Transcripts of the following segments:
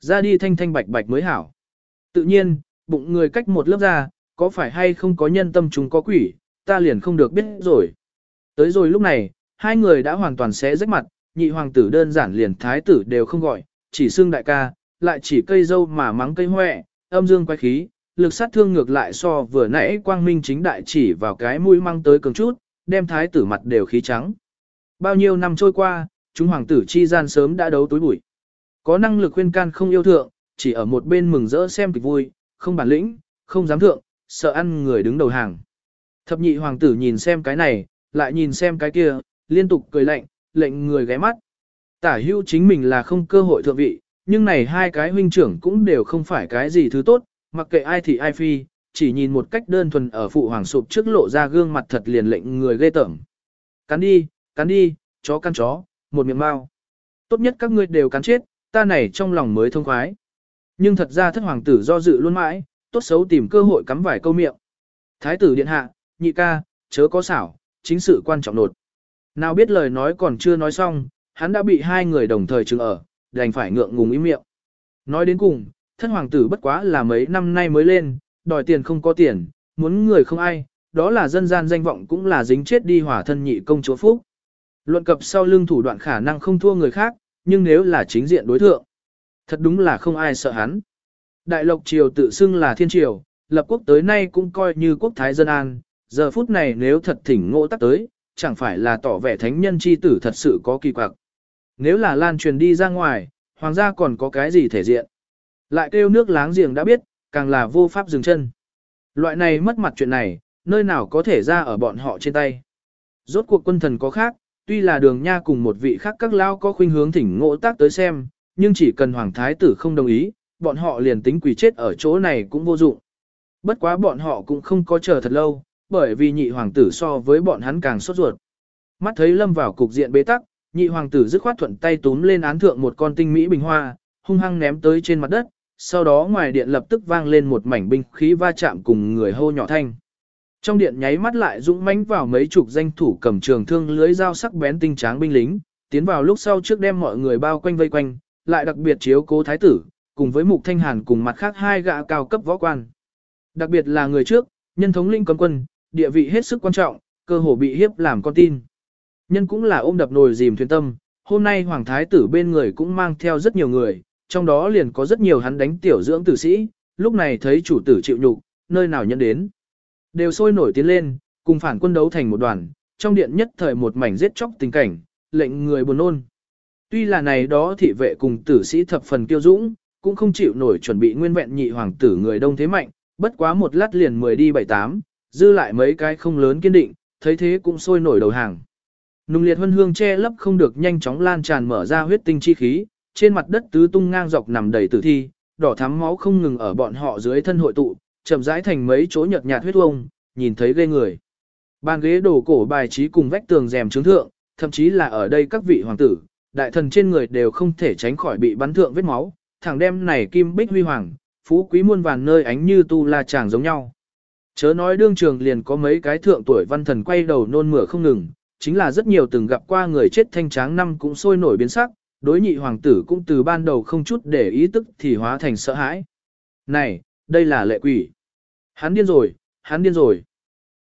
Ra đi thanh thanh bạch bạch mới hảo. Tự nhiên, bụng người cách một lớp ra, có phải hay không có nhân tâm chúng có quỷ, ta liền không được biết rồi. Tới rồi lúc này, hai người đã hoàn toàn sẽ rách mặt, nhị hoàng tử đơn giản liền thái tử đều không gọi, chỉ xưng đại ca, lại chỉ cây dâu mà mắng cây hoẹ, âm dương quái khí, lực sát thương ngược lại so vừa nãy quang minh chính đại chỉ vào cái mũi mang tới cường chút, đem thái tử mặt đều khí trắng. Bao nhiêu năm trôi qua, chúng hoàng tử chi gian sớm đã đấu tối bụi. Có năng lực khuyên can không yêu thượng, chỉ ở một bên mừng rỡ xem kịch vui, không bản lĩnh, không dám thượng, sợ ăn người đứng đầu hàng. Thập nhị hoàng tử nhìn xem cái này, lại nhìn xem cái kia, liên tục cười lạnh, lệnh người ghé mắt. Tả hưu chính mình là không cơ hội thượng vị, nhưng này hai cái huynh trưởng cũng đều không phải cái gì thứ tốt, mặc kệ ai thì ai phi, chỉ nhìn một cách đơn thuần ở phụ hoàng sụp trước lộ ra gương mặt thật liền lệnh người ghê tởm. Cắn đi, cắn đi, chó cắn chó, một miệng mau. Tốt nhất các ngươi đều cắn chết, ta này trong lòng mới thông khoái. Nhưng thật ra thất hoàng tử do dự luôn mãi, tốt xấu tìm cơ hội cắm vài câu miệng. Thái tử điện hạ, nhị ca, chớ có xảo, chính sự quan trọng nột. Nào biết lời nói còn chưa nói xong, hắn đã bị hai người đồng thời chừng ở, đành phải ngượng ngùng im miệng. Nói đến cùng, thân hoàng tử bất quá là mấy năm nay mới lên, đòi tiền không có tiền, muốn người không ai, đó là dân gian danh vọng cũng là dính chết đi hỏa thân nhị công chúa phúc. Luận cập sau lưng thủ đoạn khả năng không thua người khác, nhưng nếu là chính diện đối thượng, thật đúng là không ai sợ hắn. Đại lộc triều tự xưng là thiên triều, lập quốc tới nay cũng coi như quốc thái dân an, giờ phút này nếu thật thỉnh ngộ tắc tới, chẳng phải là tỏ vẻ thánh nhân chi tử thật sự có kỳ quặc. Nếu là lan truyền đi ra ngoài, hoàng gia còn có cái gì thể diện. Lại kêu nước láng giềng đã biết, càng là vô pháp dừng chân. Loại này mất mặt chuyện này, nơi nào có thể ra ở bọn họ trên tay. Rốt cuộc quân thần có khác, tuy là đường nha cùng một vị khác các lao có khuynh hướng thỉnh ngộ tác tới xem, nhưng chỉ cần hoàng thái tử không đồng ý, bọn họ liền tính quỷ chết ở chỗ này cũng vô dụng. Bất quá bọn họ cũng không có chờ thật lâu, bởi vì nhị hoàng tử so với bọn hắn càng sốt ruột. Mắt thấy lâm vào cục diện bế tắc, nhị hoàng tử dứt khoát thuận tay túm lên án thượng một con tinh mỹ bình hoa, hung hăng ném tới trên mặt đất, sau đó ngoài điện lập tức vang lên một mảnh binh khí va chạm cùng người hô nhỏ thanh. Trong điện nháy mắt lại dũng mãnh vào mấy chục danh thủ cầm trường thương lưới dao sắc bén tinh tráng binh lính, tiến vào lúc sau trước đem mọi người bao quanh vây quanh, lại đặc biệt chiếu cố thái tử, cùng với mục thanh hàn cùng mặt khác hai gã cao cấp võ quan. Đặc biệt là người trước, nhân thống linh cấm quân, địa vị hết sức quan trọng, cơ hồ bị hiếp làm con tin. Nhân cũng là ôm đập nồi dìm thuyền tâm, hôm nay hoàng thái tử bên người cũng mang theo rất nhiều người, trong đó liền có rất nhiều hắn đánh tiểu dưỡng tử sĩ, lúc này thấy chủ tử chịu nhục, nơi nào nhân đến. Đều sôi nổi tiến lên, cùng phản quân đấu thành một đoàn, trong điện nhất thời một mảnh giết chóc tình cảnh, lệnh người buồn nôn. Tuy là này đó thị vệ cùng tử sĩ thập phần kiêu dũng, cũng không chịu nổi chuẩn bị nguyên vẹn nhị hoàng tử người đông thế mạnh, bất quá một lát liền mười đi bảy tám, dư lại mấy cái không lớn kiên định, thấy thế cũng sôi nổi đầu hàng. Nung liệt huân hương che lấp không được nhanh chóng lan tràn mở ra huyết tinh chi khí, trên mặt đất tứ tung ngang dọc nằm đầy tử thi, đỏ thắm máu không ngừng ở bọn họ dưới thân hội tụ, chậm rãi thành mấy chỗ nhợt nhạt huyết vông, nhìn thấy ghê người. Bàn ghế đổ cổ bài trí cùng vách tường rèm trướng thượng, thậm chí là ở đây các vị hoàng tử, đại thần trên người đều không thể tránh khỏi bị bắn thượng vết máu, thẳng đem này kim bích huy hoàng, phú quý muôn vàn nơi ánh như tu la chàng giống nhau. Chớ nói đương trường liền có mấy cái thượng tuổi văn thần quay đầu nôn mửa không ngừng, chính là rất nhiều từng gặp qua người chết thanh tráng năm cũng sôi nổi biến sắc, đối nhị hoàng tử cũng từ ban đầu không chút để ý tức thì hóa thành sợ hãi. Này, đây là lệ quỷ. Hắn điên rồi, hắn điên rồi.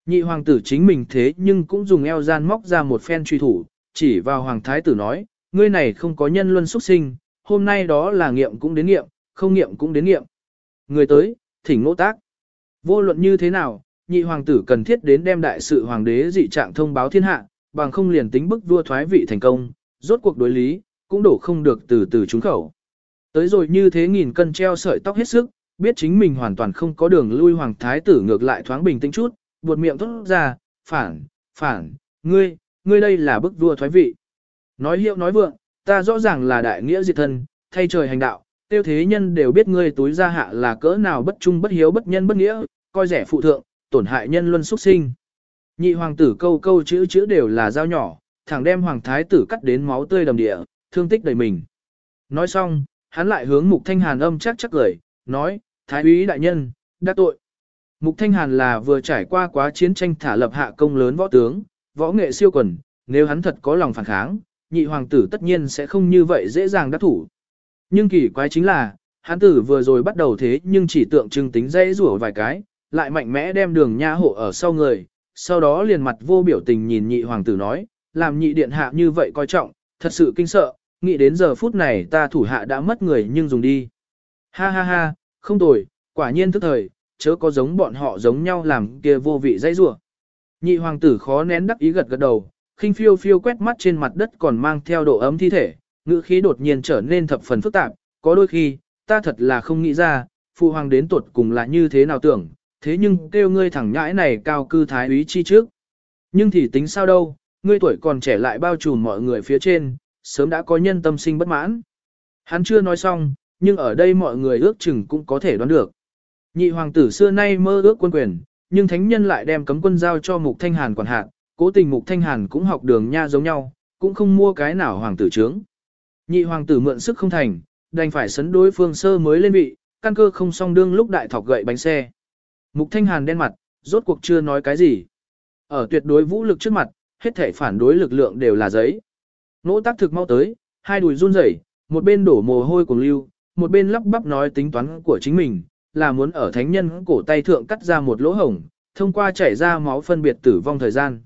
Nhị hoàng tử chính mình thế nhưng cũng dùng eo gian móc ra một phen truy thủ, chỉ vào hoàng thái tử nói, ngươi này không có nhân luân xuất sinh, hôm nay đó là nghiệm cũng đến nghiệm, không nghiệm cũng đến nghiệm. Người tới, thỉnh nỗ tác. Vô luận như thế nào, nhị hoàng tử cần thiết đến đem đại sự hoàng đế dị trạng thông báo thiên hạ, bằng không liền tính bức vua thoái vị thành công, rốt cuộc đối lý, cũng đổ không được từ từ trúng khẩu. Tới rồi như thế nghìn cân treo sợi tóc hết sức, biết chính mình hoàn toàn không có đường lui hoàng thái tử ngược lại thoáng bình tĩnh chút, buột miệng thốt ra, phản, phản, ngươi, ngươi đây là bức vua thoái vị. Nói hiệu nói vượng, ta rõ ràng là đại nghĩa diệt thân, thay trời hành đạo, tiêu thế nhân đều biết ngươi túi ra hạ là cỡ nào bất trung bất hiếu bất nhân bất nghĩa, coi rẻ phụ thượng, tổn hại nhân luân xuất sinh. Nhị hoàng tử câu câu chữ chữ đều là dao nhỏ, thẳng đem hoàng thái tử cắt đến máu tươi đầm địa, thương tích đầy mình. Nói xong, hắn lại hướng mục thanh hàn âm chắc chắc cười, nói, thái úy đại nhân, đã tội. Mục thanh hàn là vừa trải qua quá chiến tranh thả lập hạ công lớn võ tướng, võ nghệ siêu quần, nếu hắn thật có lòng phản kháng, nhị hoàng tử tất nhiên sẽ không như vậy dễ dàng đắc thủ. Nhưng kỳ quái chính là, hắn tử vừa rồi bắt đầu thế nhưng chỉ tượng trưng tính dây rủa vài cái, lại mạnh mẽ đem đường nha hộ ở sau người, sau đó liền mặt vô biểu tình nhìn nhị hoàng tử nói, làm nhị điện hạ như vậy coi trọng, thật sự kinh sợ, nghĩ đến giờ phút này ta thủ hạ đã mất người nhưng dùng đi. Ha ha ha, không tồi, quả nhiên thức thời, chớ có giống bọn họ giống nhau làm kia vô vị dây rủa. Nhị hoàng tử khó nén đắc ý gật gật đầu, khinh phiêu phiêu quét mắt trên mặt đất còn mang theo độ ấm thi thể, ngữ khí đột nhiên trở nên thập phần phức tạp, có đôi khi, ta thật là không nghĩ ra, phụ hoàng đến tuột cùng là như thế nào tưởng, thế nhưng kêu ngươi thẳng nhãi này cao cư thái úy chi trước. Nhưng thì tính sao đâu, ngươi tuổi còn trẻ lại bao trùm mọi người phía trên, sớm đã có nhân tâm sinh bất mãn. Hắn chưa nói xong, nhưng ở đây mọi người ước chừng cũng có thể đoán được. Nhị hoàng tử xưa nay mơ ước quân quyền, nhưng thánh nhân lại đem cấm quân giao cho Mục Thanh Hàn quản hạt, cố tình Mục Thanh Hàn cũng học đường nha giống nhau, cũng không mua cái nào hoàng tử trướng. Nhị hoàng tử mượn sức không thành, đành phải sấn đối phương sơ mới lên vị, căn cơ không song đương lúc đại thọc gậy bánh xe. Mục Thanh Hàn đen mặt, rốt cuộc chưa nói cái gì. Ở tuyệt đối vũ lực trước mặt, hết thể phản đối lực lượng đều là giấy. Nỗ tác thực mau tới, hai đùi run rẩy, một bên đổ mồ hôi cùng lưu, một bên lắp bắp nói tính toán của chính mình, là muốn ở thánh nhân cổ tay thượng cắt ra một lỗ hổng, thông qua chảy ra máu phân biệt tử vong thời gian.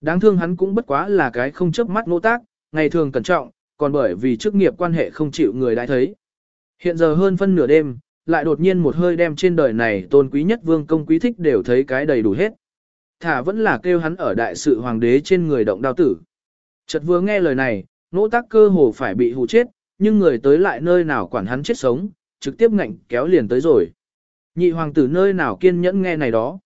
Đáng thương hắn cũng bất quá là cái không chớp mắt nỗ tác, ngày thường cẩn trọng, còn bởi vì chức nghiệp quan hệ không chịu người đã thấy. Hiện giờ hơn phân nửa đêm, lại đột nhiên một hơi đem trên đời này tôn quý nhất vương công quý thích đều thấy cái đầy đủ hết. Thả vẫn là kêu hắn ở đại sự hoàng đế trên người động đao tử. Chợt vừa nghe lời này, nỗ tác cơ hồ phải bị hù chết, nhưng người tới lại nơi nào quản hắn chết sống, trực tiếp ngạnh kéo liền tới rồi. Nhị hoàng tử nơi nào kiên nhẫn nghe này đó.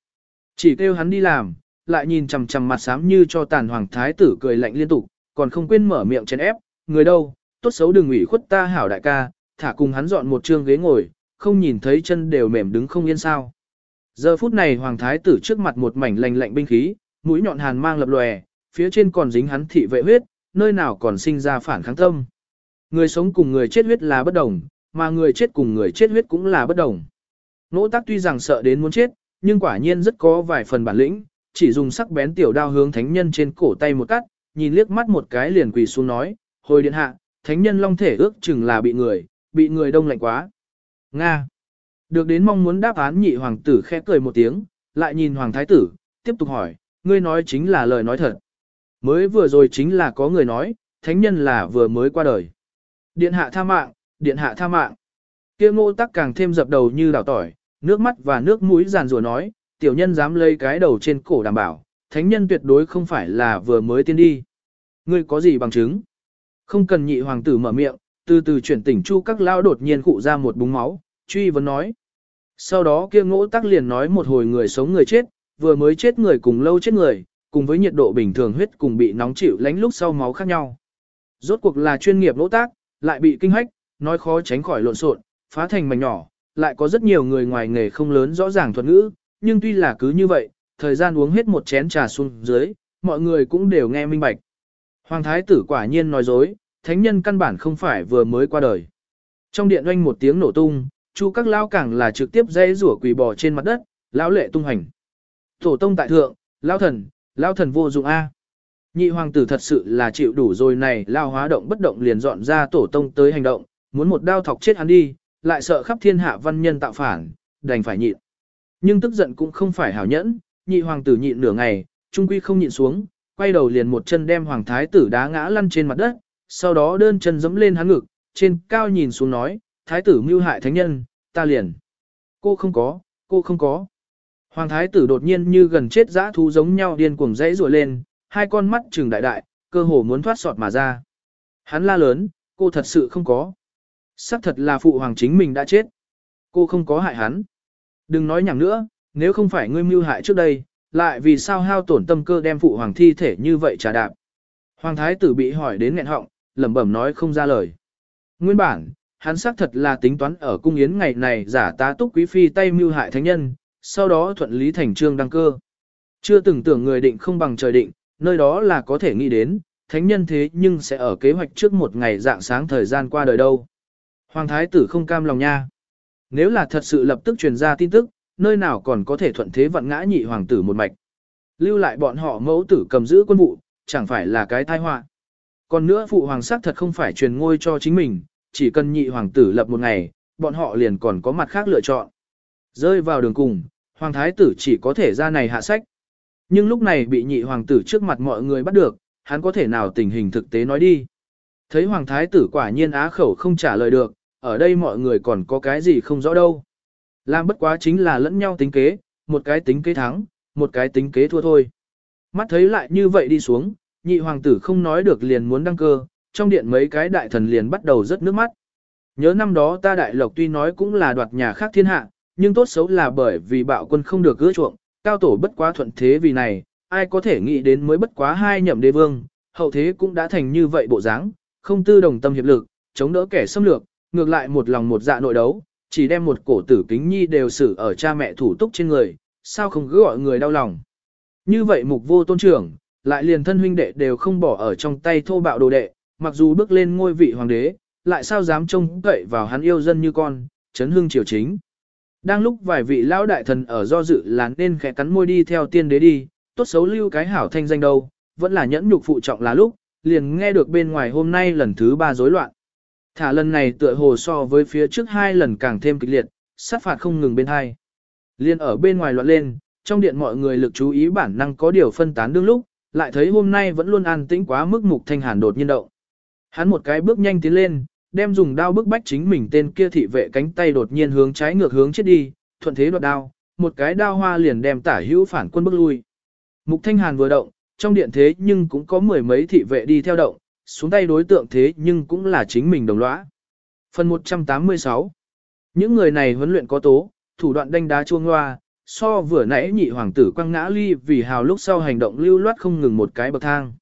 Chỉ kêu hắn đi làm, lại nhìn chằm chằm mặt xám như cho tàn hoàng thái tử cười lạnh liên tục, còn không quên mở miệng chèn ép, người đâu, tốt xấu đừng ủy khuất ta hảo đại ca, thả cùng hắn dọn một trương ghế ngồi, không nhìn thấy chân đều mềm đứng không yên sao. Giờ phút này hoàng thái tử trước mặt một mảnh lạnh lạnh binh khí, mũi nhọn hàn mang lập lòe, phía trên còn dính hắn thị vệ huyết, nơi nào còn sinh ra phản kháng tâm. Người sống cùng người chết huyết là bất đồng, mà người chết cùng người chết huyết cũng là bất đồng. Nỗ tác tuy rằng sợ đến muốn chết, nhưng quả nhiên rất có vài phần bản lĩnh, chỉ dùng sắc bén tiểu đao hướng thánh nhân trên cổ tay một cắt, nhìn liếc mắt một cái liền quỳ xuống nói, hồi điện hạ, thánh nhân long thể ước chừng là bị người, bị người đông lạnh quá. Nga. Được đến mong muốn đáp án nhị hoàng tử khẽ cười một tiếng, lại nhìn hoàng thái tử, tiếp tục hỏi, ngươi nói chính là lời nói thật. Mới vừa rồi chính là có người nói, thánh nhân là vừa mới qua đời. Điện hạ tha mạng, điện hạ tha mạng. Kia ngô tắc càng thêm dập đầu như đào tỏi, nước mắt và nước mũi giàn rủa nói, tiểu nhân dám lấy cái đầu trên cổ đảm bảo, thánh nhân tuyệt đối không phải là vừa mới tiên đi. Ngươi có gì bằng chứng? Không cần nhị hoàng tử mở miệng, từ từ chuyển tỉnh chu các lao đột nhiên cụ ra một búng máu, truy vấn nói. Sau đó kia ngỗ tắc liền nói một hồi người sống người chết, vừa mới chết người cùng lâu chết người, cùng với nhiệt độ bình thường huyết cùng bị nóng chịu lánh lúc sau máu khác nhau. Rốt cuộc là chuyên nghiệp ngỗ tác, lại bị kinh hách, nói khó tránh khỏi lộn xộn, phá thành mảnh nhỏ, lại có rất nhiều người ngoài nghề không lớn rõ ràng thuật ngữ, nhưng tuy là cứ như vậy, thời gian uống hết một chén trà xuống dưới, mọi người cũng đều nghe minh bạch. Hoàng thái tử quả nhiên nói dối, thánh nhân căn bản không phải vừa mới qua đời. Trong điện oanh một tiếng nổ tung, chu các lao càng là trực tiếp dây rủa quỳ bò trên mặt đất, lão lệ tung hành. Tổ tông tại thượng, lao thần, lao thần vô dụng A. Nhị hoàng tử thật sự là chịu đủ rồi này lao hóa động bất động liền dọn ra tổ tông tới hành động, muốn một đao thọc chết hắn đi, lại sợ khắp thiên hạ văn nhân tạo phản, đành phải nhịn. Nhưng tức giận cũng không phải hảo nhẫn, nhị hoàng tử nhịn nửa ngày, trung quy không nhịn xuống, quay đầu liền một chân đem hoàng thái tử đá ngã lăn trên mặt đất, sau đó đơn chân dẫm lên hắn ngực, trên cao nhìn xuống nói, thái tử mưu hại thánh nhân, ta liền. Cô không có, cô không có. Hoàng thái tử đột nhiên như gần chết dã thú giống nhau điên cuồng dãy rủa lên, hai con mắt trừng đại đại, cơ hồ muốn thoát sọt mà ra. Hắn la lớn, cô thật sự không có. Sắc thật là phụ hoàng chính mình đã chết. Cô không có hại hắn. Đừng nói nhảm nữa, nếu không phải ngươi mưu hại trước đây, lại vì sao hao tổn tâm cơ đem phụ hoàng thi thể như vậy trả đạp. Hoàng thái tử bị hỏi đến nghẹn họng, lẩm bẩm nói không ra lời. Nguyên bản, hắn xác thật là tính toán ở cung yến ngày này giả tá túc quý phi tay mưu hại thánh nhân, sau đó thuận lý thành trương đăng cơ. Chưa từng tưởng người định không bằng trời định, nơi đó là có thể nghĩ đến, thánh nhân thế nhưng sẽ ở kế hoạch trước một ngày dạng sáng thời gian qua đời đâu. Hoàng thái tử không cam lòng nha. Nếu là thật sự lập tức truyền ra tin tức, nơi nào còn có thể thuận thế vận ngã nhị hoàng tử một mạch. Lưu lại bọn họ mẫu tử cầm giữ quân vụ, chẳng phải là cái tai họa. Còn nữa phụ hoàng sắc thật không phải truyền ngôi cho chính mình, chỉ cần nhị hoàng tử lập một ngày, bọn họ liền còn có mặt khác lựa chọn. Rơi vào đường cùng, hoàng thái tử chỉ có thể ra này hạ sách. Nhưng lúc này bị nhị hoàng tử trước mặt mọi người bắt được, hắn có thể nào tình hình thực tế nói đi. Thấy hoàng thái tử quả nhiên á khẩu không trả lời được, ở đây mọi người còn có cái gì không rõ đâu. Làm bất quá chính là lẫn nhau tính kế, một cái tính kế thắng, một cái tính kế thua thôi. Mắt thấy lại như vậy đi xuống, nhị hoàng tử không nói được liền muốn đăng cơ, trong điện mấy cái đại thần liền bắt đầu rớt nước mắt. Nhớ năm đó ta đại lộc tuy nói cũng là đoạt nhà khác thiên hạ, nhưng tốt xấu là bởi vì bạo quân không được gỡ chuộng, cao tổ bất quá thuận thế vì này, ai có thể nghĩ đến mới bất quá hai nhậm đế vương, hậu thế cũng đã thành như vậy bộ dáng, không tư đồng tâm hiệp lực, chống đỡ kẻ xâm lược, ngược lại một lòng một dạ nội đấu, chỉ đem một cổ tử kính nhi đều xử ở cha mẹ thủ túc trên người, sao không cứ gọi người đau lòng. Như vậy mục vô tôn trưởng, lại liền thân huynh đệ đều không bỏ ở trong tay thô bạo đồ đệ, mặc dù bước lên ngôi vị hoàng đế, lại sao dám trông cậy vào hắn yêu dân như con, chấn hương triều chính. Đang lúc vài vị lão đại thần ở do dự là nên khẽ cắn môi đi theo tiên đế đi, tốt xấu lưu cái hảo thanh danh đâu, vẫn là nhẫn nhục phụ trọng là lúc, liền nghe được bên ngoài hôm nay lần thứ ba rối loạn. Thả lần này tựa hồ so với phía trước hai lần càng thêm kịch liệt, sát phạt không ngừng bên hai. Liên ở bên ngoài loạn lên, trong điện mọi người lực chú ý bản năng có điều phân tán đương lúc, lại thấy hôm nay vẫn luôn an tĩnh quá mức mục thanh hàn đột nhiên động. Hắn một cái bước nhanh tiến lên, đem dùng đao bức bách chính mình tên kia thị vệ cánh tay đột nhiên hướng trái ngược hướng chết đi, thuận thế đoạt đao, một cái đao hoa liền đem tả hữu phản quân bước lui. Mục Thanh Hàn vừa động, trong điện thế nhưng cũng có mười mấy thị vệ đi theo động, xuống tay đối tượng thế nhưng cũng là chính mình đồng lõa. Phần 186 Những người này huấn luyện có tố, thủ đoạn đánh đá chuông hoa, so vừa nãy nhị hoàng tử quăng ngã ly vì hào lúc sau hành động lưu loát không ngừng một cái bậc thang.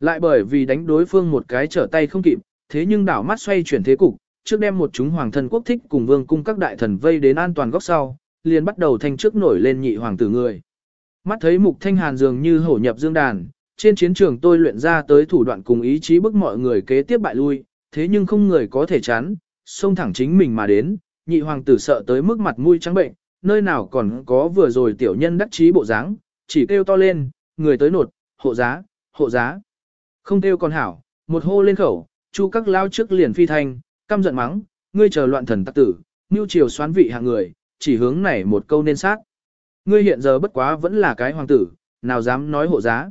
Lại bởi vì đánh đối phương một cái trở tay không kịp, thế nhưng đảo mắt xoay chuyển thế cục, trước đem một chúng hoàng thân quốc thích cùng vương cung các đại thần vây đến an toàn góc sau, liền bắt đầu thanh trước nổi lên nhị hoàng tử người. Mắt thấy mục thanh hàn dường như hổ nhập dương đàn, trên chiến trường tôi luyện ra tới thủ đoạn cùng ý chí bức mọi người kế tiếp bại lui, thế nhưng không người có thể chán, xông thẳng chính mình mà đến, nhị hoàng tử sợ tới mức mặt mũi trắng bệnh, nơi nào còn có vừa rồi tiểu nhân đắc chí bộ dáng, chỉ kêu to lên, người tới nột, hộ giá, hộ giá. Không kêu còn hảo, một hô lên khẩu, chu các lao trước liền phi thanh, căm giận mắng, ngươi chờ loạn thần tắc tử, mưu triều xoán vị hạng người, chỉ hướng này một câu nên sát. Ngươi hiện giờ bất quá vẫn là cái hoàng tử, nào dám nói hộ giá.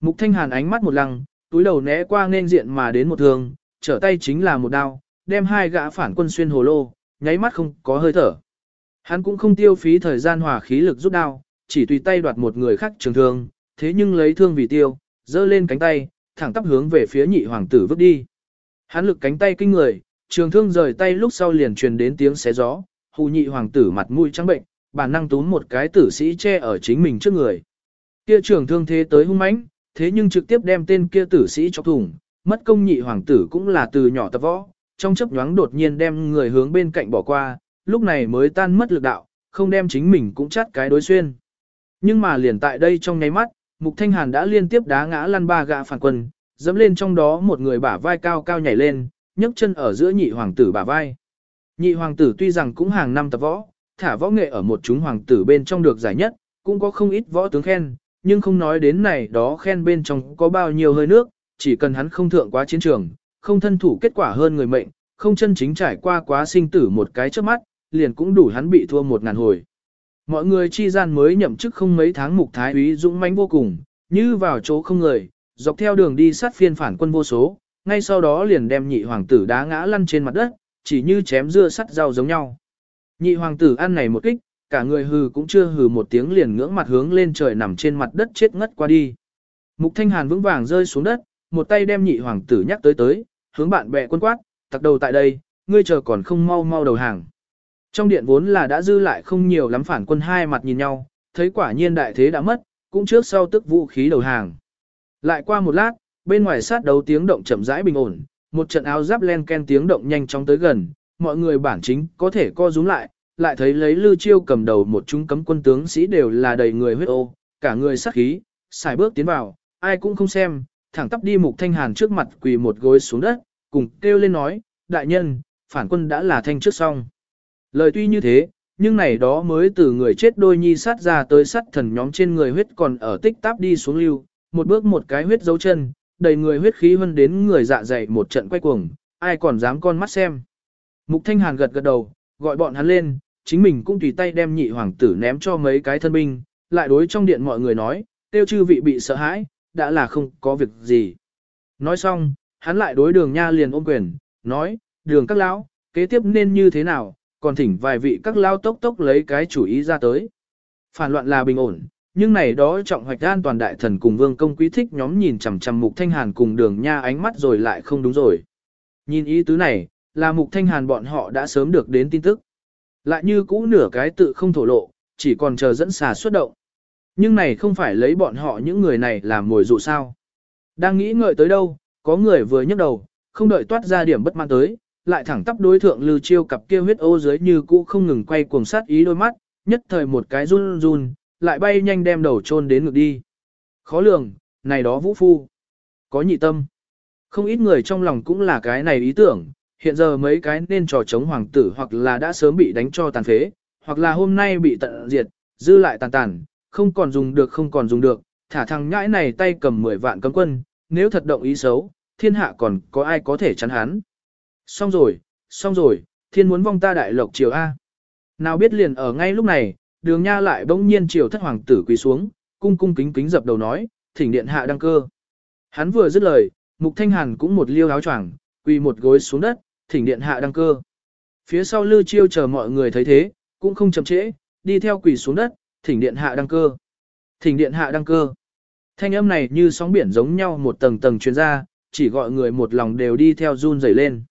Mục thanh hàn ánh mắt một lăng, túi đầu né qua nên diện mà đến một thường, trở tay chính là một đao, đem hai gã phản quân xuyên hồ lô, nháy mắt không có hơi thở. Hắn cũng không tiêu phí thời gian hòa khí lực rút đao, chỉ tùy tay đoạt một người khác trường thương, thế nhưng lấy thương vì tiêu, dơ lên cánh tay, thẳng tắp hướng về phía nhị hoàng tử vứt đi. Hắn lực cánh tay kinh người, trường thương rời tay lúc sau liền truyền đến tiếng xé gió, hù nhị hoàng tử mặt mũi trắng bệnh, bản năng túm một cái tử sĩ che ở chính mình trước người. Kia trường thương thế tới hung mãnh, thế nhưng trực tiếp đem tên kia tử sĩ cho thủng, mất công nhị hoàng tử cũng là từ nhỏ tập võ, trong chấp nhoáng đột nhiên đem người hướng bên cạnh bỏ qua, lúc này mới tan mất lực đạo, không đem chính mình cũng chắt cái đối xuyên. Nhưng mà liền tại đây trong nháy mắt, Mục Thanh Hàn đã liên tiếp đá ngã lăn ba gã phản quân, dẫm lên trong đó một người bả vai cao cao nhảy lên, nhấc chân ở giữa nhị hoàng tử bả vai. Nhị hoàng tử tuy rằng cũng hàng năm tập võ, thả võ nghệ ở một chúng hoàng tử bên trong được giải nhất, cũng có không ít võ tướng khen, nhưng không nói đến này đó khen bên trong có bao nhiêu hơi nước, chỉ cần hắn không thượng quá chiến trường, không thân thủ kết quả hơn người mệnh, không chân chính trải qua quá sinh tử một cái trước mắt, liền cũng đủ hắn bị thua một ngàn hồi. Mọi người chi gian mới nhậm chức không mấy tháng mục thái úy dũng mãnh vô cùng, như vào chỗ không người, dọc theo đường đi sát phiên phản quân vô số, ngay sau đó liền đem nhị hoàng tử đá ngã lăn trên mặt đất, chỉ như chém dưa sắt rau giống nhau. Nhị hoàng tử ăn này một kích, cả người hừ cũng chưa hừ một tiếng liền ngưỡng mặt hướng lên trời nằm trên mặt đất chết ngất qua đi. Mục Thanh Hàn vững vàng rơi xuống đất, một tay đem nhị hoàng tử nhắc tới tới, hướng bạn bè quân quát, tặc đầu tại đây, ngươi chờ còn không mau mau đầu hàng. Trong điện vốn là đã dư lại không nhiều lắm phản quân hai mặt nhìn nhau, thấy quả nhiên đại thế đã mất, cũng trước sau tức vũ khí đầu hàng. Lại qua một lát, bên ngoài sát đấu tiếng động chậm rãi bình ổn, một trận áo giáp len ken tiếng động nhanh chóng tới gần, mọi người bản chính có thể co rúm lại, lại thấy lấy Lư Chiêu cầm đầu một chúng cấm quân tướng sĩ đều là đầy người huyết ô, cả người sát khí, xài bước tiến vào, ai cũng không xem, thẳng tắp đi Mục Thanh Hàn trước mặt quỳ một gối xuống đất, cùng kêu lên nói, đại nhân, phản quân đã là thanh trước xong. Lời tuy như thế, nhưng này đó mới từ người chết đôi nhi sát ra tới sát thần nhóm trên người huyết còn ở tích táp đi xuống lưu, một bước một cái huyết dấu chân, đầy người huyết khí hơn đến người dạ dày một trận quay cuồng, ai còn dám con mắt xem. Mục Thanh Hàn gật gật đầu, gọi bọn hắn lên, chính mình cũng tùy tay đem nhị hoàng tử ném cho mấy cái thân binh, lại đối trong điện mọi người nói, tiêu chư vị bị sợ hãi, đã là không có việc gì. Nói xong, hắn lại đối đường nha liền ôm quyền, nói, đường các lão, kế tiếp nên như thế nào, còn thỉnh vài vị các lao tốc tốc lấy cái chủ ý ra tới. Phản loạn là bình ổn, nhưng này đó trọng hoạch an toàn đại thần cùng vương công quý thích nhóm nhìn chằm chằm mục thanh hàn cùng đường nha ánh mắt rồi lại không đúng rồi. Nhìn ý tứ này, là mục thanh hàn bọn họ đã sớm được đến tin tức. Lại như cũ nửa cái tự không thổ lộ, chỉ còn chờ dẫn xà xuất động. Nhưng này không phải lấy bọn họ những người này làm mồi dụ sao. Đang nghĩ ngợi tới đâu, có người vừa nhấc đầu, không đợi toát ra điểm bất mãn tới, lại thẳng tắp đối thượng lưu chiêu cặp kia huyết ô dưới như cũ không ngừng quay cuồng sát ý đôi mắt, nhất thời một cái run run, lại bay nhanh đem đầu chôn đến ngực đi. Khó lường, này đó vũ phu. Có nhị tâm. Không ít người trong lòng cũng là cái này ý tưởng, hiện giờ mấy cái nên trò chống hoàng tử hoặc là đã sớm bị đánh cho tàn phế, hoặc là hôm nay bị tận diệt, dư lại tàn tàn, không còn dùng được không còn dùng được, thả thằng nhãi này tay cầm 10 vạn cấm quân, nếu thật động ý xấu, thiên hạ còn có ai có thể chắn hắn. Xong rồi, xong rồi, thiên muốn vong ta đại lộc triều A. Nào biết liền ở ngay lúc này, đường nha lại bỗng nhiên chiều thất hoàng tử quỳ xuống, cung cung kính kính dập đầu nói, thỉnh điện hạ đăng cơ. Hắn vừa dứt lời, mục thanh hàn cũng một liêu áo choàng, quỳ một gối xuống đất, thỉnh điện hạ đăng cơ. Phía sau lư chiêu chờ mọi người thấy thế, cũng không chậm trễ, đi theo quỳ xuống đất, thỉnh điện hạ đăng cơ. Thỉnh điện hạ đăng cơ. Thanh âm này như sóng biển giống nhau một tầng tầng truyền ra, chỉ gọi người một lòng đều đi theo run rẩy lên.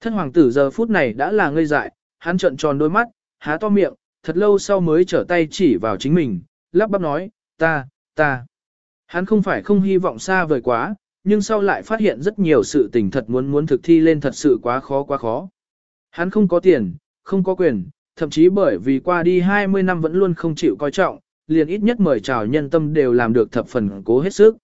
Thân hoàng tử giờ phút này đã là ngây dại, hắn trợn tròn đôi mắt, há to miệng, thật lâu sau mới trở tay chỉ vào chính mình, lắp bắp nói, ta, ta. Hắn không phải không hy vọng xa vời quá, nhưng sau lại phát hiện rất nhiều sự tình thật muốn muốn thực thi lên thật sự quá khó quá khó. Hắn không có tiền, không có quyền, thậm chí bởi vì qua đi 20 năm vẫn luôn không chịu coi trọng, liền ít nhất mời chào nhân tâm đều làm được thập phần cố hết sức.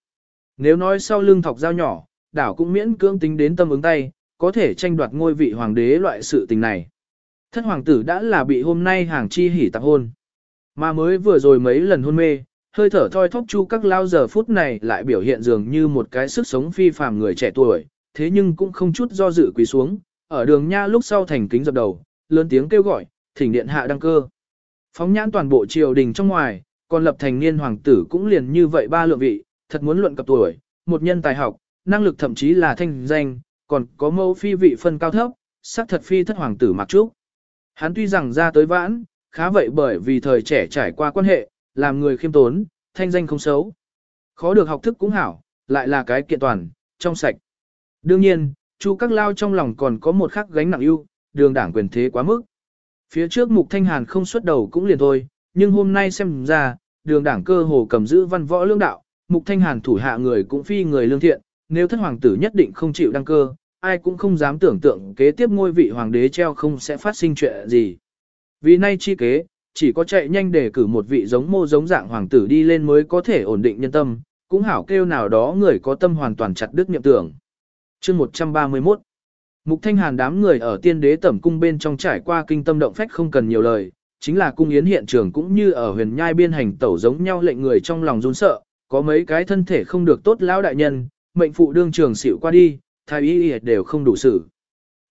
Nếu nói sau lưng thọc dao nhỏ, đảo cũng miễn cưỡng tính đến tâm ứng tay, có thể tranh đoạt ngôi vị hoàng đế loại sự tình này. Thất hoàng tử đã là bị hôm nay hàng chi hỉ tạc hôn. Mà mới vừa rồi mấy lần hôn mê, hơi thở thoi thóp chu các lao giờ phút này lại biểu hiện dường như một cái sức sống phi phàm người trẻ tuổi, thế nhưng cũng không chút do dự quỳ xuống, ở đường nha lúc sau thành kính dập đầu, lớn tiếng kêu gọi, thỉnh điện hạ đăng cơ. Phóng nhãn toàn bộ triều đình trong ngoài, còn lập thành niên hoàng tử cũng liền như vậy ba lượng vị, thật muốn luận cập tuổi, một nhân tài học, năng lực thậm chí là thanh danh, còn có mẫu phi vị phân cao thấp, sắc thật phi thất hoàng tử mặc trúc. Hắn tuy rằng ra tới vãn, khá vậy bởi vì thời trẻ trải qua quan hệ, làm người khiêm tốn, thanh danh không xấu. Khó được học thức cũng hảo, lại là cái kiện toàn, trong sạch. Đương nhiên, Chu Các Lao trong lòng còn có một khắc gánh nặng ưu, đường đảng quyền thế quá mức. Phía trước Mục Thanh Hàn không xuất đầu cũng liền thôi, nhưng hôm nay xem ra, đường đảng cơ hồ cầm giữ văn võ lương đạo, Mục Thanh Hàn thủ hạ người cũng phi người lương thiện, nếu thất hoàng tử nhất định không chịu đăng cơ, ai cũng không dám tưởng tượng kế tiếp ngôi vị hoàng đế treo không sẽ phát sinh chuyện gì. Vì nay chi kế, chỉ có chạy nhanh để cử một vị giống mô giống dạng hoàng tử đi lên mới có thể ổn định nhân tâm, cũng hảo kêu nào đó người có tâm hoàn toàn chặt đứt niệm tưởng. Chương 131 Mục Thanh Hàn đám người ở tiên đế tẩm cung bên trong trải qua kinh tâm động phách không cần nhiều lời, chính là cung yến hiện trường cũng như ở huyền nhai biên hành tẩu giống nhau lệnh người trong lòng run sợ, có mấy cái thân thể không được tốt lão đại nhân, mệnh phụ đương trường xỉu qua đi, thái y đều không đủ xử.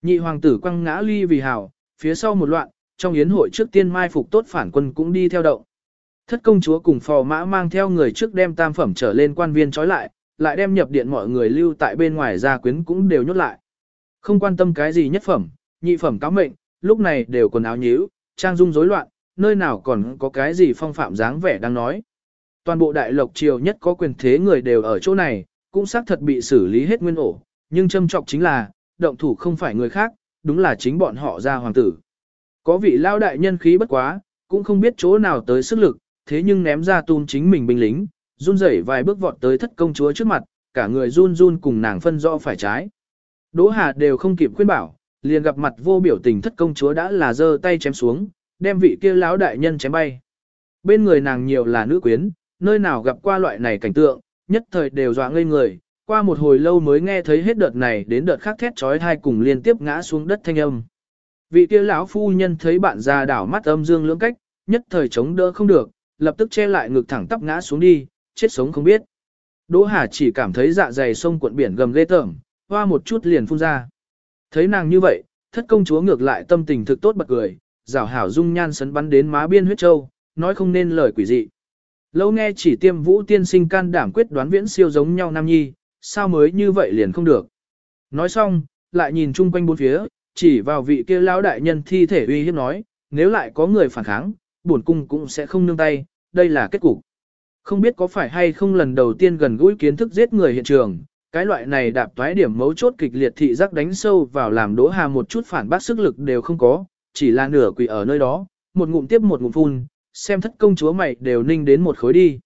Nhị hoàng tử quăng ngã ly vì hào, phía sau một loạn, trong yến hội trước tiên mai phục tốt phản quân cũng đi theo động. Thất công chúa cùng phò mã mang theo người trước đem tam phẩm trở lên quan viên trói lại, lại đem nhập điện mọi người lưu tại bên ngoài gia quyến cũng đều nhốt lại. Không quan tâm cái gì nhất phẩm, nhị phẩm cáo mệnh, lúc này đều quần áo nhíu, trang dung rối loạn, nơi nào còn có cái gì phong phạm dáng vẻ đang nói. Toàn bộ đại lộc triều nhất có quyền thế người đều ở chỗ này, cũng xác thật bị xử lý hết nguyên ổ, nhưng châm trọng chính là, động thủ không phải người khác, đúng là chính bọn họ ra hoàng tử. Có vị lao đại nhân khí bất quá, cũng không biết chỗ nào tới sức lực, thế nhưng ném ra tun chính mình binh lính, run rẩy vài bước vọt tới thất công chúa trước mặt, cả người run run cùng nàng phân rõ phải trái. Đỗ Hà đều không kịp khuyên bảo, liền gặp mặt vô biểu tình thất công chúa đã là giơ tay chém xuống, đem vị kia lão đại nhân chém bay. Bên người nàng nhiều là nữ quyến, nơi nào gặp qua loại này cảnh tượng, nhất thời đều dọa ngây người, qua một hồi lâu mới nghe thấy hết đợt này đến đợt khác thét trói thai cùng liên tiếp ngã xuống đất thanh âm. Vị kia lão phu nhân thấy bạn già đảo mắt âm dương lưỡng cách, nhất thời chống đỡ không được, lập tức che lại ngực thẳng tắp ngã xuống đi, chết sống không biết. Đỗ Hà chỉ cảm thấy dạ dày sông cuộn biển gầm ghê tởm, hoa một chút liền phun ra. Thấy nàng như vậy, thất công chúa ngược lại tâm tình thực tốt bật cười, rảo hảo dung nhan sấn bắn đến má biên huyết châu, nói không nên lời quỷ dị. Lâu nghe chỉ tiêm vũ tiên sinh can đảm quyết đoán viễn siêu giống nhau nam nhi, sao mới như vậy liền không được. Nói xong, lại nhìn chung quanh bốn phía, chỉ vào vị kia lão đại nhân thi thể uy hiếp nói, nếu lại có người phản kháng, bổn cung cũng sẽ không nương tay, đây là kết cục. Không biết có phải hay không lần đầu tiên gần gũi kiến thức giết người hiện trường, cái loại này đạp toái điểm mấu chốt kịch liệt thị giác đánh sâu vào làm đỗ hà một chút phản bác sức lực đều không có, chỉ là nửa quỷ ở nơi đó, một ngụm tiếp một ngụm phun, xem thất công chúa mày đều ninh đến một khối đi.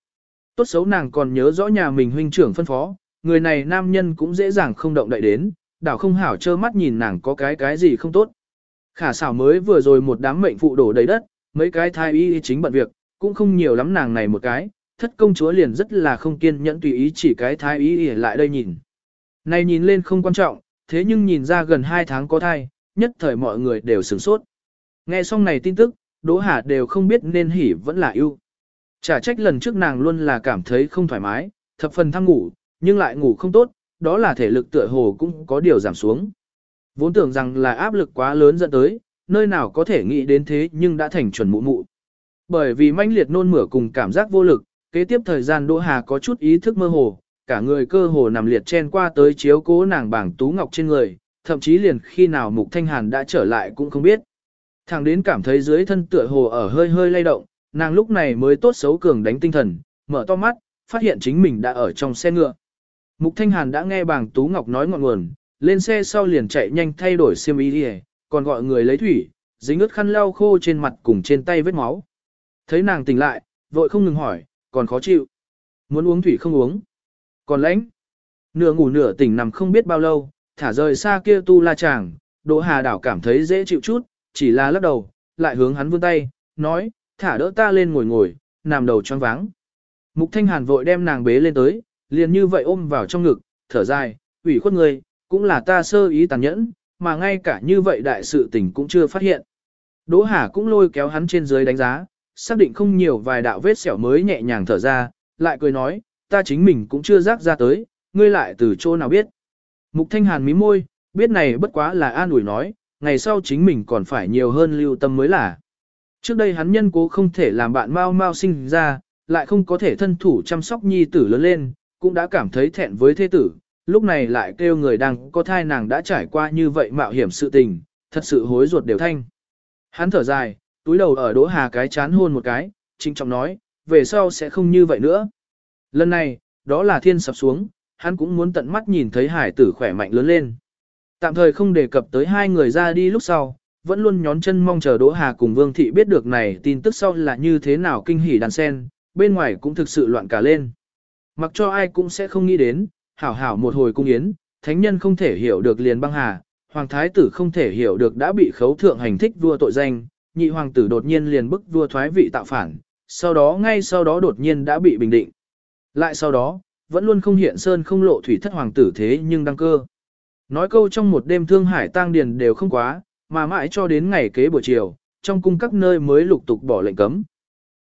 Tốt xấu nàng còn nhớ rõ nhà mình huynh trưởng phân phó, người này nam nhân cũng dễ dàng không động đậy đến, đảo không hảo trơ mắt nhìn nàng có cái cái gì không tốt. Khả xảo mới vừa rồi một đám mệnh phụ đổ đầy đất, mấy cái thai y chính bận việc, cũng không nhiều lắm nàng này một cái, thất công chúa liền rất là không kiên nhẫn tùy ý chỉ cái thai y lại đây nhìn. Này nhìn lên không quan trọng, thế nhưng nhìn ra gần 2 tháng có thai, nhất thời mọi người đều sửng sốt. Nghe xong này tin tức, Đỗ Hà đều không biết nên hỉ vẫn là ưu. Chả trách lần trước nàng luôn là cảm thấy không thoải mái, thập phần thăng ngủ, nhưng lại ngủ không tốt, đó là thể lực tựa hồ cũng có điều giảm xuống. Vốn tưởng rằng là áp lực quá lớn dẫn tới, nơi nào có thể nghĩ đến thế nhưng đã thành chuẩn mụ mụ. Bởi vì manh liệt nôn mửa cùng cảm giác vô lực, kế tiếp thời gian Đỗ Hà có chút ý thức mơ hồ, cả người cơ hồ nằm liệt chen qua tới chiếu cố nàng bảng tú ngọc trên người, thậm chí liền khi nào Mục Thanh Hàn đã trở lại cũng không biết. Thằng đến cảm thấy dưới thân tựa hồ ở hơi hơi lay động, nàng lúc này mới tốt xấu cường đánh tinh thần, mở to mắt, phát hiện chính mình đã ở trong xe ngựa. Mục Thanh Hàn đã nghe bảng Tú Ngọc nói ngọn nguồn, lên xe sau liền chạy nhanh thay đổi xiêm y đi, còn gọi người lấy thủy, dính ướt khăn lau khô trên mặt cùng trên tay vết máu. Thấy nàng tỉnh lại, vội không ngừng hỏi, còn khó chịu. Muốn uống thủy không uống. Còn lãnh. Nửa ngủ nửa tỉnh nằm không biết bao lâu, thả rời xa kia tu la chàng, Đỗ Hà đảo cảm thấy dễ chịu chút, chỉ là lắc đầu, lại hướng hắn vươn tay, nói, thả đỡ ta lên ngồi ngồi, nằm đầu choáng váng. Mục Thanh Hàn vội đem nàng bế lên tới, liền như vậy ôm vào trong ngực, thở dài, ủy khuất người, cũng là ta sơ ý tàn nhẫn, mà ngay cả như vậy đại sự tình cũng chưa phát hiện. Đỗ Hà cũng lôi kéo hắn trên dưới đánh giá, xác định không nhiều vài đạo vết sẹo mới nhẹ nhàng thở ra, lại cười nói, ta chính mình cũng chưa rác ra tới, ngươi lại từ chỗ nào biết. Mục Thanh Hàn mí môi, biết này bất quá là an ủi nói, ngày sau chính mình còn phải nhiều hơn lưu tâm mới là. Trước đây hắn nhân cố không thể làm bạn mau mau sinh ra, lại không có thể thân thủ chăm sóc nhi tử lớn lên, cũng đã cảm thấy thẹn với thế tử, lúc này lại kêu người đang có thai nàng đã trải qua như vậy mạo hiểm sự tình, thật sự hối ruột đều thanh. Hắn thở dài, túi đầu ở đỗ hà cái chán hôn một cái, trinh trọng nói, về sau sẽ không như vậy nữa. Lần này, đó là thiên sập xuống, hắn cũng muốn tận mắt nhìn thấy hải tử khỏe mạnh lớn lên. Tạm thời không đề cập tới hai người ra đi lúc sau, vẫn luôn nhón chân mong chờ Đỗ Hà cùng Vương Thị biết được này tin tức sau là như thế nào kinh hỉ đàn sen, bên ngoài cũng thực sự loạn cả lên. Mặc cho ai cũng sẽ không nghĩ đến, hảo hảo một hồi cung yến, thánh nhân không thể hiểu được liền băng hà, hoàng thái tử không thể hiểu được đã bị khấu thượng hành thích vua tội danh, nhị hoàng tử đột nhiên liền bức vua thoái vị tạo phản, sau đó ngay sau đó đột nhiên đã bị bình định. Lại sau đó, vẫn luôn không hiện sơn không lộ thủy thất hoàng tử thế nhưng đăng cơ. Nói câu trong một đêm thương hải tang điền đều không quá, mà mãi cho đến ngày kế buổi chiều, trong cung các nơi mới lục tục bỏ lệnh cấm.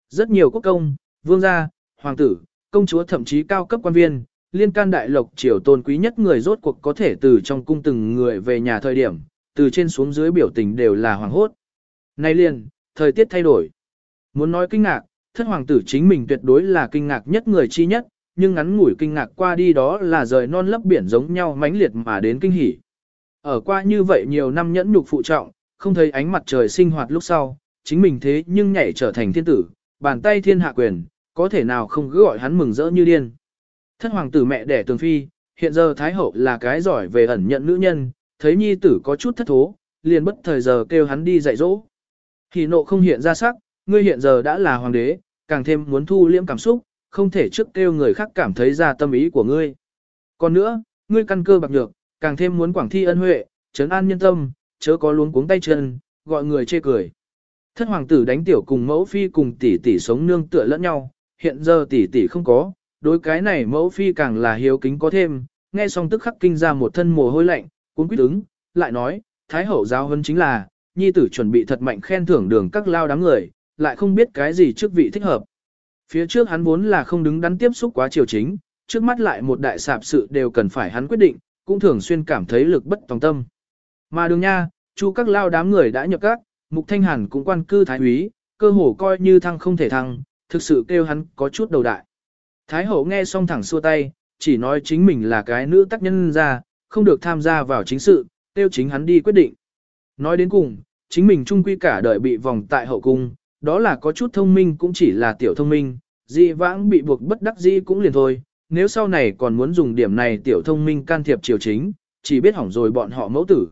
Rất nhiều quốc công, vương gia, hoàng tử, công chúa thậm chí cao cấp quan viên, liên can đại lộc triều tôn quý nhất người rốt cuộc có thể từ trong cung từng người về nhà thời điểm, từ trên xuống dưới biểu tình đều là hoàng hốt. Nay liền, thời tiết thay đổi. Muốn nói kinh ngạc, thất hoàng tử chính mình tuyệt đối là kinh ngạc nhất người chi nhất, nhưng ngắn ngủi kinh ngạc qua đi đó là rời non lấp biển giống nhau mãnh liệt mà đến kinh hỉ. Ở qua như vậy nhiều năm nhẫn nhục phụ trọng, không thấy ánh mặt trời sinh hoạt lúc sau, chính mình thế nhưng nhảy trở thành thiên tử, bàn tay thiên hạ quyền, có thể nào không cứ gọi hắn mừng rỡ như điên. Thất hoàng tử mẹ đẻ tường phi, hiện giờ Thái Hậu là cái giỏi về ẩn nhận nữ nhân, thấy nhi tử có chút thất thố, liền bất thời giờ kêu hắn đi dạy dỗ. Thì nộ không hiện ra sắc, ngươi hiện giờ đã là hoàng đế, càng thêm muốn thu liễm cảm xúc, không thể trước kêu người khác cảm thấy ra tâm ý của ngươi. Còn nữa, ngươi căn cơ bạc nhược, càng thêm muốn quảng thi ân huệ, trấn an nhân tâm, chớ có luống cuống tay chân, gọi người chê cười. Thất hoàng tử đánh tiểu cùng mẫu phi cùng tỷ tỷ sống nương tựa lẫn nhau, hiện giờ tỷ tỷ không có, đối cái này mẫu phi càng là hiếu kính có thêm, nghe xong tức khắc kinh ra một thân mồ hôi lạnh, cuốn quyết ứng, lại nói, thái hậu giáo hơn chính là, nhi tử chuẩn bị thật mạnh khen thưởng đường các lao đám người, lại không biết cái gì trước vị thích hợp. Phía trước hắn vốn là không đứng đắn tiếp xúc quá triều chính, trước mắt lại một đại sạp sự đều cần phải hắn quyết định, cũng thường xuyên cảm thấy lực bất tòng tâm. Mà đường nha, chu các lao đám người đã nhập các, Mục Thanh Hàn cũng quan cư thái úy, cơ hồ coi như thăng không thể thăng, thực sự kêu hắn có chút đầu đại. Thái hậu nghe xong thẳng xua tay, chỉ nói chính mình là cái nữ tác nhân ra, không được tham gia vào chính sự, kêu chính hắn đi quyết định. Nói đến cùng, chính mình trung quy cả đời bị vòng tại hậu cung, đó là có chút thông minh cũng chỉ là tiểu thông minh, dị vãng bị buộc bất đắc dĩ cũng liền thôi, nếu sau này còn muốn dùng điểm này tiểu thông minh can thiệp triều chính, chỉ biết hỏng rồi bọn họ mẫu tử.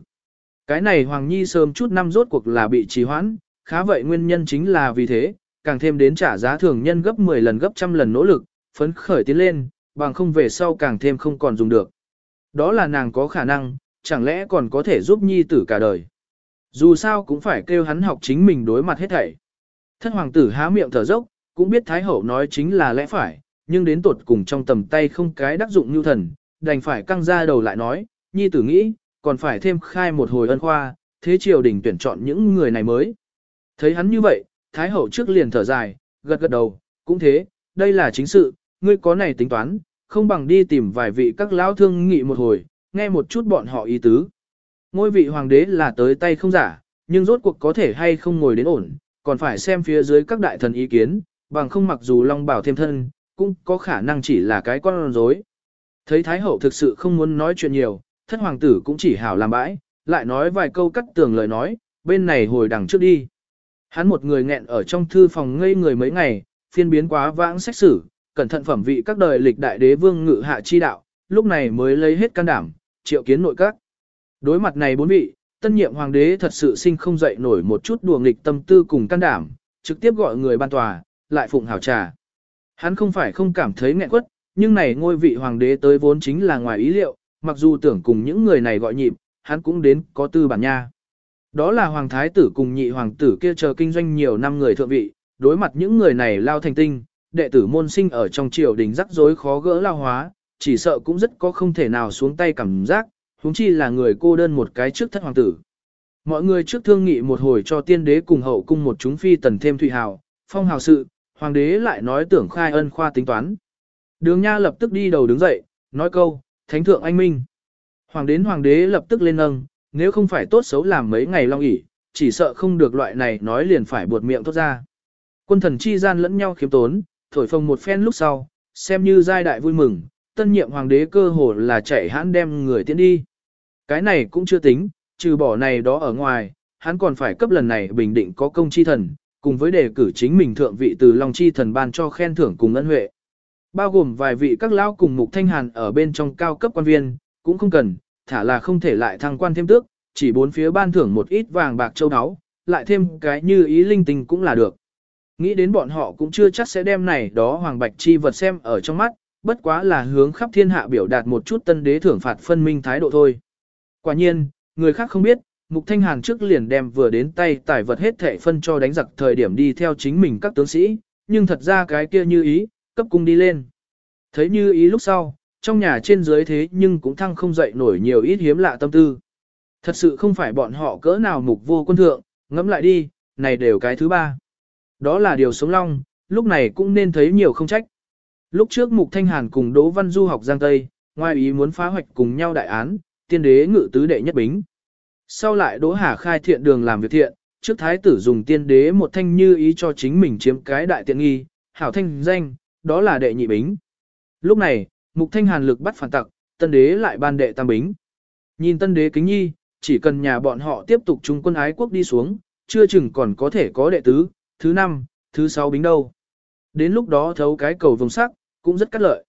Cái này Hoàng Nhi sớm chút năm rốt cuộc là bị trì hoãn, khá vậy nguyên nhân chính là vì thế, càng thêm đến trả giá thường nhân gấp 10 lần gấp trăm lần nỗ lực, phấn khởi tiến lên, bằng không về sau càng thêm không còn dùng được. Đó là nàng có khả năng, chẳng lẽ còn có thể giúp Nhi tử cả đời. Dù sao cũng phải kêu hắn học chính mình đối mặt hết thảy. Thất hoàng tử há miệng thở dốc, cũng biết Thái Hậu nói chính là lẽ phải, nhưng đến tột cùng trong tầm tay không cái đắc dụng như thần, đành phải căng ra đầu lại nói, Nhi tử nghĩ, còn phải thêm khai một hồi ân khoa, thế triều đình tuyển chọn những người này mới. Thấy hắn như vậy, Thái Hậu trước liền thở dài, gật gật đầu, cũng thế, đây là chính sự, ngươi có này tính toán, không bằng đi tìm vài vị các lão thương nghị một hồi, nghe một chút bọn họ ý tứ. Ngôi vị hoàng đế là tới tay không giả, nhưng rốt cuộc có thể hay không ngồi đến ổn, còn phải xem phía dưới các đại thần ý kiến, bằng không mặc dù long bảo thêm thân, cũng có khả năng chỉ là cái con rối. Thấy Thái Hậu thực sự không muốn nói chuyện nhiều, thất hoàng tử cũng chỉ hảo làm bãi, lại nói vài câu cắt tường lời nói, bên này hồi đằng trước đi. Hắn một người nghẹn ở trong thư phòng ngây người mấy ngày, phiên biến quá vãng xét xử, cẩn thận phẩm vị các đời lịch đại đế vương ngự hạ chi đạo, lúc này mới lấy hết can đảm, triệu kiến nội các. Đối mặt này bốn vị, tân nhiệm hoàng đế thật sự sinh không dậy nổi một chút đùa nghịch tâm tư cùng can đảm, trực tiếp gọi người ban tòa, lại phụng hảo trà. Hắn không phải không cảm thấy nghẹn quất, nhưng này ngôi vị hoàng đế tới vốn chính là ngoài ý liệu, mặc dù tưởng cùng những người này gọi nhịp, hắn cũng đến có tư bản nha. Đó là hoàng thái tử cùng nhị hoàng tử kia chờ kinh doanh nhiều năm người thượng vị, đối mặt những người này lao thành tinh, đệ tử môn sinh ở trong triều đình rắc rối khó gỡ lao hóa, chỉ sợ cũng rất có không thể nào xuống tay cảm giác, huống chi là người cô đơn một cái trước thất hoàng tử. Mọi người trước thương nghị một hồi cho tiên đế cùng hậu cung một chúng phi tần thêm thủy hào, phong hào sự, hoàng đế lại nói tưởng khai ân khoa tính toán. Đường Nha lập tức đi đầu đứng dậy, nói câu, thánh thượng anh minh. Hoàng đến hoàng đế lập tức lên nâng, nếu không phải tốt xấu làm mấy ngày long ỉ, chỉ sợ không được loại này nói liền phải buột miệng tốt ra. Quân thần chi gian lẫn nhau khiếm tốn, thổi phồng một phen lúc sau, xem như giai đại vui mừng, tân nhiệm hoàng đế cơ hồ là chạy hãn đem người tiến đi. Cái này cũng chưa tính, trừ bỏ này đó ở ngoài, hắn còn phải cấp lần này bình định có công chi thần, cùng với đề cử chính mình thượng vị từ Long chi thần ban cho khen thưởng cùng ân huệ. Bao gồm vài vị các lão cùng mục thanh hàn ở bên trong cao cấp quan viên, cũng không cần, thả là không thể lại thăng quan thêm tước, chỉ bốn phía ban thưởng một ít vàng bạc châu áo, lại thêm cái như ý linh tinh cũng là được. Nghĩ đến bọn họ cũng chưa chắc sẽ đem này đó hoàng bạch chi vật xem ở trong mắt, bất quá là hướng khắp thiên hạ biểu đạt một chút tân đế thưởng phạt phân minh thái độ thôi. Quả nhiên, người khác không biết, Mục Thanh Hàn trước liền đem vừa đến tay tài vật hết thệ phân cho đánh giặc thời điểm đi theo chính mình các tướng sĩ, nhưng thật ra cái kia như ý, cấp cung đi lên. Thấy như ý lúc sau, trong nhà trên dưới thế nhưng cũng thăng không dậy nổi nhiều ít hiếm lạ tâm tư. Thật sự không phải bọn họ cỡ nào mục vô quân thượng, ngẫm lại đi, này đều cái thứ ba. Đó là điều sống long, lúc này cũng nên thấy nhiều không trách. Lúc trước Mục Thanh Hàn cùng Đỗ Văn Du học Giang Tây, ngoài ý muốn phá hoạch cùng nhau đại án, tiên đế ngự tứ đệ nhất bính. Sau lại Đỗ Hà khai thiện đường làm việc thiện, trước thái tử dùng tiên đế một thanh như ý cho chính mình chiếm cái đại tiện nghi, hảo thanh danh, đó là đệ nhị bính. Lúc này, Mục Thanh Hàn lực bắt phản tặc, tân đế lại ban đệ tam bính. Nhìn tân đế kính nhi, chỉ cần nhà bọn họ tiếp tục trung quân ái quốc đi xuống, chưa chừng còn có thể có đệ tứ, thứ năm, thứ sáu bính đâu. Đến lúc đó thấu cái cầu vùng sắc, cũng rất cắt lợi.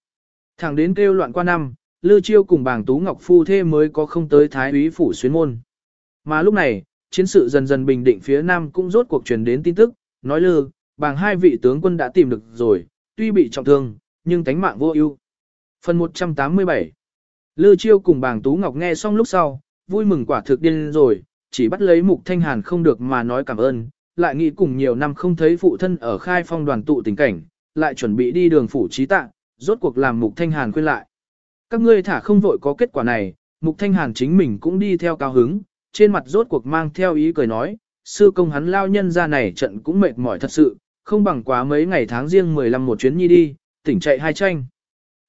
Thẳng đến kêu loạn qua năm, Lư Chiêu cùng bảng Tú Ngọc Phu Thê mới có không tới Thái úy phủ xuyến môn. Mà lúc này, chiến sự dần dần bình định phía Nam cũng rốt cuộc truyền đến tin tức, nói Lư, bảng hai vị tướng quân đã tìm được rồi, tuy bị trọng thương, nhưng tánh mạng vô ưu. Phần 187 Lư Chiêu cùng Bàng Tú Ngọc nghe xong lúc sau, vui mừng quả thực điên rồi, chỉ bắt lấy Mục Thanh Hàn không được mà nói cảm ơn, lại nghĩ cùng nhiều năm không thấy phụ thân ở khai phong đoàn tụ tình cảnh, lại chuẩn bị đi đường phủ trí tạng, rốt cuộc làm Mục Thanh Hàn khuyên lại. Các ngươi thả không vội có kết quả này, Mục Thanh Hàn chính mình cũng đi theo cao hứng, trên mặt rốt cuộc mang theo ý cười nói, sư công hắn lao nhân ra này trận cũng mệt mỏi thật sự, không bằng quá mấy ngày tháng riêng 15 một chuyến nhi đi, tỉnh chạy hai tranh.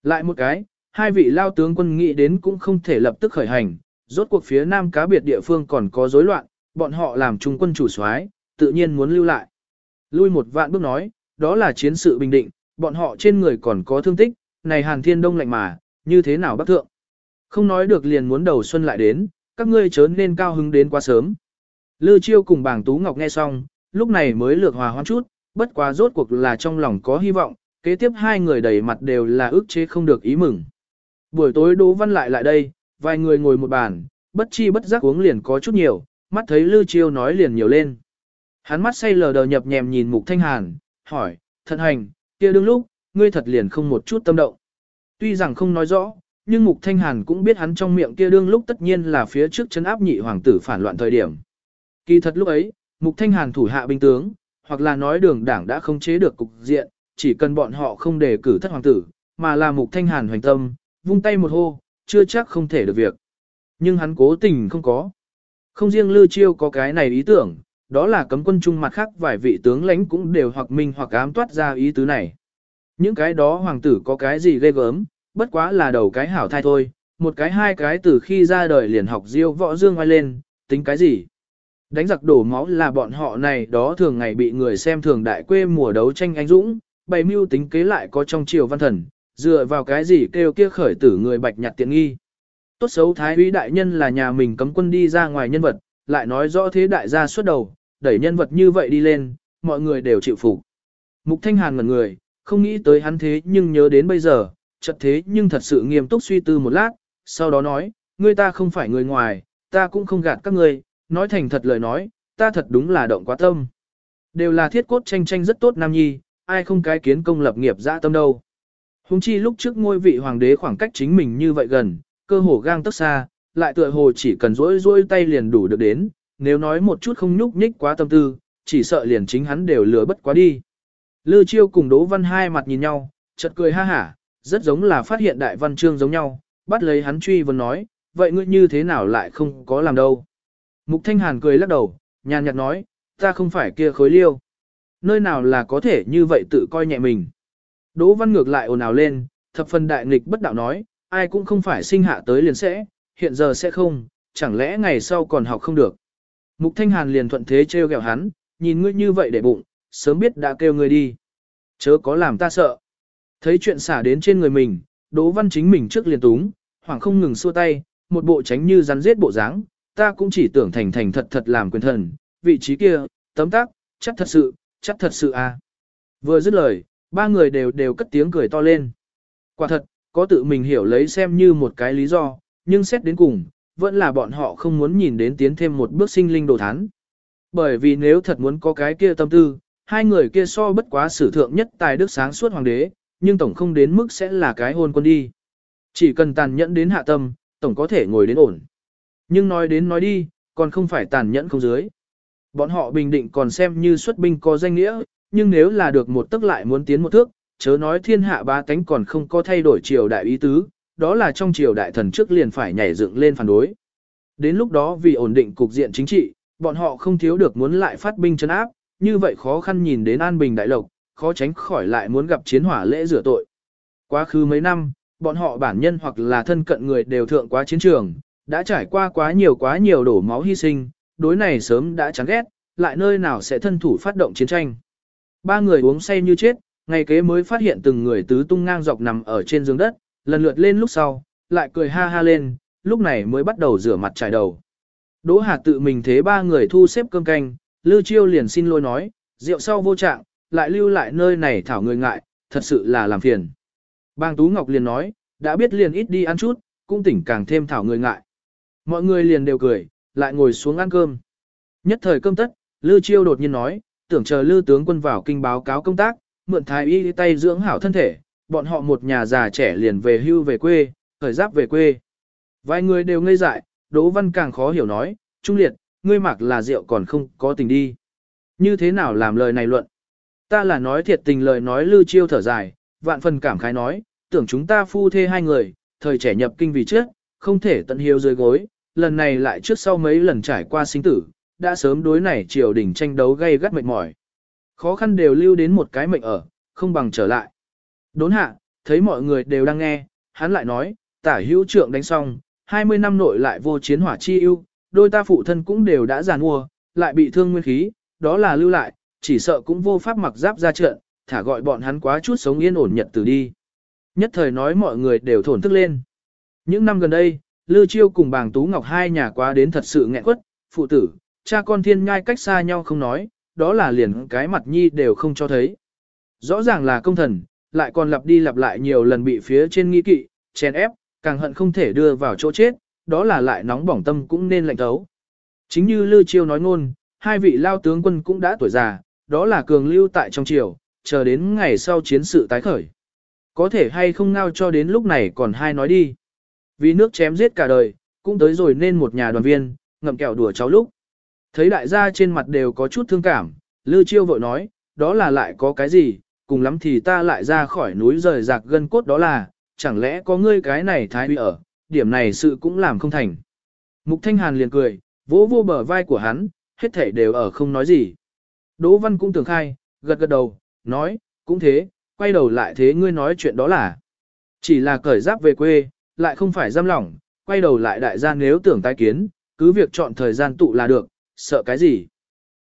Lại một cái, hai vị lao tướng quân nghĩ đến cũng không thể lập tức khởi hành, rốt cuộc phía nam cá biệt địa phương còn có rối loạn, bọn họ làm trung quân chủ soái, tự nhiên muốn lưu lại. Lui một vạn bước nói, đó là chiến sự bình định, bọn họ trên người còn có thương tích, này Hàn Thiên Đông lạnh mà, như thế nào bác thượng. Không nói được liền muốn đầu xuân lại đến, các ngươi chớ nên cao hứng đến quá sớm. Lư Chiêu cùng bảng Tú Ngọc nghe xong, lúc này mới lược hòa hoãn chút, bất quá rốt cuộc là trong lòng có hy vọng, kế tiếp hai người đầy mặt đều là ước chế không được ý mừng. Buổi tối Đỗ Văn lại lại đây, vài người ngồi một bàn, bất chi bất giác uống liền có chút nhiều, mắt thấy Lư Chiêu nói liền nhiều lên. Hắn mắt say lờ đờ nhập nhèm nhìn Mục Thanh Hàn, hỏi, thật hành, kia đương lúc, ngươi thật liền không một chút tâm động. Tuy rằng không nói rõ, nhưng Mục Thanh Hàn cũng biết hắn trong miệng kia đương lúc tất nhiên là phía trước chấn áp nhị hoàng tử phản loạn thời điểm. Kỳ thật lúc ấy, Mục Thanh Hàn thủ hạ binh tướng, hoặc là nói đường đảng đã không chế được cục diện, chỉ cần bọn họ không đề cử thất hoàng tử, mà là Mục Thanh Hàn hoành tâm, vung tay một hô, chưa chắc không thể được việc. Nhưng hắn cố tình không có. Không riêng Lư Chiêu có cái này ý tưởng, đó là cấm quân chung mặt khác vài vị tướng lãnh cũng đều hoặc minh hoặc ám toát ra ý tứ này. Những cái đó hoàng tử có cái gì ghê gớm, bất quá là đầu cái hảo thai thôi, một cái hai cái từ khi ra đời liền học diêu võ dương ngoài lên, tính cái gì. Đánh giặc đổ máu là bọn họ này đó thường ngày bị người xem thường đại quê mùa đấu tranh anh dũng, bày mưu tính kế lại có trong triều văn thần, dựa vào cái gì kêu kia khởi tử người bạch nhặt tiện nghi. Tốt xấu thái úy đại nhân là nhà mình cấm quân đi ra ngoài nhân vật, lại nói rõ thế đại gia xuất đầu, đẩy nhân vật như vậy đi lên, mọi người đều chịu phục. Mục Thanh Hàn ngẩn người, không nghĩ tới hắn thế nhưng nhớ đến bây giờ, chợt thế nhưng thật sự nghiêm túc suy tư một lát, sau đó nói, ngươi ta không phải người ngoài, ta cũng không gạt các ngươi, nói thành thật lời nói, ta thật đúng là động quá tâm. Đều là thiết cốt tranh tranh rất tốt nam nhi, ai không cái kiến công lập nghiệp dã tâm đâu. Hùng chi lúc trước ngôi vị hoàng đế khoảng cách chính mình như vậy gần, cơ hồ gang tức xa, lại tựa hồ chỉ cần rỗi rỗi tay liền đủ được đến, nếu nói một chút không nhúc nhích quá tâm tư, chỉ sợ liền chính hắn đều lừa bất quá đi. Lư Chiêu cùng Đỗ Văn hai mặt nhìn nhau, chợt cười ha hả, rất giống là phát hiện đại văn chương giống nhau, bắt lấy hắn truy vấn nói, vậy ngươi như thế nào lại không có làm đâu. Mục Thanh Hàn cười lắc đầu, nhàn nhạt nói, ta không phải kia khối liêu. Nơi nào là có thể như vậy tự coi nhẹ mình. Đỗ Văn ngược lại ồn ào lên, thập phần đại nghịch bất đạo nói, ai cũng không phải sinh hạ tới liền sẽ, hiện giờ sẽ không, chẳng lẽ ngày sau còn học không được. Mục Thanh Hàn liền thuận thế trêu ghẹo hắn, nhìn ngươi như vậy để bụng, sớm biết đã kêu ngươi đi. Chớ có làm ta sợ. Thấy chuyện xả đến trên người mình, Đỗ Văn chính mình trước liền túng, hoảng không ngừng xua tay, một bộ tránh như rắn giết bộ dáng, ta cũng chỉ tưởng thành thành thật thật làm quyền thần, vị trí kia, tấm tác, chắc thật sự, chắc thật sự à. Vừa dứt lời, ba người đều đều cất tiếng cười to lên. Quả thật, có tự mình hiểu lấy xem như một cái lý do, nhưng xét đến cùng, vẫn là bọn họ không muốn nhìn đến tiến thêm một bước sinh linh đồ thán. Bởi vì nếu thật muốn có cái kia tâm tư, hai người kia so bất quá sử thượng nhất tài đức sáng suốt hoàng đế, nhưng tổng không đến mức sẽ là cái hôn quân đi. Chỉ cần tàn nhẫn đến hạ tâm, tổng có thể ngồi đến ổn. Nhưng nói đến nói đi, còn không phải tàn nhẫn không dưới. Bọn họ bình định còn xem như xuất binh có danh nghĩa, nhưng nếu là được một tức lại muốn tiến một thước, chớ nói thiên hạ ba tánh còn không có thay đổi triều đại ý tứ, đó là trong triều đại thần trước liền phải nhảy dựng lên phản đối. Đến lúc đó vì ổn định cục diện chính trị, bọn họ không thiếu được muốn lại phát binh chấn áp, như vậy khó khăn nhìn đến an bình đại lộc, khó tránh khỏi lại muốn gặp chiến hỏa lễ rửa tội. Quá khứ mấy năm, bọn họ bản nhân hoặc là thân cận người đều thượng quá chiến trường, đã trải qua quá nhiều quá nhiều đổ máu hy sinh, đối này sớm đã chán ghét, lại nơi nào sẽ thân thủ phát động chiến tranh. Ba người uống say như chết, ngày kế mới phát hiện từng người tứ tung ngang dọc nằm ở trên giường đất, lần lượt lên lúc sau, lại cười ha ha lên, lúc này mới bắt đầu rửa mặt trải đầu. Đỗ Hà tự mình thế ba người thu xếp cơm canh, Lư Chiêu liền xin lỗi nói, rượu sau vô trạng, lại lưu lại nơi này thảo người ngại, thật sự là làm phiền. Bang Tú Ngọc liền nói, đã biết liền ít đi ăn chút, cũng tỉnh càng thêm thảo người ngại. Mọi người liền đều cười, lại ngồi xuống ăn cơm. Nhất thời cơm tất, Lư Chiêu đột nhiên nói, tưởng chờ Lư tướng quân vào kinh báo cáo công tác, mượn thái y tay dưỡng hảo thân thể, bọn họ một nhà già trẻ liền về hưu về quê, thời giáp về quê. Vài người đều ngây dại, Đỗ Văn càng khó hiểu nói, Trung Liệt, ngươi mặc là rượu còn không có tình đi. Như thế nào làm lời này luận? Ta là nói thiệt tình lời nói Lư Chiêu thở dài, vạn phần cảm khái nói, tưởng chúng ta phu thê hai người, thời trẻ nhập kinh vì trước, không thể tận hiếu dưới gối, lần này lại trước sau mấy lần trải qua sinh tử, đã sớm đối này triều đình tranh đấu gây gắt mệt mỏi. Khó khăn đều lưu đến một cái mệnh ở, không bằng trở lại. Đốn hạ, thấy mọi người đều đang nghe, hắn lại nói, tả hữu trượng đánh xong, 20 năm nội lại vô chiến hỏa chi ưu, đôi ta phụ thân cũng đều đã giàn mua, lại bị thương nguyên khí, đó là lưu lại, chỉ sợ cũng vô pháp mặc giáp ra trận, thả gọi bọn hắn quá chút sống yên ổn nhật từ đi. Nhất thời nói mọi người đều thổn thức lên. Những năm gần đây, Lư Chiêu cùng bàng Tú Ngọc hai nhà quá đến thật sự nghẹn quất, phụ tử, cha con thiên nhai cách xa nhau không nói, đó là liền cái mặt nhi đều không cho thấy. Rõ ràng là công thần, lại còn lặp đi lặp lại nhiều lần bị phía trên nghi kỵ, chèn ép, càng hận không thể đưa vào chỗ chết, đó là lại nóng bỏng tâm cũng nên lạnh thấu. Chính như Lư Chiêu nói ngôn, hai vị lao tướng quân cũng đã tuổi già, đó là cường lưu tại trong triều, chờ đến ngày sau chiến sự tái khởi. Có thể hay không ngao cho đến lúc này còn hai nói đi. Vì nước chém giết cả đời, cũng tới rồi nên một nhà đoàn viên, ngậm kẹo đùa cháu lúc. Thấy đại gia trên mặt đều có chút thương cảm, Lư Chiêu vội nói, đó là lại có cái gì, cùng lắm thì ta lại ra khỏi núi rời rạc gân cốt đó là, chẳng lẽ có ngươi cái này thái uy ở, điểm này sự cũng làm không thành. Mục Thanh Hàn liền cười, vỗ vô bờ vai của hắn, hết thể đều ở không nói gì. Đỗ Văn cũng tưởng khai, gật gật đầu, nói, cũng thế, quay đầu lại thế ngươi nói chuyện đó là. Chỉ là cởi giáp về quê, lại không phải giam lỏng, quay đầu lại đại gia nếu tưởng tái kiến, cứ việc chọn thời gian tụ là được, sợ cái gì.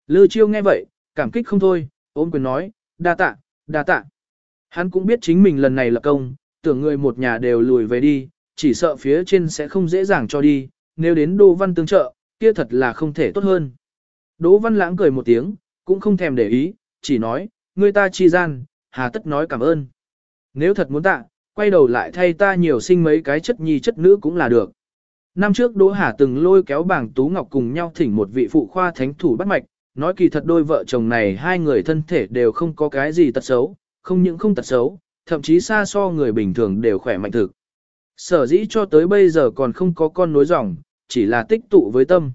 Lư chiêu nghe vậy, cảm kích không thôi, ôm quyền nói, đa tạ, đa tạ. Hắn cũng biết chính mình lần này là công, tưởng người một nhà đều lùi về đi, chỉ sợ phía trên sẽ không dễ dàng cho đi, nếu đến Đỗ Văn tương trợ, kia thật là không thể tốt hơn. Đỗ Văn lãng cười một tiếng, cũng không thèm để ý, chỉ nói, người ta chi gian, hà tất nói cảm ơn. Nếu thật muốn tạ, quay đầu lại thay ta nhiều sinh mấy cái chất nhi chất nữ cũng là được. Năm trước Đỗ Hà từng lôi kéo bảng Tú Ngọc cùng nhau thỉnh một vị phụ khoa thánh thủ bắt mạch, nói kỳ thật đôi vợ chồng này hai người thân thể đều không có cái gì tật xấu, không những không tật xấu, thậm chí xa so người bình thường đều khỏe mạnh thực. Sở dĩ cho tới bây giờ còn không có con nối dòng, chỉ là tích tụ với tâm.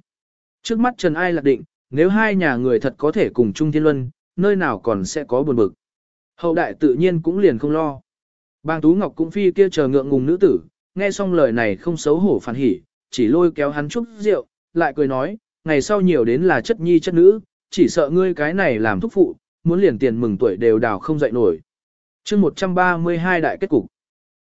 Trước mắt Trần Ai lạc định, nếu hai nhà người thật có thể cùng chung thiên luân, nơi nào còn sẽ có buồn bực. Hậu đại tự nhiên cũng liền không lo. Bang Tú Ngọc cũng phi kia chờ ngượng ngùng nữ tử, nghe xong lời này không xấu hổ phản hỉ, chỉ lôi kéo hắn chút rượu, lại cười nói, ngày sau nhiều đến là chất nhi chất nữ, chỉ sợ ngươi cái này làm thúc phụ, muốn liền tiền mừng tuổi đều đào không dậy nổi. chương 132 đại kết cục.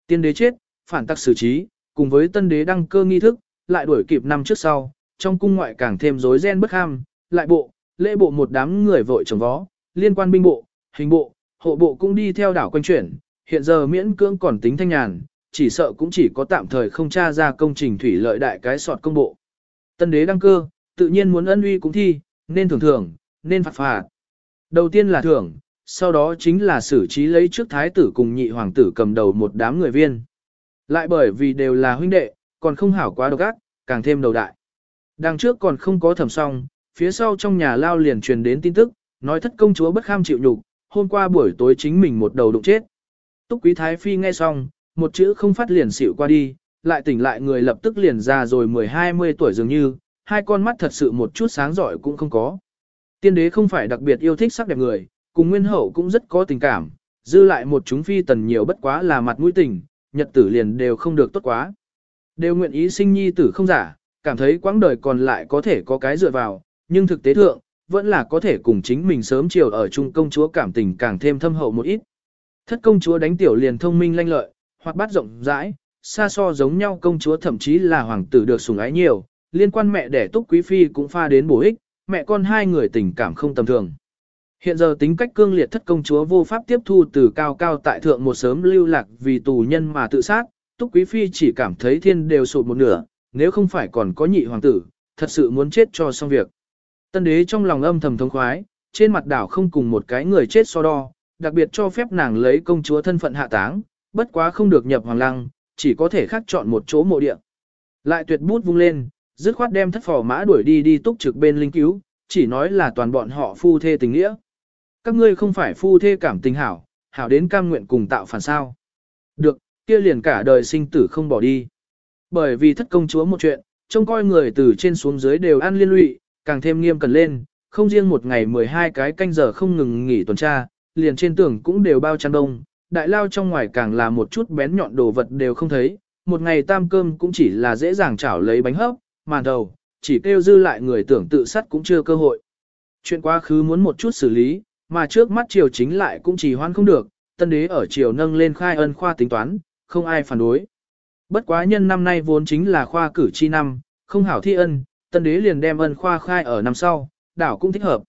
Tiên đế chết, phản tắc xử trí, cùng với tân đế đăng cơ nghi thức, lại đuổi kịp năm trước sau, trong cung ngoại càng thêm rối ren bất ham, lại bộ, lễ bộ một đám người vội chồng vó, liên quan binh bộ, hình bộ, hộ bộ cũng đi theo đảo quanh chuyển, hiện giờ miễn cưỡng còn tính thanh nhàn, chỉ sợ cũng chỉ có tạm thời không tra ra công trình thủy lợi đại cái sọt công bộ. Tân đế đăng cơ, tự nhiên muốn ân uy cũng thi, nên thưởng thưởng, nên phạt phạt. Đầu tiên là thưởng, sau đó chính là xử trí lấy trước thái tử cùng nhị hoàng tử cầm đầu một đám người viên. Lại bởi vì đều là huynh đệ, còn không hảo quá độc ác, càng thêm đầu đại. Đằng trước còn không có thẩm xong, phía sau trong nhà lao liền truyền đến tin tức, nói thất công chúa bất kham chịu nhục, hôm qua buổi tối chính mình một đầu đụng chết. Túc quý thái phi nghe xong, một chữ không phát liền xỉu qua đi, lại tỉnh lại người lập tức liền ra rồi 10-20 tuổi dường như, hai con mắt thật sự một chút sáng giỏi cũng không có. Tiên đế không phải đặc biệt yêu thích sắc đẹp người, cùng nguyên hậu cũng rất có tình cảm, dư lại một chúng phi tần nhiều bất quá là mặt mũi tình, nhật tử liền đều không được tốt quá. Đều nguyện ý sinh nhi tử không giả, cảm thấy quãng đời còn lại có thể có cái dựa vào, nhưng thực tế thượng, vẫn là có thể cùng chính mình sớm chiều ở chung công chúa cảm tình càng thêm thâm hậu một ít. Thất công chúa đánh tiểu liền thông minh lanh lợi, hoặc bắt rộng rãi, xa so giống nhau công chúa thậm chí là hoàng tử được sủng ái nhiều, liên quan mẹ đẻ túc quý phi cũng pha đến bổ ích, mẹ con hai người tình cảm không tầm thường. Hiện giờ tính cách cương liệt thất công chúa vô pháp tiếp thu từ cao cao tại thượng một sớm lưu lạc vì tù nhân mà tự sát, túc quý phi chỉ cảm thấy thiên đều sụt một nửa, nếu không phải còn có nhị hoàng tử, thật sự muốn chết cho xong việc. Tân đế trong lòng âm thầm thống khoái, trên mặt đảo không cùng một cái người chết so đo, đặc biệt cho phép nàng lấy công chúa thân phận hạ táng, bất quá không được nhập hoàng lăng, chỉ có thể khác chọn một chỗ mộ địa. Lại tuyệt bút vung lên, dứt khoát đem thất phò mã đuổi đi đi túc trực bên linh cứu, chỉ nói là toàn bọn họ phu thê tình nghĩa. Các ngươi không phải phu thê cảm tình hảo, hảo đến cam nguyện cùng tạo phản sao. Được, kia liền cả đời sinh tử không bỏ đi. Bởi vì thất công chúa một chuyện, trông coi người từ trên xuống dưới đều ăn liên lụy, càng thêm nghiêm cần lên, không riêng một ngày 12 cái canh giờ không ngừng nghỉ tuần tra, liền trên tường cũng đều bao chăn đông, đại lao trong ngoài càng là một chút bén nhọn đồ vật đều không thấy, một ngày tam cơm cũng chỉ là dễ dàng chảo lấy bánh hấp, màn đầu, chỉ kêu dư lại người tưởng tự sát cũng chưa cơ hội. Chuyện quá khứ muốn một chút xử lý, mà trước mắt triều chính lại cũng chỉ hoan không được, tân đế ở triều nâng lên khai ân khoa tính toán, không ai phản đối. Bất quá nhân năm nay vốn chính là khoa cử chi năm, không hảo thi ân, tân đế liền đem ân khoa khai ở năm sau, đảo cũng thích hợp.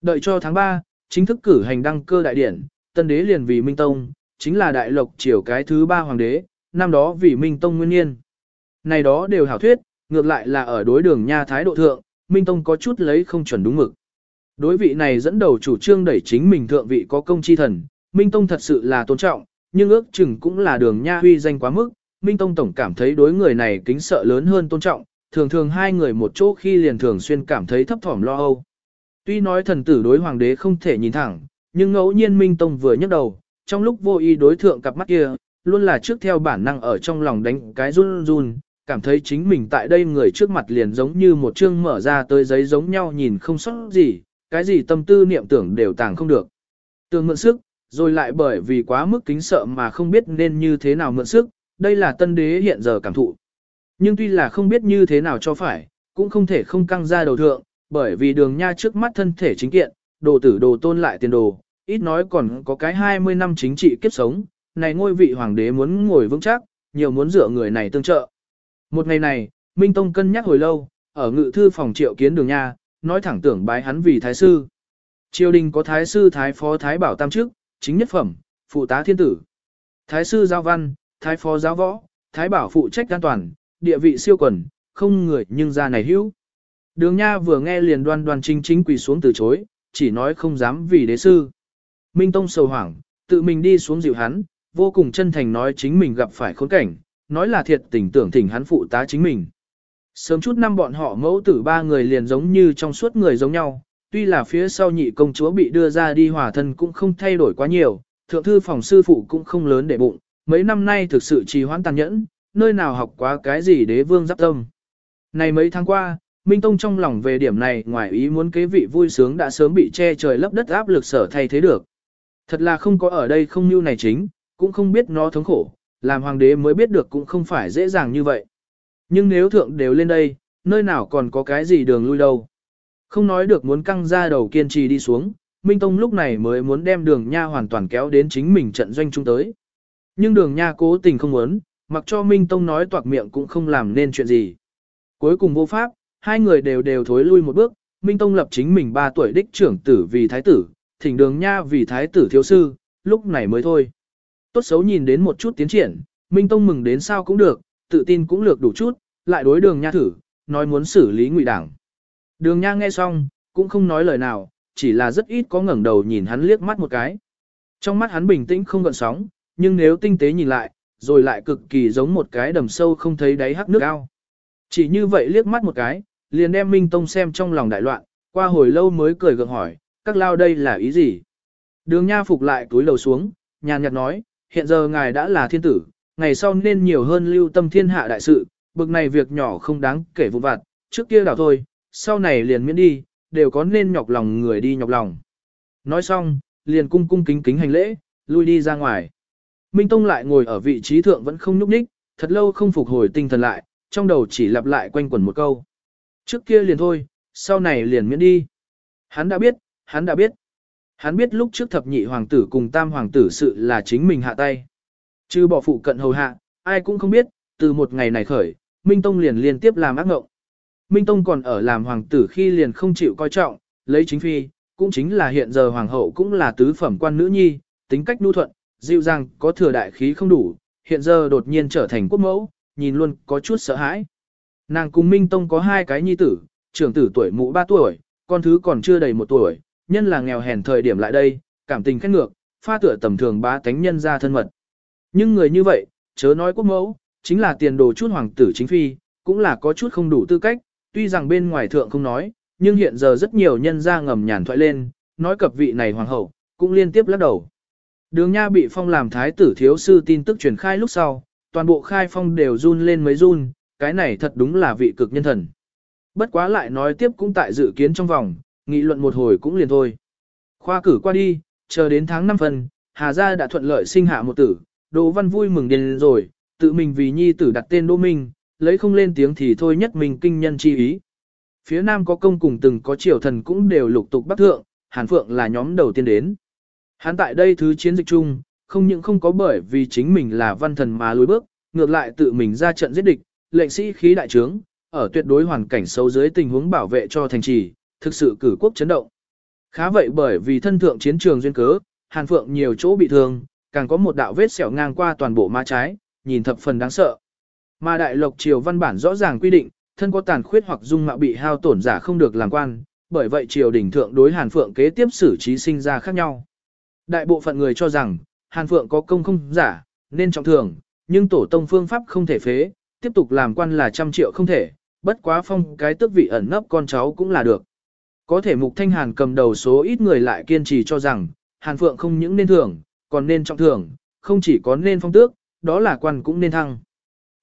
Đợi cho tháng 3, chính thức cử hành đăng cơ đại điển, tân đế liền vì Minh Tông, chính là đại lộc triều cái thứ ba hoàng đế, năm đó vì Minh Tông nguyên nhiên. Này đó đều hảo thuyết, ngược lại là ở đối đường nha thái độ thượng, Minh Tông có chút lấy không chuẩn đúng mực. Đối vị này dẫn đầu chủ trương đẩy chính mình thượng vị có công chi thần, Minh Tông thật sự là tôn trọng, nhưng ước chừng cũng là đường nha huy danh quá mức, Minh Tông tổng cảm thấy đối người này kính sợ lớn hơn tôn trọng, thường thường hai người một chỗ khi liền thường xuyên cảm thấy thấp thỏm lo âu. Tuy nói thần tử đối hoàng đế không thể nhìn thẳng, nhưng ngẫu nhiên Minh Tông vừa nhấc đầu, trong lúc vô ý đối thượng cặp mắt kia, luôn là trước theo bản năng ở trong lòng đánh cái run run, cảm thấy chính mình tại đây người trước mặt liền giống như một chương mở ra tới giấy giống nhau nhìn không sót gì, cái gì tâm tư niệm tưởng đều tàng không được. Tường mượn sức, rồi lại bởi vì quá mức kính sợ mà không biết nên như thế nào mượn sức, đây là tân đế hiện giờ cảm thụ. Nhưng tuy là không biết như thế nào cho phải, cũng không thể không căng ra đầu thượng, bởi vì đường nha trước mắt thân thể chính kiện, đồ tử đồ tôn lại tiền đồ, ít nói còn có cái 20 năm chính trị kiếp sống, này ngôi vị hoàng đế muốn ngồi vững chắc, nhiều muốn dựa người này tương trợ. Một ngày này, Minh Tông cân nhắc hồi lâu, ở ngự thư phòng triệu kiến đường nha, nói thẳng tưởng bái hắn vì thái sư. Triều đình có thái sư thái phó thái bảo tam chức, chính nhất phẩm, phụ tá thiên tử. Thái sư giao văn, thái phó giáo võ, thái bảo phụ trách an toàn, địa vị siêu quần, không người nhưng ra này hữu. Đường Nha vừa nghe liền đoan đoan chính chính quỳ xuống từ chối, chỉ nói không dám vì đế sư. Minh Tông sầu hoảng, tự mình đi xuống dịu hắn, vô cùng chân thành nói chính mình gặp phải khốn cảnh, nói là thiệt tình tưởng thỉnh hắn phụ tá chính mình. Sớm chút năm bọn họ mẫu tử ba người liền giống như trong suốt người giống nhau, tuy là phía sau nhị công chúa bị đưa ra đi hòa thân cũng không thay đổi quá nhiều, thượng thư phòng sư phụ cũng không lớn để bụng, mấy năm nay thực sự trì hoãn tàn nhẫn, nơi nào học quá cái gì đế vương giáp tâm. Này mấy tháng qua, Minh Tông trong lòng về điểm này ngoài ý muốn kế vị vui sướng đã sớm bị che trời lấp đất áp lực sở thay thế được. Thật là không có ở đây không như này chính, cũng không biết nó thống khổ, làm hoàng đế mới biết được cũng không phải dễ dàng như vậy. Nhưng nếu thượng đều lên đây, nơi nào còn có cái gì đường lui đâu. Không nói được muốn căng ra đầu kiên trì đi xuống, Minh Tông lúc này mới muốn đem đường nha hoàn toàn kéo đến chính mình trận doanh trung tới. Nhưng đường nha cố tình không muốn, mặc cho Minh Tông nói toạc miệng cũng không làm nên chuyện gì. Cuối cùng vô pháp, hai người đều đều thối lui một bước, Minh Tông lập chính mình 3 tuổi đích trưởng tử vì thái tử, thỉnh đường nha vì thái tử thiếu sư, lúc này mới thôi. Tốt xấu nhìn đến một chút tiến triển, Minh Tông mừng đến sao cũng được, tự tin cũng lược đủ chút, lại đối đường nha thử, nói muốn xử lý ngụy đảng. Đường nha nghe xong, cũng không nói lời nào, chỉ là rất ít có ngẩng đầu nhìn hắn liếc mắt một cái. Trong mắt hắn bình tĩnh không gợn sóng, nhưng nếu tinh tế nhìn lại, rồi lại cực kỳ giống một cái đầm sâu không thấy đáy hắc nước ao. Chỉ như vậy liếc mắt một cái, liền đem Minh Tông xem trong lòng đại loạn, qua hồi lâu mới cười gượng hỏi, các lao đây là ý gì? Đường Nha phục lại túi lầu xuống, nhàn nhạt nói, hiện giờ ngài đã là thiên tử, ngày sau nên nhiều hơn lưu tâm thiên hạ đại sự, bực này việc nhỏ không đáng kể vụ vặt, trước kia đảo thôi, sau này liền miễn đi, đều có nên nhọc lòng người đi nhọc lòng. Nói xong, liền cung cung kính kính hành lễ, lui đi ra ngoài. Minh Tông lại ngồi ở vị trí thượng vẫn không nhúc nhích, thật lâu không phục hồi tinh thần lại, trong đầu chỉ lặp lại quanh quẩn một câu. Trước kia liền thôi, sau này liền miễn đi. Hắn đã biết, hắn đã biết. Hắn biết lúc trước thập nhị hoàng tử cùng tam hoàng tử sự là chính mình hạ tay. Chứ bỏ phụ cận hầu hạ, ai cũng không biết, từ một ngày này khởi, Minh Tông liền liên tiếp làm ác ngộng. Minh Tông còn ở làm hoàng tử khi liền không chịu coi trọng, lấy chính phi, cũng chính là hiện giờ hoàng hậu cũng là tứ phẩm quan nữ nhi, tính cách nhu thuận, dịu dàng, có thừa đại khí không đủ, hiện giờ đột nhiên trở thành quốc mẫu, nhìn luôn có chút sợ hãi. Nàng cùng Minh Tông có hai cái nhi tử, trưởng tử tuổi mũ 3 tuổi, con thứ còn chưa đầy một tuổi, nhân là nghèo hèn thời điểm lại đây, cảm tình khét ngược, pha tựa tầm thường bá tánh nhân ra thân mật. Nhưng người như vậy, chớ nói quốc mẫu, chính là tiền đồ chút hoàng tử chính phi, cũng là có chút không đủ tư cách, tuy rằng bên ngoài thượng không nói, nhưng hiện giờ rất nhiều nhân ra ngầm nhàn thoại lên, nói cập vị này hoàng hậu, cũng liên tiếp lắc đầu. Đường Nha bị phong làm thái tử thiếu sư tin tức truyền khai lúc sau, toàn bộ khai phong đều run lên mấy run, cái này thật đúng là vị cực nhân thần. Bất quá lại nói tiếp cũng tại dự kiến trong vòng, nghị luận một hồi cũng liền thôi. Khoa cử qua đi, chờ đến tháng 5 phần, Hà Gia đã thuận lợi sinh hạ một tử, Đỗ Văn vui mừng điên rồi, tự mình vì nhi tử đặt tên Đỗ Minh, lấy không lên tiếng thì thôi nhất mình kinh nhân chi ý. Phía Nam có công cùng từng có triều thần cũng đều lục tục bắt thượng, Hàn Phượng là nhóm đầu tiên đến. Hắn tại đây thứ chiến dịch chung, không những không có bởi vì chính mình là văn thần mà lùi bước, ngược lại tự mình ra trận giết địch, lệnh sĩ khí đại trướng, ở tuyệt đối hoàn cảnh xấu dưới tình huống bảo vệ cho thành trì, thực sự cử quốc chấn động. Khá vậy bởi vì thân thượng chiến trường duyên cớ, Hàn Phượng nhiều chỗ bị thương, càng có một đạo vết sẹo ngang qua toàn bộ má trái, nhìn thập phần đáng sợ. Mà Đại Lộc Triều văn bản rõ ràng quy định, thân có tàn khuyết hoặc dung mạo bị hao tổn giả không được làm quan, bởi vậy triều đình thượng đối Hàn Phượng kế tiếp xử trí sinh ra khác nhau. Đại bộ phận người cho rằng, Hàn Phượng có công không giả, nên trọng thường, nhưng tổ tông phương pháp không thể phế, tiếp tục làm quan là trăm triệu không thể, bất quá phong cái tước vị ẩn nấp con cháu cũng là được. Có thể Mục Thanh Hàn cầm đầu số ít người lại kiên trì cho rằng, Hàn Phượng không những nên thưởng, còn nên trọng thưởng, không chỉ có nên phong tước, đó là quan cũng nên thăng.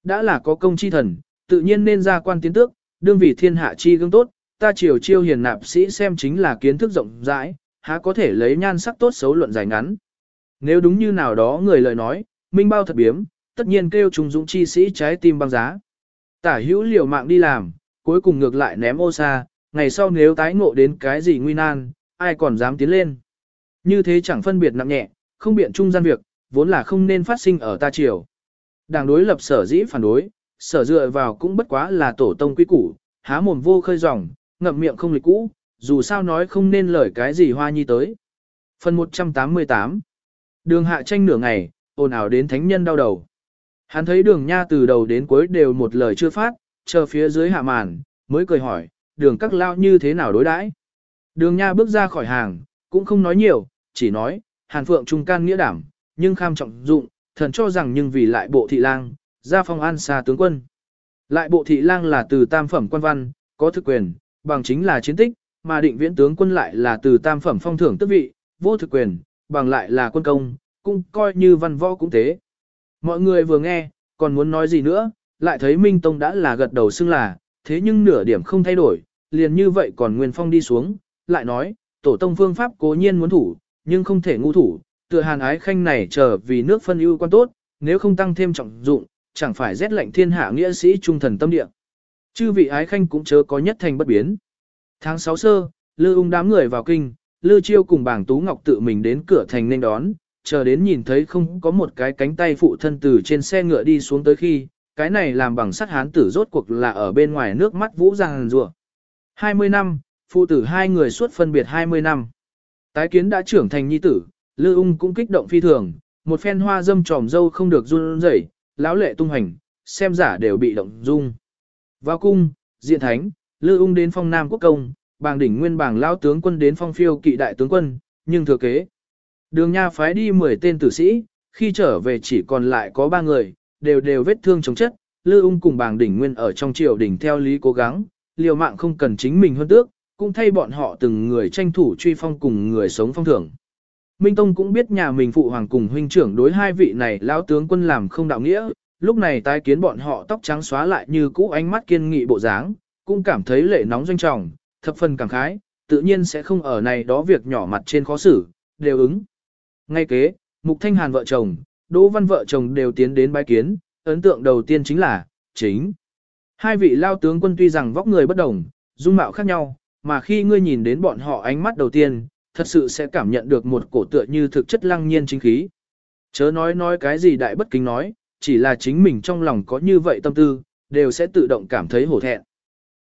Đã là có công chi thần, tự nhiên nên ra quan tiến tước, đương vị thiên hạ chi gương tốt, ta chiều chiêu hiền nạp sĩ xem chính là kiến thức rộng rãi, há có thể lấy nhan sắc tốt xấu luận dài ngắn. Nếu đúng như nào đó người lời nói, minh bao thật biếm, tất nhiên kêu trùng dũng chi sĩ trái tim băng giá. Tả hữu liều mạng đi làm, cuối cùng ngược lại ném ô xa, ngày sau nếu tái ngộ đến cái gì nguy nan, ai còn dám tiến lên. Như thế chẳng phân biệt nặng nhẹ, không biện trung gian việc, vốn là không nên phát sinh ở ta triều. Đảng đối lập sở dĩ phản đối, sở dựa vào cũng bất quá là tổ tông quy củ, há mồm vô khơi dòng, ngậm miệng không lịch cũ, dù sao nói không nên lời cái gì hoa nhi tới. Phần 188 Đường hạ tranh nửa ngày, ồn ào đến thánh nhân đau đầu. Hắn thấy đường nha từ đầu đến cuối đều một lời chưa phát, chờ phía dưới hạ màn, mới cười hỏi, đường các lao như thế nào đối đãi? Đường nha bước ra khỏi hàng, cũng không nói nhiều, chỉ nói, hàn phượng trung can nghĩa đảm, nhưng kham trọng dụng, thần cho rằng nhưng vì lại bộ thị lang, ra phong an xa tướng quân. Lại bộ thị lang là từ tam phẩm quan văn, có thực quyền, bằng chính là chiến tích, mà định viễn tướng quân lại là từ tam phẩm phong thưởng tước vị, vô thực quyền, bằng lại là quân công, cũng coi như văn võ cũng thế. Mọi người vừa nghe, còn muốn nói gì nữa, lại thấy Minh Tông đã là gật đầu xưng là, thế nhưng nửa điểm không thay đổi, liền như vậy còn Nguyên Phong đi xuống, lại nói, tổ tông phương pháp cố nhiên muốn thủ, nhưng không thể ngu thủ, tựa hàn ái khanh này chờ vì nước phân ưu quan tốt, nếu không tăng thêm trọng dụng, chẳng phải rét lạnh thiên hạ nghĩa sĩ trung thần tâm địa. Chư vị ái khanh cũng chớ có nhất thành bất biến. Tháng 6 sơ, Lư ung đám người vào kinh, Lư chiêu cùng bảng Tú Ngọc tự mình đến cửa thành nên đón, chờ đến nhìn thấy không có một cái cánh tay phụ thân từ trên xe ngựa đi xuống tới khi, cái này làm bằng sắt hán tử rốt cuộc là ở bên ngoài nước mắt vũ ràng rùa. 20 năm, phụ tử hai người suốt phân biệt 20 năm. Tái kiến đã trưởng thành nhi tử, Lư ung cũng kích động phi thường, một phen hoa dâm tròm dâu không được run rẩy, lão lệ tung hành, xem giả đều bị động dung. Vào cung, diện thánh, Lư ung đến phong Nam Quốc Công, bàng đỉnh nguyên bảng lao tướng quân đến phong phiêu kỵ đại tướng quân, nhưng thừa kế. Đường Nha phái đi 10 tên tử sĩ, khi trở về chỉ còn lại có 3 người, đều đều vết thương chống chất, Lư ung cùng bàng đỉnh nguyên ở trong triều đỉnh theo lý cố gắng, liều mạng không cần chính mình hơn tước, cũng thay bọn họ từng người tranh thủ truy phong cùng người sống phong thưởng. Minh Tông cũng biết nhà mình phụ hoàng cùng huynh trưởng đối hai vị này lão tướng quân làm không đạo nghĩa, lúc này tái kiến bọn họ tóc trắng xóa lại như cũ ánh mắt kiên nghị bộ dáng, cũng cảm thấy lệ nóng doanh trọng, thập phần cảm khái, tự nhiên sẽ không ở này đó việc nhỏ mặt trên khó xử, đều ứng. Ngay kế, Mục Thanh Hàn vợ chồng, Đỗ Văn vợ chồng đều tiến đến bái kiến, ấn tượng đầu tiên chính là, chính. Hai vị lao tướng quân tuy rằng vóc người bất đồng, dung mạo khác nhau, mà khi ngươi nhìn đến bọn họ ánh mắt đầu tiên, thật sự sẽ cảm nhận được một cổ tựa như thực chất lăng nhiên chính khí. Chớ nói nói cái gì đại bất kính nói, chỉ là chính mình trong lòng có như vậy tâm tư, đều sẽ tự động cảm thấy hổ thẹn.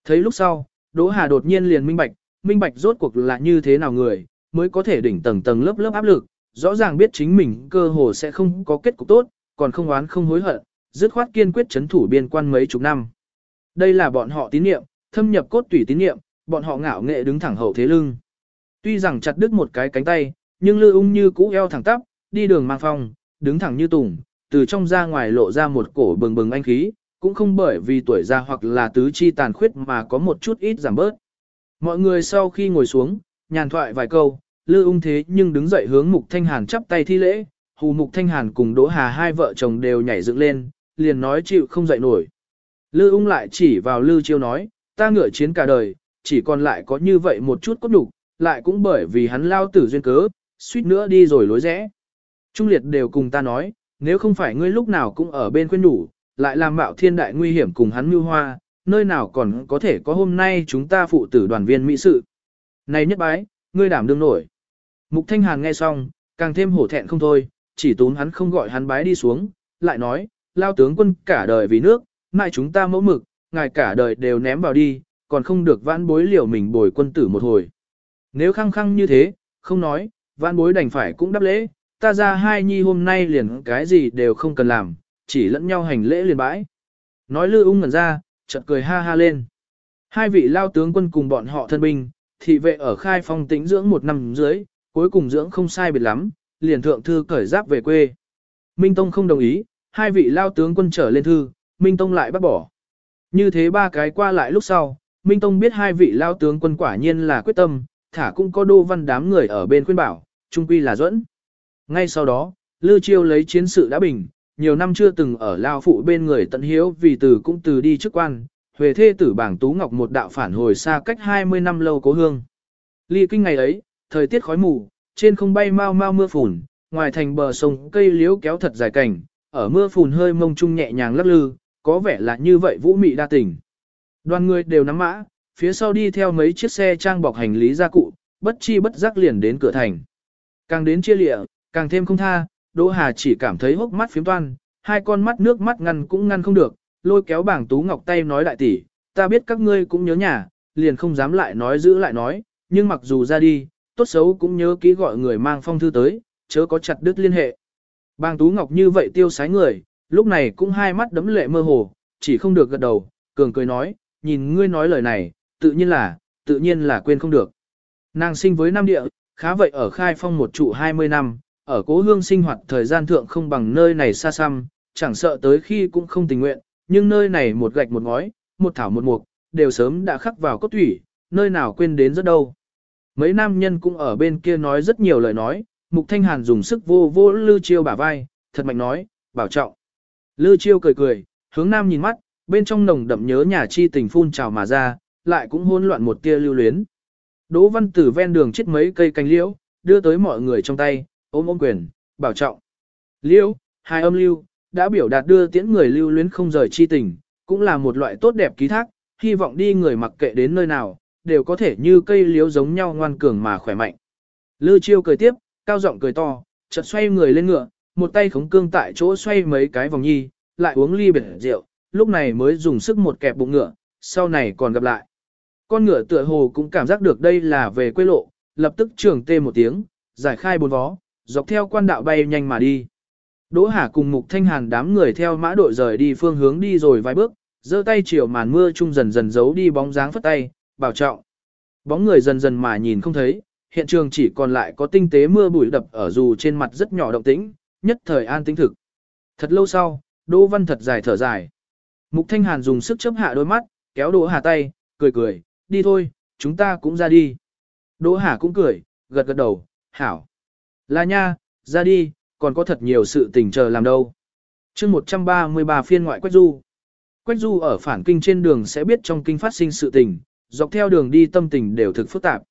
Thấy lúc sau, Đỗ Hà đột nhiên liền minh bạch, minh bạch rốt cuộc là như thế nào người, mới có thể đỉnh tầng tầng lớp lớp áp lực, rõ ràng biết chính mình cơ hồ sẽ không có kết cục tốt, còn không oán không hối hận, dứt khoát kiên quyết chấn thủ biên quan mấy chục năm. Đây là bọn họ tín niệm, thâm nhập cốt tủy tín niệm, bọn họ ngạo nghệ đứng thẳng hậu thế lưng. Tuy rằng chặt đứt một cái cánh tay, nhưng lư ung như cũ eo thẳng tắp, đi đường mang phong, đứng thẳng như tùng, từ trong ra ngoài lộ ra một cổ bừng bừng anh khí, cũng không bởi vì tuổi già hoặc là tứ chi tàn khuyết mà có một chút ít giảm bớt. Mọi người sau khi ngồi xuống, nhàn thoại vài câu, lư ung thế nhưng đứng dậy hướng Mục Thanh Hàn chắp tay thi lễ, hù Mục Thanh Hàn cùng Đỗ Hà hai vợ chồng đều nhảy dựng lên, liền nói chịu không dậy nổi. Lư ung lại chỉ vào Lư Chiêu nói, ta ngựa chiến cả đời, chỉ còn lại có như vậy một chút cốt nhục, lại cũng bởi vì hắn lao tử duyên cớ, suýt nữa đi rồi lối rẽ. Trung liệt đều cùng ta nói, nếu không phải ngươi lúc nào cũng ở bên khuyên đủ, lại làm mạo thiên đại nguy hiểm cùng hắn mưu hoa, nơi nào còn có thể có hôm nay chúng ta phụ tử đoàn viên mỹ sự. Này nhất bái, ngươi đảm đương nổi. Mục Thanh Hàn nghe xong, càng thêm hổ thẹn không thôi, chỉ tốn hắn không gọi hắn bái đi xuống, lại nói, lao tướng quân cả đời vì nước, ngại chúng ta mẫu mực, ngài cả đời đều ném vào đi, còn không được vãn bối liều mình bồi quân tử một hồi. Nếu khăng khăng như thế, không nói, vãn bối đành phải cũng đáp lễ, ta ra hai nhi hôm nay liền cái gì đều không cần làm, chỉ lẫn nhau hành lễ liền bãi. Nói lư ung ngẩn ra, chợt cười ha ha lên. Hai vị lao tướng quân cùng bọn họ thân binh, thị vệ ở khai phong tĩnh dưỡng một năm dưới, cuối cùng dưỡng không sai biệt lắm, liền thượng thư cởi giáp về quê. Minh Tông không đồng ý, hai vị lao tướng quân trở lên thư, Minh Tông lại bắt bỏ. Như thế ba cái qua lại lúc sau, Minh Tông biết hai vị lao tướng quân quả nhiên là quyết tâm, thả cũng có đô văn đám người ở bên khuyên bảo, trung quy là dẫn. Ngay sau đó, Lư Chiêu lấy chiến sự đã bình, nhiều năm chưa từng ở lao phụ bên người tận hiếu vì từ cũng từ đi chức quan, huề thê tử bảng Tú Ngọc một đạo phản hồi xa cách 20 năm lâu cố hương. Ly kinh ngày ấy, thời tiết khói mù, trên không bay mau mau mưa phùn, ngoài thành bờ sông cây liễu kéo thật dài cảnh, ở mưa phùn hơi mông trung nhẹ nhàng lắc lư, có vẻ là như vậy vũ mị đa tình. Đoàn người đều nắm mã, phía sau đi theo mấy chiếc xe trang bọc hành lý gia cụ, bất chi bất giác liền đến cửa thành. Càng đến chia lịa, càng thêm không tha, Đỗ Hà chỉ cảm thấy hốc mắt phiếm toan, hai con mắt nước mắt ngăn cũng ngăn không được, lôi kéo bảng tú ngọc tay nói đại tỷ, ta biết các ngươi cũng nhớ nhà, liền không dám lại nói giữ lại nói, nhưng mặc dù ra đi, tốt xấu cũng nhớ kỹ gọi người mang phong thư tới, chớ có chặt đứt liên hệ. Bàng Tú Ngọc như vậy tiêu sái người, lúc này cũng hai mắt đấm lệ mơ hồ, chỉ không được gật đầu, cường cười nói, nhìn ngươi nói lời này, tự nhiên là, tự nhiên là quên không được. Nàng sinh với Nam Địa, khá vậy ở khai phong một trụ 20 năm, ở cố hương sinh hoạt thời gian thượng không bằng nơi này xa xăm, chẳng sợ tới khi cũng không tình nguyện, nhưng nơi này một gạch một ngói, một thảo một mục, đều sớm đã khắc vào cốt thủy, nơi nào quên đến rất đâu. Mấy nam nhân cũng ở bên kia nói rất nhiều lời nói, Mục Thanh Hàn dùng sức vô vô Lư Chiêu bả vai, thật mạnh nói, bảo trọng. Lư Chiêu cười cười, hướng nam nhìn mắt, bên trong nồng đậm nhớ nhà chi tình phun trào mà ra, lại cũng hỗn loạn một tia lưu luyến. Đỗ Văn Tử ven đường chết mấy cây cành liễu, đưa tới mọi người trong tay, ôm ôm quyền, bảo trọng. Liễu, hai âm lưu, đã biểu đạt đưa tiễn người lưu luyến không rời chi tình, cũng là một loại tốt đẹp ký thác, hy vọng đi người mặc kệ đến nơi nào, đều có thể như cây liễu giống nhau ngoan cường mà khỏe mạnh. Lư Chiêu cười tiếp, cao giọng cười to, chợt xoay người lên ngựa, một tay khống cương tại chỗ xoay mấy cái vòng nhi, lại uống ly biển rượu, lúc này mới dùng sức một kẹp bụng ngựa, sau này còn gặp lại. Con ngựa tựa hồ cũng cảm giác được đây là về quê lộ, lập tức trường tê một tiếng, giải khai bốn vó, dọc theo quan đạo bay nhanh mà đi. Đỗ Hà cùng Mục Thanh Hàn đám người theo mã đội rời đi phương hướng đi rồi vài bước, giơ tay chiều màn mưa chung dần dần giấu đi bóng dáng phất tay, bảo trọng. Bóng người dần dần mà nhìn không thấy, hiện trường chỉ còn lại có tinh tế mưa bụi đập ở dù trên mặt rất nhỏ động tĩnh, nhất thời an tĩnh thực. Thật lâu sau, Đỗ Văn thật dài thở dài. Mục Thanh Hàn dùng sức chớp hạ đôi mắt, kéo Đỗ Hà tay, cười cười, đi thôi, chúng ta cũng ra đi. Đỗ Hà cũng cười, gật gật đầu, hảo. Là nha, ra đi, còn có thật nhiều sự tình chờ làm đâu. chương 133 phiên ngoại Quách Du. Quách Du ở phản kinh trên đường sẽ biết trong kinh phát sinh sự tình, dọc theo đường đi tâm tình đều thực phức tạp.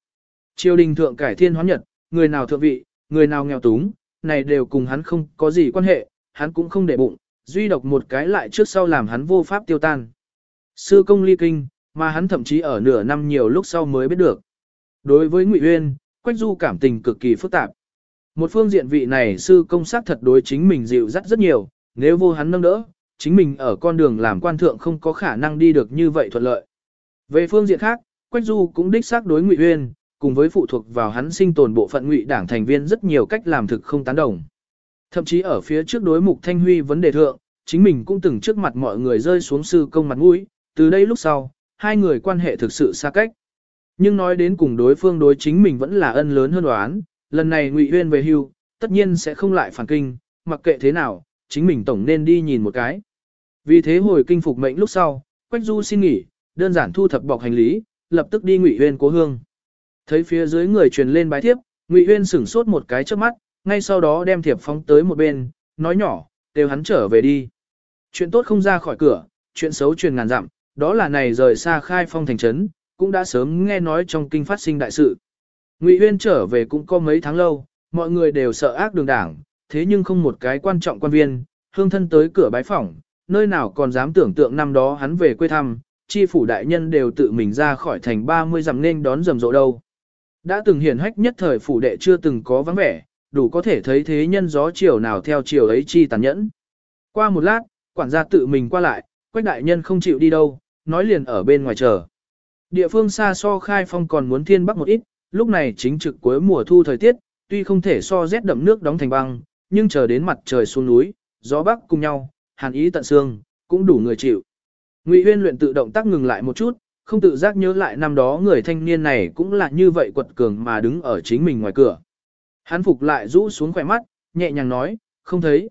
Triều đình thượng cải thiên hoán nhật, người nào thượng vị, người nào nghèo túng, này đều cùng hắn không có gì quan hệ, hắn cũng không để bụng, duy độc một cái lại trước sau làm hắn vô pháp tiêu tan. Sư công ly kinh, mà hắn thậm chí ở nửa năm nhiều lúc sau mới biết được. Đối với Ngụy Uyên, Quách Du cảm tình cực kỳ phức tạp. Một phương diện vị này sư công sát thật đối chính mình dịu dắt rất nhiều, nếu vô hắn nâng đỡ, chính mình ở con đường làm quan thượng không có khả năng đi được như vậy thuận lợi. Về phương diện khác, Quách Du cũng đích xác đối Ngụy Uyên, cùng với phụ thuộc vào hắn sinh tồn bộ phận Ngụy đảng thành viên rất nhiều cách làm thực không tán đồng. Thậm chí ở phía trước đối mục Thanh Huy vấn đề thượng, chính mình cũng từng trước mặt mọi người rơi xuống sư công mặt mũi, từ đây lúc sau, hai người quan hệ thực sự xa cách. Nhưng nói đến cùng đối phương đối chính mình vẫn là ân lớn hơn đoán, lần này Ngụy Uyên về hưu, tất nhiên sẽ không lại phản kinh, mặc kệ thế nào, chính mình tổng nên đi nhìn một cái. Vì thế hồi kinh phục mệnh lúc sau, Quách Du xin nghỉ, đơn giản thu thập bọc hành lý, lập tức đi Ngụy Huyên cố hương. Thấy phía dưới người truyền lên bái thiếp, Ngụy Huyên sửng sốt một cái trước mắt, ngay sau đó đem thiệp phóng tới một bên, nói nhỏ, đều hắn trở về đi. Chuyện tốt không ra khỏi cửa, chuyện xấu truyền ngàn dặm, đó là này rời xa khai phong thành trấn, cũng đã sớm nghe nói trong kinh phát sinh đại sự. Ngụy Huyên trở về cũng có mấy tháng lâu, mọi người đều sợ ác đường đảng, thế nhưng không một cái quan trọng quan viên, hương thân tới cửa bái phỏng, nơi nào còn dám tưởng tượng năm đó hắn về quê thăm, chi phủ đại nhân đều tự mình ra khỏi thành 30 dặm nên đón rầm rộ đâu. Đã từng hiển hách nhất thời phủ đệ chưa từng có vắng vẻ, đủ có thể thấy thế nhân gió chiều nào theo chiều ấy chi tàn nhẫn. Qua một lát, quản gia tự mình qua lại, quách đại nhân không chịu đi đâu, nói liền ở bên ngoài chờ. Địa phương xa so khai phong còn muốn thiên bắc một ít, lúc này chính trực cuối mùa thu thời tiết, tuy không thể so rét đậm nước đóng thành băng, nhưng chờ đến mặt trời xuống núi, gió bắc cùng nhau, hàn ý tận xương, cũng đủ người chịu. Ngụy Huyên luyện tự động tác ngừng lại một chút, không tự giác nhớ lại năm đó người thanh niên này cũng là như vậy quật cường mà đứng ở chính mình ngoài cửa. Hắn phục lại rũ xuống khỏe mắt, nhẹ nhàng nói, không thấy.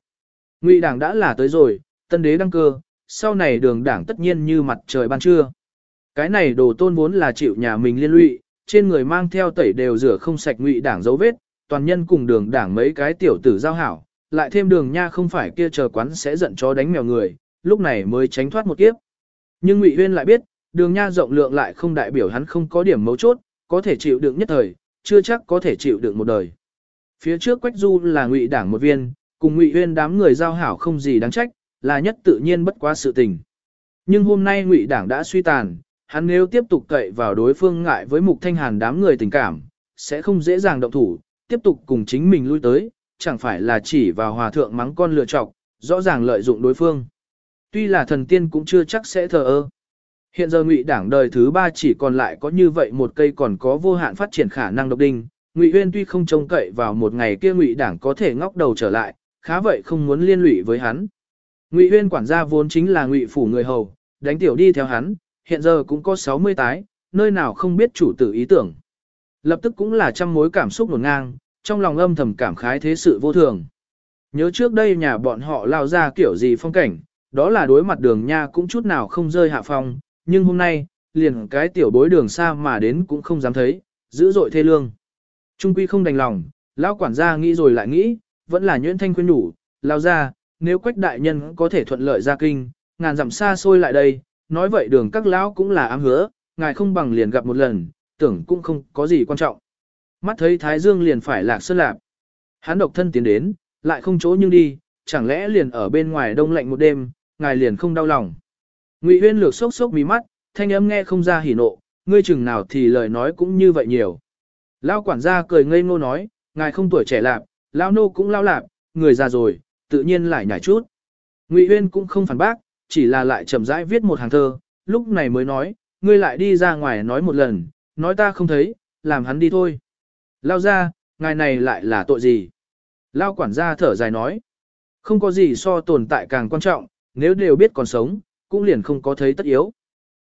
Ngụy đảng đã là tới rồi, tân đế đăng cơ, sau này đường đảng tất nhiên như mặt trời ban trưa. Cái này đồ tôn vốn là chịu nhà mình liên lụy, trên người mang theo tẩy đều rửa không sạch ngụy đảng dấu vết, toàn nhân cùng đường đảng mấy cái tiểu tử giao hảo, lại thêm đường nha không phải kia chờ quán sẽ giận chó đánh mèo người, lúc này mới tránh thoát một kiếp. Nhưng Ngụy Huyên lại biết, đường nha rộng lượng lại không đại biểu hắn không có điểm mấu chốt, có thể chịu đựng nhất thời, chưa chắc có thể chịu đựng một đời. Phía trước Quách Du là Ngụy đảng một viên, cùng Ngụy Huyên đám người giao hảo không gì đáng trách, là nhất tự nhiên bất quá sự tình. Nhưng hôm nay Ngụy đảng đã suy tàn, hắn nếu tiếp tục cậy vào đối phương ngại với Mục Thanh Hàn đám người tình cảm, sẽ không dễ dàng động thủ, tiếp tục cùng chính mình lui tới, chẳng phải là chỉ vào hòa thượng mắng con lựa chọc, rõ ràng lợi dụng đối phương. Tuy là thần tiên cũng chưa chắc sẽ thờ ơ. Hiện giờ ngụy đảng đời thứ ba chỉ còn lại có như vậy một cây còn có vô hạn phát triển khả năng độc đinh. Ngụy Uyên tuy không trông cậy vào một ngày kia ngụy đảng có thể ngóc đầu trở lại, khá vậy không muốn liên lụy với hắn. Ngụy Uyên quản gia vốn chính là ngụy phủ người hầu, đánh tiểu đi theo hắn, hiện giờ cũng có 60 tái, nơi nào không biết chủ tử ý tưởng. Lập tức cũng là trăm mối cảm xúc nổn ngang, trong lòng âm thầm cảm khái thế sự vô thường. Nhớ trước đây nhà bọn họ lao ra kiểu gì phong cảnh, đó là đối mặt đường nha cũng chút nào không rơi hạ phong, nhưng hôm nay, liền cái tiểu bối đường xa mà đến cũng không dám thấy, dữ dội thê lương. Trung quy không đành lòng, lão quản gia nghĩ rồi lại nghĩ, vẫn là nhuyễn thanh khuyên đủ, lao ra, nếu quách đại nhân có thể thuận lợi ra kinh, ngàn dặm xa xôi lại đây, nói vậy đường các lão cũng là ám hứa, ngài không bằng liền gặp một lần, tưởng cũng không có gì quan trọng. Mắt thấy Thái Dương liền phải lạc sơn lạc. Hắn độc thân tiến đến, lại không chỗ nhưng đi, chẳng lẽ liền ở bên ngoài đông lạnh một đêm, ngài liền không đau lòng. Ngụy Huyên lược sốc sốc mí mắt, thanh âm nghe không ra hỉ nộ, ngươi chừng nào thì lời nói cũng như vậy nhiều. Lao quản gia cười ngây ngô nói, ngài không tuổi trẻ lạp, lao nô cũng lao lạp, người già rồi, tự nhiên lại nhảy chút. Ngụy Huyên cũng không phản bác, chỉ là lại chậm rãi viết một hàng thơ, lúc này mới nói, ngươi lại đi ra ngoài nói một lần, nói ta không thấy, làm hắn đi thôi. Lao ra, ngài này lại là tội gì? Lao quản gia thở dài nói, không có gì so tồn tại càng quan trọng, nếu đều biết còn sống, cũng liền không có thấy tất yếu.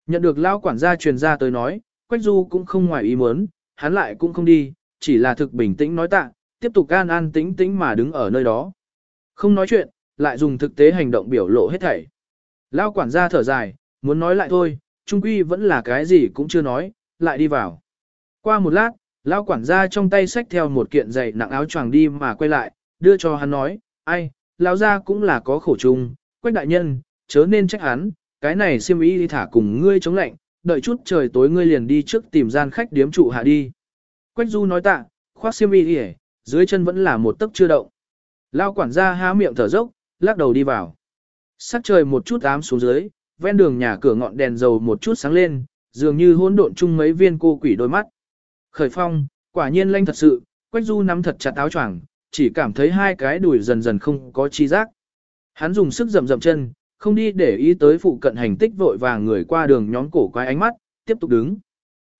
Nhận được Lao quản gia truyền ra tới nói, Quách Du cũng không ngoài ý muốn, hắn lại cũng không đi, chỉ là thực bình tĩnh nói tạ, tiếp tục an an tĩnh tĩnh mà đứng ở nơi đó. Không nói chuyện, lại dùng thực tế hành động biểu lộ hết thảy. Lao quản gia thở dài, muốn nói lại thôi, trung quy vẫn là cái gì cũng chưa nói, lại đi vào. Qua một lát, Lao quản gia trong tay xách theo một kiện giày nặng áo choàng đi mà quay lại, đưa cho hắn nói, ai, Lao gia cũng là có khổ chung, quách đại nhân, chớ nên trách hắn, cái này siêm ý đi thả cùng ngươi chống lạnh, đợi chút trời tối ngươi liền đi trước tìm gian khách điếm trụ hạ đi. Quách du nói tạ, khoác siêm y đi dưới chân vẫn là một tấc chưa động. Lao quản gia há miệng thở dốc, lắc đầu đi vào. Sắc trời một chút ám xuống dưới, ven đường nhà cửa ngọn đèn dầu một chút sáng lên, dường như hỗn độn chung mấy viên cô quỷ đôi mắt. Khởi phong, quả nhiên lanh thật sự, Quách Du nắm thật chặt áo choàng, chỉ cảm thấy hai cái đùi dần dần không có chi giác. Hắn dùng sức rầm rầm chân, không đi để ý tới phụ cận hành tích vội vàng người qua đường nhóm cổ quái ánh mắt, tiếp tục đứng.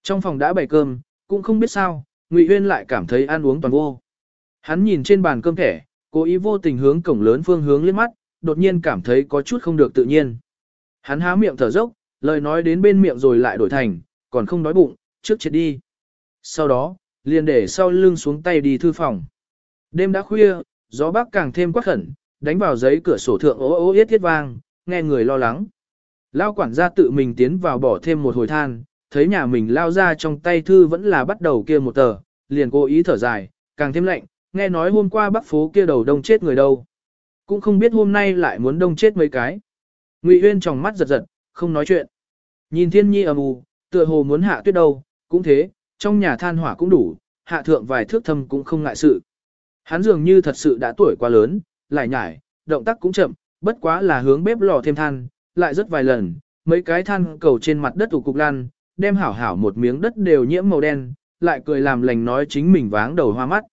Trong phòng đã bày cơm, cũng không biết sao, Ngụy Uyên lại cảm thấy ăn uống toàn vô. Hắn nhìn trên bàn cơm thẻ, cố ý vô tình hướng cổng lớn phương hướng liếc mắt, đột nhiên cảm thấy có chút không được tự nhiên. Hắn há miệng thở dốc, lời nói đến bên miệng rồi lại đổi thành, còn không đói bụng, trước chết đi. Sau đó, liền để sau lưng xuống tay đi thư phòng. Đêm đã khuya, gió bắc càng thêm quát khẩn, đánh vào giấy cửa sổ thượng ố ố yết thiết vang, nghe người lo lắng. Lao quản gia tự mình tiến vào bỏ thêm một hồi than, thấy nhà mình lao ra trong tay thư vẫn là bắt đầu kia một tờ, liền cố ý thở dài, càng thêm lạnh, nghe nói hôm qua bắc phố kia đầu đông chết người đâu. Cũng không biết hôm nay lại muốn đông chết mấy cái. Ngụy uyên trong mắt giật giật, không nói chuyện. Nhìn thiên nhi ầm u, tựa hồ muốn hạ tuyết đâu, cũng thế, trong nhà than hỏa cũng đủ, hạ thượng vài thước thâm cũng không ngại sự. Hắn dường như thật sự đã tuổi quá lớn, lại nhải, động tác cũng chậm, bất quá là hướng bếp lò thêm than, lại rất vài lần, mấy cái than cầu trên mặt đất ủ cục lan, đem hảo hảo một miếng đất đều nhiễm màu đen, lại cười làm lành nói chính mình váng đầu hoa mắt.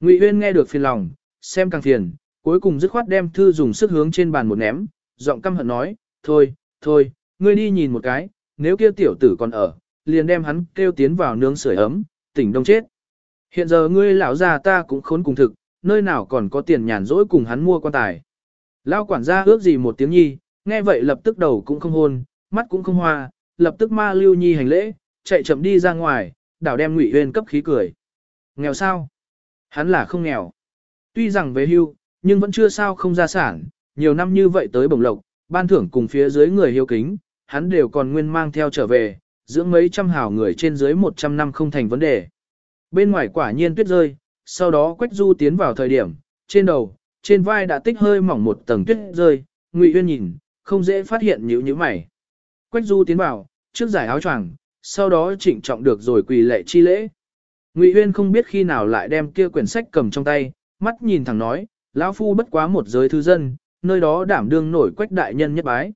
Ngụy Uyên nghe được phiền lòng, xem càng phiền, cuối cùng dứt khoát đem thư dùng sức hướng trên bàn một ném, giọng căm hận nói, thôi, thôi, ngươi đi nhìn một cái, nếu kia tiểu tử còn ở, liền đem hắn kêu tiến vào nướng sưởi ấm, tỉnh đông chết. Hiện giờ ngươi lão già ta cũng khốn cùng thực, nơi nào còn có tiền nhàn rỗi cùng hắn mua quan tài. Lao quản gia ước gì một tiếng nhi, nghe vậy lập tức đầu cũng không hôn, mắt cũng không hoa, lập tức ma lưu nhi hành lễ, chạy chậm đi ra ngoài, đảo đem ngụy huyên cấp khí cười. Nghèo sao? Hắn là không nghèo. Tuy rằng về hưu, nhưng vẫn chưa sao không ra sản, nhiều năm như vậy tới bổng lộc, ban thưởng cùng phía dưới người hiếu kính, hắn đều còn nguyên mang theo trở về, dưỡng mấy trăm hào người trên dưới một trăm năm không thành vấn đề. Bên ngoài quả nhiên tuyết rơi, sau đó Quách Du tiến vào thời điểm, trên đầu, trên vai đã tích hơi mỏng một tầng tuyết rơi, Ngụy Uyên nhìn, không dễ phát hiện nhíu nhíu mày. Quách Du tiến vào, trước giải áo choàng, sau đó trịnh trọng được rồi quỳ lệ chi lễ. Ngụy Uyên không biết khi nào lại đem kia quyển sách cầm trong tay, mắt nhìn thẳng nói, lão phu bất quá một giới thư dân, nơi đó đảm đương nổi Quách đại nhân nhất bái.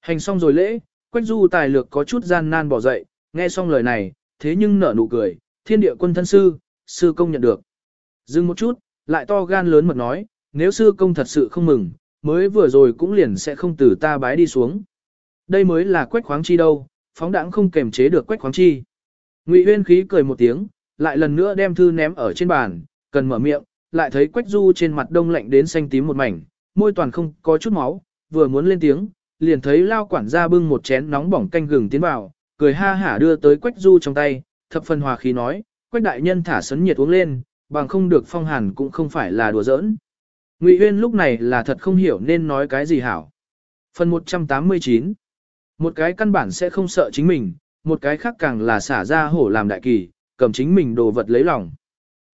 Hành xong rồi lễ, Quách Du tài lược có chút gian nan bỏ dậy, nghe xong lời này, thế nhưng nở nụ cười, thiên địa quân thân sư, sư công nhận được. Dừng một chút, lại to gan lớn mật nói, nếu sư công thật sự không mừng, mới vừa rồi cũng liền sẽ không từ ta bái đi xuống. Đây mới là quách khoáng chi đâu, phóng đãng không kềm chế được quách khoáng chi. Ngụy Huyên khí cười một tiếng, lại lần nữa đem thư ném ở trên bàn, cần mở miệng, lại thấy quách du trên mặt đông lạnh đến xanh tím một mảnh, môi toàn không có chút máu, vừa muốn lên tiếng, liền thấy lao quản gia bưng một chén nóng bỏng canh gừng tiến vào, cười ha hả đưa tới quách du trong tay, thập phần hòa khí nói, quách đại nhân thả sấn nhiệt uống lên, bằng không được phong hàn cũng không phải là đùa giỡn. Ngụy Huyên lúc này là thật không hiểu nên nói cái gì hảo. Phần 189 Một cái căn bản sẽ không sợ chính mình, một cái khác càng là xả ra hổ làm đại kỳ, cầm chính mình đồ vật lấy lòng.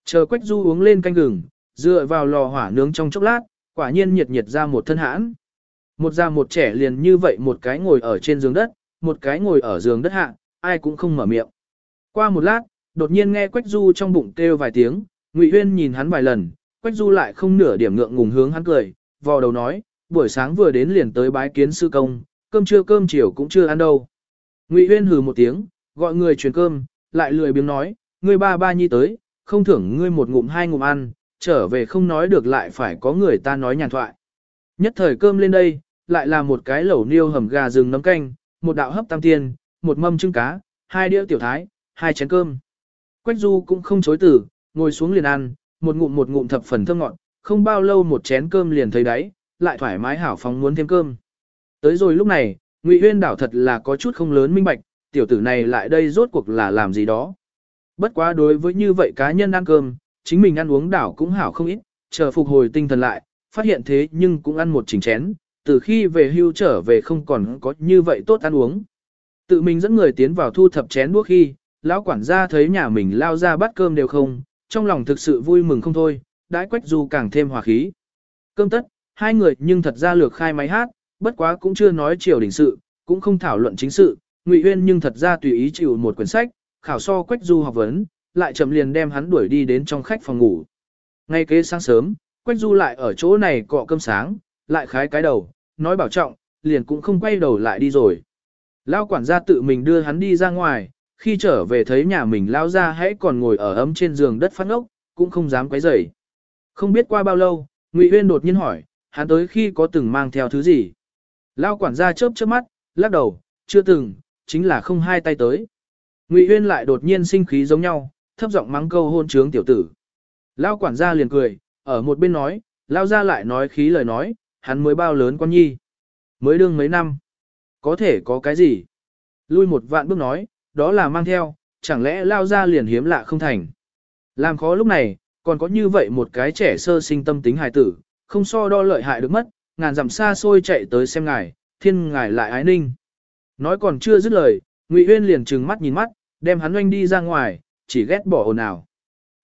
Chờ Quách Du uống lên canh gừng, dựa vào lò hỏa nướng trong chốc lát, quả nhiên nhiệt nhiệt ra một thân hãn. Một già một trẻ liền như vậy một cái ngồi ở trên giường đất, một cái ngồi ở giường đất hạ, ai cũng không mở miệng. Qua một lát, đột nhiên nghe Quách Du trong bụng kêu vài tiếng, Ngụy Huyên nhìn hắn vài lần, Quách Du lại không nửa điểm ngượng ngùng hướng hắn cười, vò đầu nói, buổi sáng vừa đến liền tới bái kiến sư công, cơm trưa cơm chiều cũng chưa ăn đâu. Ngụy Huyên hừ một tiếng, gọi người truyền cơm, lại lười biếng nói, ngươi ba ba nhi tới, không thưởng ngươi một ngụm hai ngụm ăn, trở về không nói được lại phải có người ta nói nhàn thoại. Nhất thời cơm lên đây, lại là một cái lẩu niêu hầm gà rừng nấm canh, một đạo hấp tam tiên, một mâm trứng cá, hai đĩa tiểu thái, hai chén cơm. Quách Du cũng không chối từ, ngồi xuống liền ăn, một ngụm một ngụm thập phần thơm ngọt, không bao lâu một chén cơm liền thấy đáy, lại thoải mái hảo phóng muốn thêm cơm. Tới rồi lúc này, Ngụy Huyên đảo thật là có chút không lớn minh bạch, tiểu tử này lại đây rốt cuộc là làm gì đó. Bất quá đối với như vậy cá nhân ăn cơm, chính mình ăn uống đảo cũng hảo không ít, chờ phục hồi tinh thần lại, phát hiện thế nhưng cũng ăn một chỉnh chén, từ khi về hưu trở về không còn có như vậy tốt ăn uống. Tự mình dẫn người tiến vào thu thập chén đũa khi, lão quản gia thấy nhà mình lao ra bắt cơm đều không, trong lòng thực sự vui mừng không thôi, đãi quách du càng thêm hòa khí. Cơm tất, hai người nhưng thật ra lược khai máy hát, bất quá cũng chưa nói chiều đỉnh sự, cũng không thảo luận chính sự, Ngụy Huyên nhưng thật ra tùy ý chịu một quyển sách, khảo so quách du học vấn, lại chậm liền đem hắn đuổi đi đến trong khách phòng ngủ. Ngay kế sáng sớm, quách du lại ở chỗ này cọ cơm sáng, lại khái cái đầu, nói bảo trọng, liền cũng không quay đầu lại đi rồi. Lao quản gia tự mình đưa hắn đi ra ngoài, khi trở về thấy nhà mình lao ra hãy còn ngồi ở ấm trên giường đất phát ngốc, cũng không dám quấy rầy. Không biết qua bao lâu, Ngụy Uyên đột nhiên hỏi, hắn tới khi có từng mang theo thứ gì? Lao quản gia chớp chớp mắt, lắc đầu, chưa từng, chính là không hai tay tới. Ngụy Uyên lại đột nhiên sinh khí giống nhau, thấp giọng mắng câu hôn trướng tiểu tử. Lao quản gia liền cười, ở một bên nói, Lao ra lại nói khí lời nói, hắn mới bao lớn con nhi. Mới đương mấy năm. Có thể có cái gì? Lui một vạn bước nói, đó là mang theo, chẳng lẽ lao ra liền hiếm lạ không thành. Làm khó lúc này, còn có như vậy một cái trẻ sơ sinh tâm tính hài tử, không so đo lợi hại được mất, ngàn dặm xa xôi chạy tới xem ngài, thiên ngài lại ái ninh. Nói còn chưa dứt lời, Ngụy Uyên liền trừng mắt nhìn mắt, đem hắn oanh đi ra ngoài, chỉ ghét bỏ ồn ào.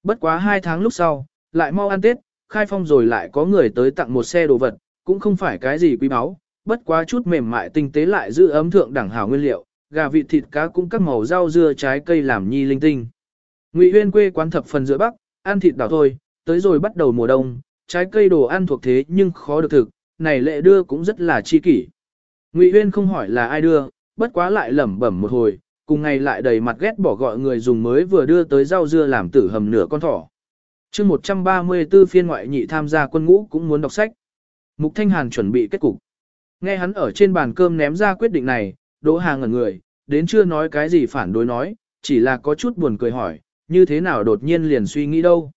Bất quá hai tháng lúc sau, lại mau ăn Tết, khai phong rồi lại có người tới tặng một xe đồ vật, cũng không phải cái gì quý báu, bất quá chút mềm mại tinh tế lại giữ ấm thượng đẳng hảo nguyên liệu, gà vịt thịt cá cũng các màu rau dưa trái cây làm nhi linh tinh. Ngụy Uyên quê quán thập phần giữa Bắc, ăn thịt đảo thôi, tới rồi bắt đầu mùa đông, trái cây đồ ăn thuộc thế nhưng khó được thực, này lệ đưa cũng rất là chi kỷ. Ngụy Uyên không hỏi là ai đưa, bất quá lại lẩm bẩm một hồi, cùng ngày lại đầy mặt ghét bỏ gọi người dùng mới vừa đưa tới rau dưa làm tử hầm nửa con thỏ. chương 134 phiên ngoại nhị tham gia quân ngũ cũng muốn đọc sách. Mục Thanh Hàn chuẩn bị kết cục. Nghe hắn ở trên bàn cơm ném ra quyết định này, Đỗ Hà ngẩn người, đến chưa nói cái gì phản đối nói, chỉ là có chút buồn cười hỏi, như thế nào đột nhiên liền suy nghĩ đâu.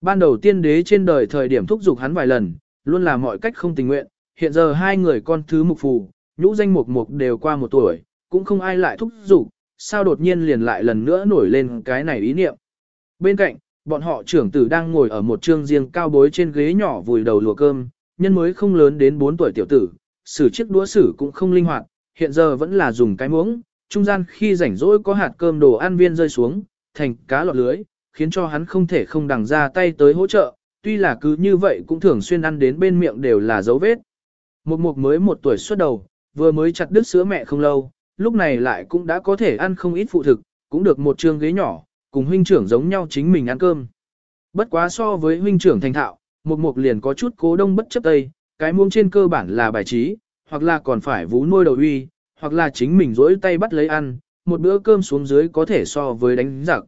Ban đầu tiên đế trên đời thời điểm thúc giục hắn vài lần, luôn là mọi cách không tình nguyện, hiện giờ hai người con thứ mục phù, nhũ danh mục mục đều qua một tuổi, cũng không ai lại thúc giục, sao đột nhiên liền lại lần nữa nổi lên cái này ý niệm. Bên cạnh, bọn họ trưởng tử đang ngồi ở một trương riêng cao bối trên ghế nhỏ vùi đầu lùa cơm, nhân mới không lớn đến 4 tuổi tiểu tử, sử chiếc đũa sử cũng không linh hoạt, hiện giờ vẫn là dùng cái muỗng, trung gian khi rảnh rỗi có hạt cơm đồ ăn viên rơi xuống, thành cá lọt lưới, khiến cho hắn không thể không đằng ra tay tới hỗ trợ, tuy là cứ như vậy cũng thường xuyên ăn đến bên miệng đều là dấu vết. Một mục mới một tuổi xuất đầu, vừa mới chặt đứt sữa mẹ không lâu, lúc này lại cũng đã có thể ăn không ít phụ thực, cũng được một trường ghế nhỏ, cùng huynh trưởng giống nhau chính mình ăn cơm. Bất quá so với huynh trưởng thành thạo, một mục liền có chút cố đông bất chấp tây, cái muông trên cơ bản là bài trí, hoặc là còn phải vú nuôi đầu uy, hoặc là chính mình rỗi tay bắt lấy ăn, một bữa cơm xuống dưới có thể so với đánh giặc.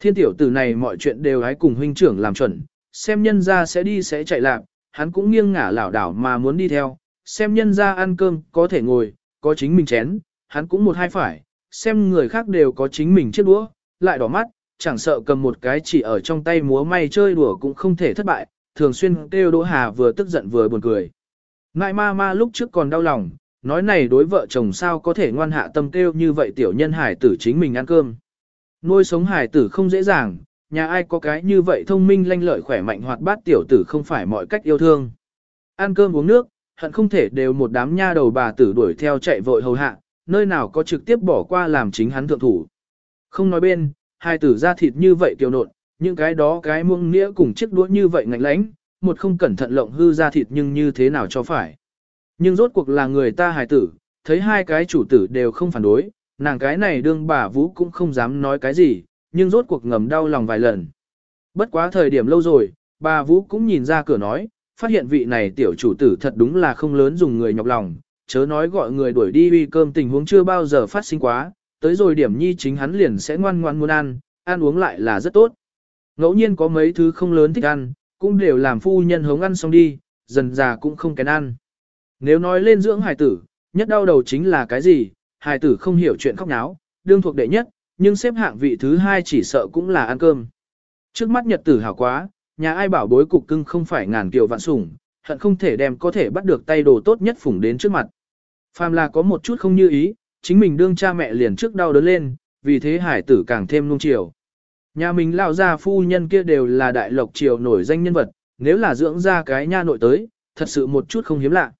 Thiên tiểu tử này mọi chuyện đều hãy cùng huynh trưởng làm chuẩn, xem nhân ra sẽ đi sẽ chạy lạc, hắn cũng nghiêng ngả lảo đảo mà muốn đi theo, xem nhân ra ăn cơm có thể ngồi, có chính mình chén, hắn cũng một hai phải, xem người khác đều có chính mình chiếc đũa, lại đỏ mắt, chẳng sợ cầm một cái chỉ ở trong tay múa may chơi đùa cũng không thể thất bại, thường xuyên kêu Đỗ Hà vừa tức giận vừa buồn cười. Ngại ma ma lúc trước còn đau lòng, nói này đối vợ chồng sao có thể ngoan hạ tâm kêu như vậy tiểu nhân hải tử chính mình ăn cơm. Nuôi sống hải tử không dễ dàng, nhà ai có cái như vậy thông minh lanh lợi khỏe mạnh hoạt bát tiểu tử không phải mọi cách yêu thương. Ăn cơm uống nước, hận không thể đều một đám nha đầu bà tử đuổi theo chạy vội hầu hạ, nơi nào có trực tiếp bỏ qua làm chính hắn thượng thủ. Không nói bên, hai tử ra thịt như vậy kiều nộn, những cái đó cái muông nĩa cùng chiếc đũa như vậy ngạnh lãnh, một không cẩn thận lộng hư ra thịt nhưng như thế nào cho phải. Nhưng rốt cuộc là người ta hài tử, thấy hai cái chủ tử đều không phản đối, nàng cái này đương bà vũ cũng không dám nói cái gì, nhưng rốt cuộc ngầm đau lòng vài lần. Bất quá thời điểm lâu rồi, bà vũ cũng nhìn ra cửa nói, phát hiện vị này tiểu chủ tử thật đúng là không lớn dùng người nhọc lòng, chớ nói gọi người đuổi đi uy cơm tình huống chưa bao giờ phát sinh quá, tới rồi điểm nhi chính hắn liền sẽ ngoan ngoan muốn ăn, ăn uống lại là rất tốt. Ngẫu nhiên có mấy thứ không lớn thích ăn, cũng đều làm phu nhân hống ăn xong đi, dần già cũng không kén ăn. Nếu nói lên dưỡng hài tử, nhất đau đầu chính là cái gì, hài tử không hiểu chuyện khóc náo, đương thuộc đệ nhất, nhưng xếp hạng vị thứ hai chỉ sợ cũng là ăn cơm. Trước mắt nhật tử hảo quá, nhà ai bảo bối cục cưng không phải ngàn kiều vạn sủng, hận không thể đem có thể bắt được tay đồ tốt nhất phủng đến trước mặt. Phàm là có một chút không như ý, chính mình đương cha mẹ liền trước đau đớn lên, vì thế hải tử càng thêm nung chiều. Nhà mình lao ra phu nhân kia đều là đại lộc triều nổi danh nhân vật, nếu là dưỡng ra cái nha nội tới, thật sự một chút không hiếm lạ.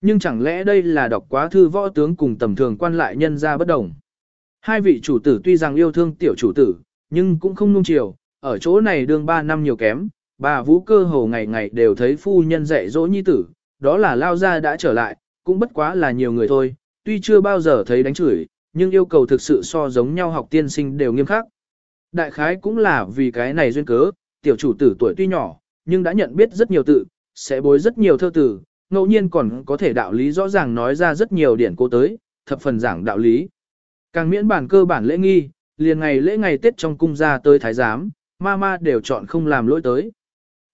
Nhưng chẳng lẽ đây là đọc quá thư võ tướng cùng tầm thường quan lại nhân ra bất đồng. Hai vị chủ tử tuy rằng yêu thương tiểu chủ tử, nhưng cũng không nung chiều, ở chỗ này đương ba năm nhiều kém, bà vũ cơ hồ ngày ngày đều thấy phu nhân dạy dỗ nhi tử, đó là lao ra đã trở lại, cũng bất quá là nhiều người thôi, tuy chưa bao giờ thấy đánh chửi, nhưng yêu cầu thực sự so giống nhau học tiên sinh đều nghiêm khắc. Đại khái cũng là vì cái này duyên cớ, tiểu chủ tử tuổi tuy nhỏ, nhưng đã nhận biết rất nhiều tự, sẽ bối rất nhiều thơ tử, ngẫu nhiên còn có thể đạo lý rõ ràng nói ra rất nhiều điển cố tới, thập phần giảng đạo lý. Càng miễn bản cơ bản lễ nghi, liền ngày lễ ngày Tết trong cung ra tới thái giám, ma ma đều chọn không làm lỗi tới.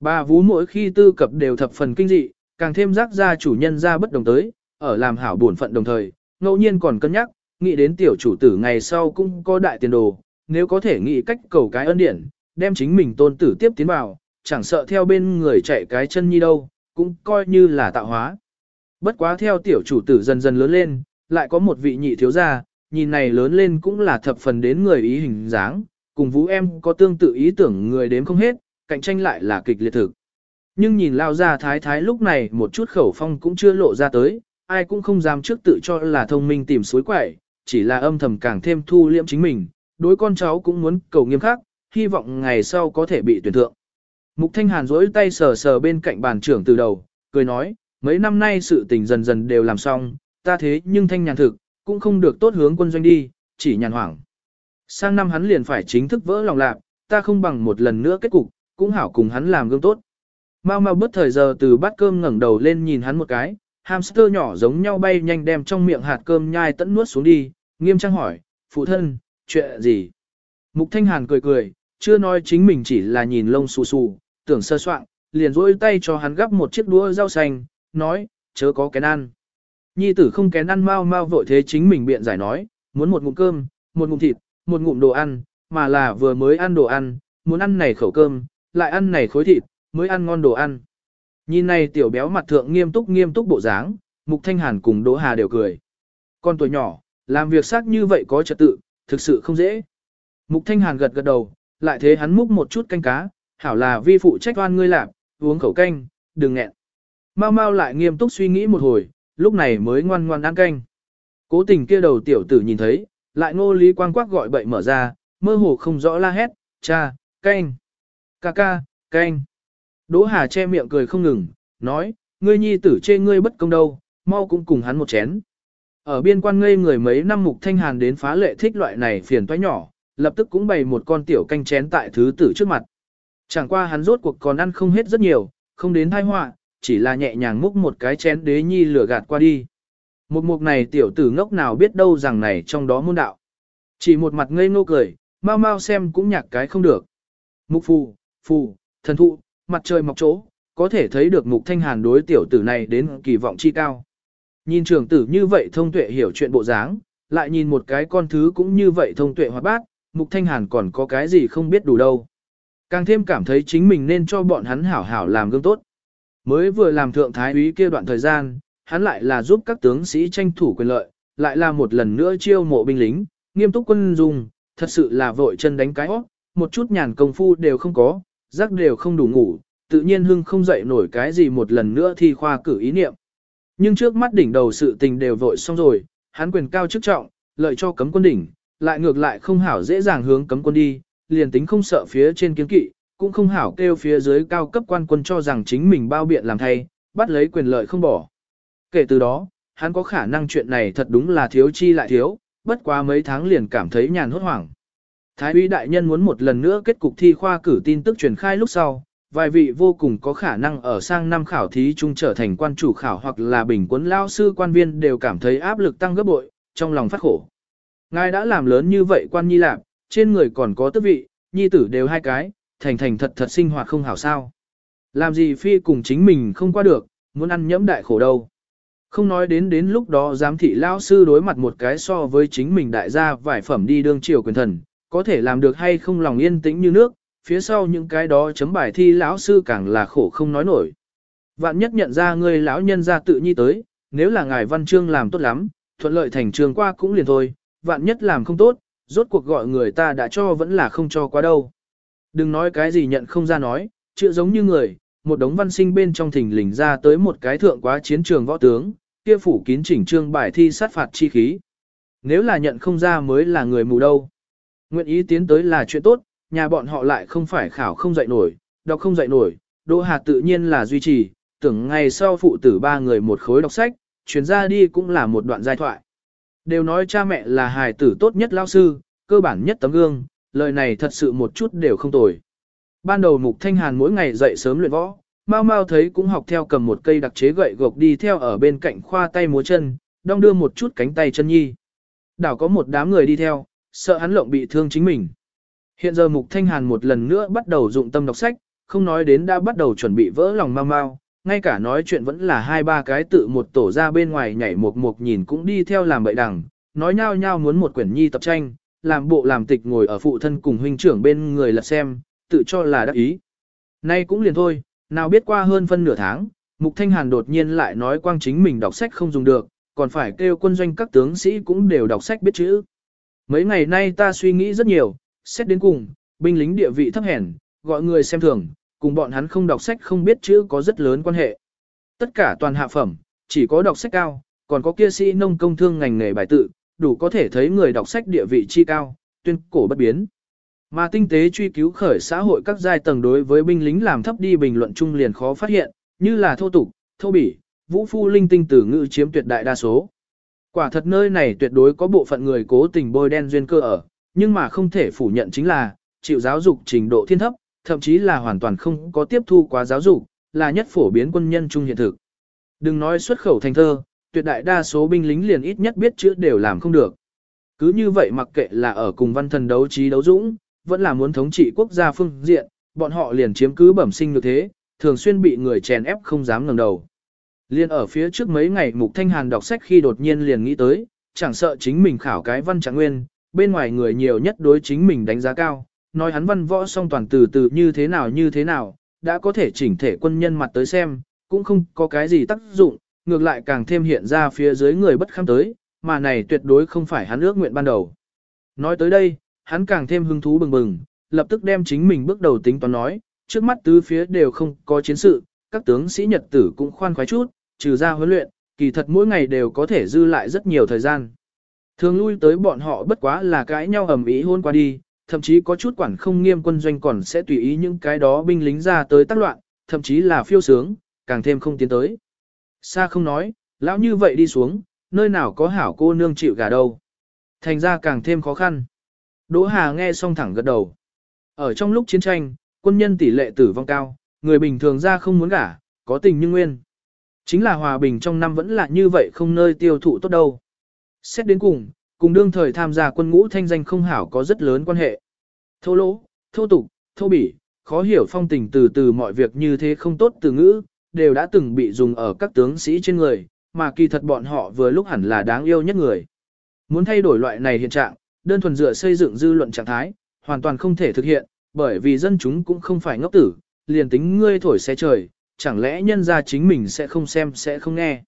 Bà vú mỗi khi tư cập đều thập phần kinh dị, càng thêm rắc ra chủ nhân ra bất đồng tới, ở làm hảo buồn phận đồng thời, ngẫu nhiên còn cân nhắc, nghĩ đến tiểu chủ tử ngày sau cũng có đại tiền đồ, nếu có thể nghĩ cách cầu cái ân điển, đem chính mình tôn tử tiếp tiến vào, chẳng sợ theo bên người chạy cái chân nhi đâu, cũng coi như là tạo hóa. Bất quá theo tiểu chủ tử dần dần lớn lên, lại có một vị nhị thiếu gia, nhìn này lớn lên cũng là thập phần đến người ý hình dáng, cùng vũ em có tương tự ý tưởng người đếm không hết, cạnh tranh lại là kịch liệt thực. Nhưng nhìn lao ra thái thái lúc này một chút khẩu phong cũng chưa lộ ra tới, ai cũng không dám trước tự cho là thông minh tìm suối quậy, chỉ là âm thầm càng thêm thu liễm chính mình, đối con cháu cũng muốn cầu nghiêm khắc, hy vọng ngày sau có thể bị tuyển thượng. Mục Thanh Hàn rỗi tay sờ sờ bên cạnh bàn trưởng từ đầu, cười nói, mấy năm nay sự tình dần dần đều làm xong, ta thế nhưng thanh nhàn thực, cũng không được tốt hướng quân doanh đi, chỉ nhàn hoảng. Sang năm hắn liền phải chính thức vỡ lòng lạc, ta không bằng một lần nữa kết cục, cũng hảo cùng hắn làm gương tốt. Mau mau bớt thời giờ từ bát cơm ngẩng đầu lên nhìn hắn một cái, hamster nhỏ giống nhau bay nhanh đem trong miệng hạt cơm nhai tận nuốt xuống đi, nghiêm trang hỏi, phụ thân, chuyện gì? Mục Thanh Hàn cười cười, chưa nói chính mình chỉ là nhìn lông xù xù, tưởng sơ soạn, liền rỗi tay cho hắn gắp một chiếc đũa rau xanh, nói, chớ có kén ăn. Nhi tử không kén ăn mau mau vội thế chính mình biện giải nói, muốn một ngụm cơm, một ngụm thịt, một ngụm đồ ăn, mà là vừa mới ăn đồ ăn, muốn ăn này khẩu cơm, lại ăn này khối thịt, mới ăn ngon đồ ăn. Nhìn này tiểu béo mặt thượng nghiêm túc nghiêm túc bộ dáng, Mục Thanh Hàn cùng Đỗ Hà đều cười. Con tuổi nhỏ, làm việc xác như vậy có trật tự, thực sự không dễ. Mục Thanh Hàn gật gật đầu, lại thế hắn múc một chút canh cá, hảo là vi phụ trách oan ngươi làm, uống khẩu canh, đừng nghẹn. Mau mau lại nghiêm túc suy nghĩ một hồi, lúc này mới ngoan ngoan ăn canh. Cố tình kia đầu tiểu tử nhìn thấy, lại ngô lý quang quắc gọi bậy mở ra, mơ hồ không rõ la hét, cha, canh, ca ca, canh. Đỗ Hà che miệng cười không ngừng, nói, ngươi nhi tử chê ngươi bất công đâu, mau cũng cùng hắn một chén. Ở biên quan ngây người mấy năm mục thanh hàn đến phá lệ thích loại này phiền toái nhỏ, lập tức cũng bày một con tiểu canh chén tại thứ tử trước mặt. Chẳng qua hắn rốt cuộc còn ăn không hết rất nhiều, không đến thai họa, chỉ là nhẹ nhàng múc một cái chén đế nhi lửa gạt qua đi. Một mục này tiểu tử ngốc nào biết đâu rằng này trong đó môn đạo. Chỉ một mặt ngây ngô cười, mau mau xem cũng nhạc cái không được. Mục phù, phù, thần thụ, mặt trời mọc chỗ, có thể thấy được mục thanh hàn đối tiểu tử này đến kỳ vọng chi cao. Nhìn trưởng tử như vậy thông tuệ hiểu chuyện bộ dáng, lại nhìn một cái con thứ cũng như vậy thông tuệ hoạt bát, mục thanh hàn còn có cái gì không biết đủ đâu. Càng thêm cảm thấy chính mình nên cho bọn hắn hảo hảo làm gương tốt. Mới vừa làm thượng thái úy kia đoạn thời gian, hắn lại là giúp các tướng sĩ tranh thủ quyền lợi, lại là một lần nữa chiêu mộ binh lính, nghiêm túc quân dùng, thật sự là vội chân đánh cái óc, một chút nhàn công phu đều không có, giấc đều không đủ ngủ, tự nhiên hưng không dậy nổi cái gì một lần nữa thi khoa cử ý niệm. Nhưng trước mắt đỉnh đầu sự tình đều vội xong rồi, hắn quyền cao chức trọng, lợi cho cấm quân đỉnh, lại ngược lại không hảo dễ dàng hướng cấm quân đi, liền tính không sợ phía trên kiến kỵ, cũng không hảo kêu phía dưới cao cấp quan quân cho rằng chính mình bao biện làm thay, bắt lấy quyền lợi không bỏ. Kể từ đó, hắn có khả năng chuyện này thật đúng là thiếu chi lại thiếu, bất quá mấy tháng liền cảm thấy nhàn hốt hoảng. Thái úy đại nhân muốn một lần nữa kết cục thi khoa cử tin tức truyền khai lúc sau, vài vị vô cùng có khả năng ở sang năm khảo thí chung trở thành quan chủ khảo hoặc là bình quân lao sư quan viên đều cảm thấy áp lực tăng gấp bội, trong lòng phát khổ. Ngài đã làm lớn như vậy quan nhi lạc, trên người còn có tước vị, nhi tử đều hai cái, thành thành thật thật sinh hoạt không hảo sao. Làm gì phi cùng chính mình không qua được, muốn ăn nhẫm đại khổ đâu. Không nói đến đến lúc đó giám thị lao sư đối mặt một cái so với chính mình đại gia vải phẩm đi đương triều quyền thần, có thể làm được hay không lòng yên tĩnh như nước, phía sau những cái đó chấm bài thi lão sư càng là khổ không nói nổi. Vạn nhất nhận ra người lão nhân ra tự nhi tới, nếu là ngài văn chương làm tốt lắm, thuận lợi thành trường qua cũng liền thôi, vạn nhất làm không tốt, rốt cuộc gọi người ta đã cho vẫn là không cho quá đâu. Đừng nói cái gì nhận không ra nói, chữ giống như người, một đống văn sinh bên trong thỉnh lình ra tới một cái thượng quá chiến trường võ tướng, kia phủ kín chỉnh trương bài thi sát phạt chi khí. Nếu là nhận không ra mới là người mù đâu. Nguyện ý tiến tới là chuyện tốt, nhà bọn họ lại không phải khảo không dạy nổi, đọc không dạy nổi, Đỗ Hà tự nhiên là duy trì, tưởng ngày sau phụ tử ba người một khối đọc sách, chuyến ra đi cũng là một đoạn giai thoại. Đều nói cha mẹ là hài tử tốt nhất lao sư, cơ bản nhất tấm gương, lời này thật sự một chút đều không tồi. Ban đầu Mục Thanh Hàn mỗi ngày dậy sớm luyện võ, Mao Mao thấy cũng học theo cầm một cây đặc chế gậy gộc đi theo ở bên cạnh khoa tay múa chân, đong đưa một chút cánh tay chân nhi. Đảo có một đám người đi theo, sợ hắn lộng bị thương chính mình. Hiện giờ Mục Thanh Hàn một lần nữa bắt đầu dụng tâm đọc sách, không nói đến đã bắt đầu chuẩn bị vỡ lòng Mao Mao, ngay cả nói chuyện vẫn là hai ba cái tự một tổ ra bên ngoài nhảy một mục nhìn cũng đi theo làm bậy đằng, nói nhau nhau muốn một quyển nhi tập tranh, làm bộ làm tịch ngồi ở phụ thân cùng huynh trưởng bên người lật xem, tự cho là đắc ý. Nay cũng liền thôi, nào biết qua hơn phân nửa tháng, Mục Thanh Hàn đột nhiên lại nói quang chính mình đọc sách không dùng được, còn phải kêu quân doanh các tướng sĩ cũng đều đọc sách biết chữ. Mấy ngày nay ta suy nghĩ rất nhiều, xét đến cùng, binh lính địa vị thấp hèn, gọi người xem thường, cùng bọn hắn không đọc sách không biết chữ có rất lớn quan hệ. Tất cả toàn hạ phẩm, chỉ có đọc sách cao, còn có kia sĩ nông công thương ngành nghề bài tự, đủ có thể thấy người đọc sách địa vị chi cao, tuyên cổ bất biến. Mà tinh tế truy cứu khởi xã hội các giai tầng đối với binh lính làm thấp đi bình luận chung liền khó phát hiện, như là thô tục, thô bỉ, vũ phu linh tinh tử ngữ chiếm tuyệt đại đa số. Quả thật nơi này tuyệt đối có bộ phận người cố tình bôi đen duyên cơ ở, nhưng mà không thể phủ nhận chính là, chịu giáo dục trình độ thiên thấp, thậm chí là hoàn toàn không có tiếp thu quá giáo dục, là nhất phổ biến quân nhân trung hiện thực. Đừng nói xuất khẩu thành thơ, tuyệt đại đa số binh lính liền ít nhất biết chữ đều làm không được. Cứ như vậy mặc kệ là ở cùng văn thần đấu trí đấu dũng, vẫn là muốn thống trị quốc gia phương diện, bọn họ liền chiếm cứ bẩm sinh như thế, thường xuyên bị người chèn ép không dám ngẩng đầu. Liên ở phía trước mấy ngày Mục Thanh Hàn đọc sách khi đột nhiên liền nghĩ tới, chẳng sợ chính mình khảo cái văn trạng nguyên, bên ngoài người nhiều nhất đối chính mình đánh giá cao, nói hắn văn võ song toàn từ từ như thế nào như thế nào, đã có thể chỉnh thể quân nhân mặt tới xem, cũng không có cái gì tác dụng, ngược lại càng thêm hiện ra phía dưới người bất kham tới, mà này tuyệt đối không phải hắn ước nguyện ban đầu. Nói tới đây, hắn càng thêm hứng thú bừng bừng, lập tức đem chính mình bước đầu tính toán nói, trước mắt tứ phía đều không có chiến sự, các tướng sĩ nhật tử cũng khoan khoái chút, trừ ra huấn luyện, kỳ thật mỗi ngày đều có thể dư lại rất nhiều thời gian. Thường lui tới bọn họ bất quá là cãi nhau ầm ĩ hôn qua đi, thậm chí có chút quản không nghiêm quân doanh còn sẽ tùy ý những cái đó binh lính ra tới tác loạn, thậm chí là phiêu sướng, càng thêm không tiến tới. xa không nói, lão như vậy đi xuống, nơi nào có hảo cô nương chịu gà đâu. Thành ra càng thêm khó khăn. Đỗ Hà nghe xong thẳng gật đầu. Ở trong lúc chiến tranh, quân nhân tỷ lệ tử vong cao, người bình thường ra không muốn gả, có tình nhưng nguyên. Chính là hòa bình trong năm vẫn là như vậy không nơi tiêu thụ tốt đâu. Xét đến cùng, cùng đương thời tham gia quân ngũ thanh danh không hảo có rất lớn quan hệ. Thô lỗ, thô tục, thô bỉ, khó hiểu phong tình từ từ mọi việc như thế không tốt từ ngữ, đều đã từng bị dùng ở các tướng sĩ trên người, mà kỳ thật bọn họ vừa lúc hẳn là đáng yêu nhất người. Muốn thay đổi loại này hiện trạng, đơn thuần dựa xây dựng dư luận trạng thái, hoàn toàn không thể thực hiện, bởi vì dân chúng cũng không phải ngốc tử, liền tính ngươi thổi xe trời, chẳng lẽ nhân ra chính mình sẽ không xem sẽ không nghe.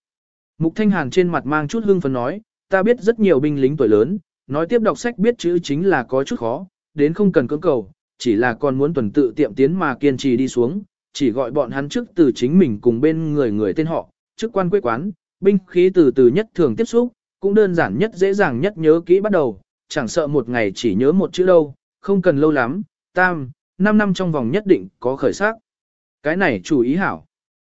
Mục Thanh Hàn trên mặt mang chút hương phấn nói, ta biết rất nhiều binh lính tuổi lớn, nói tiếp đọc sách biết chữ chính là có chút khó, đến không cần cưỡng cầu, chỉ là còn muốn tuần tự tiệm tiến mà kiên trì đi xuống, chỉ gọi bọn hắn trước từ chính mình cùng bên người người tên họ, chức quan quê quán, binh khí từ từ nhất thường tiếp xúc, cũng đơn giản nhất dễ dàng nhất nhớ kỹ bắt đầu, chẳng sợ một ngày chỉ nhớ một chữ đâu, không cần lâu lắm, tam, năm năm trong vòng nhất định có khởi sắc. Cái này chủ ý hảo.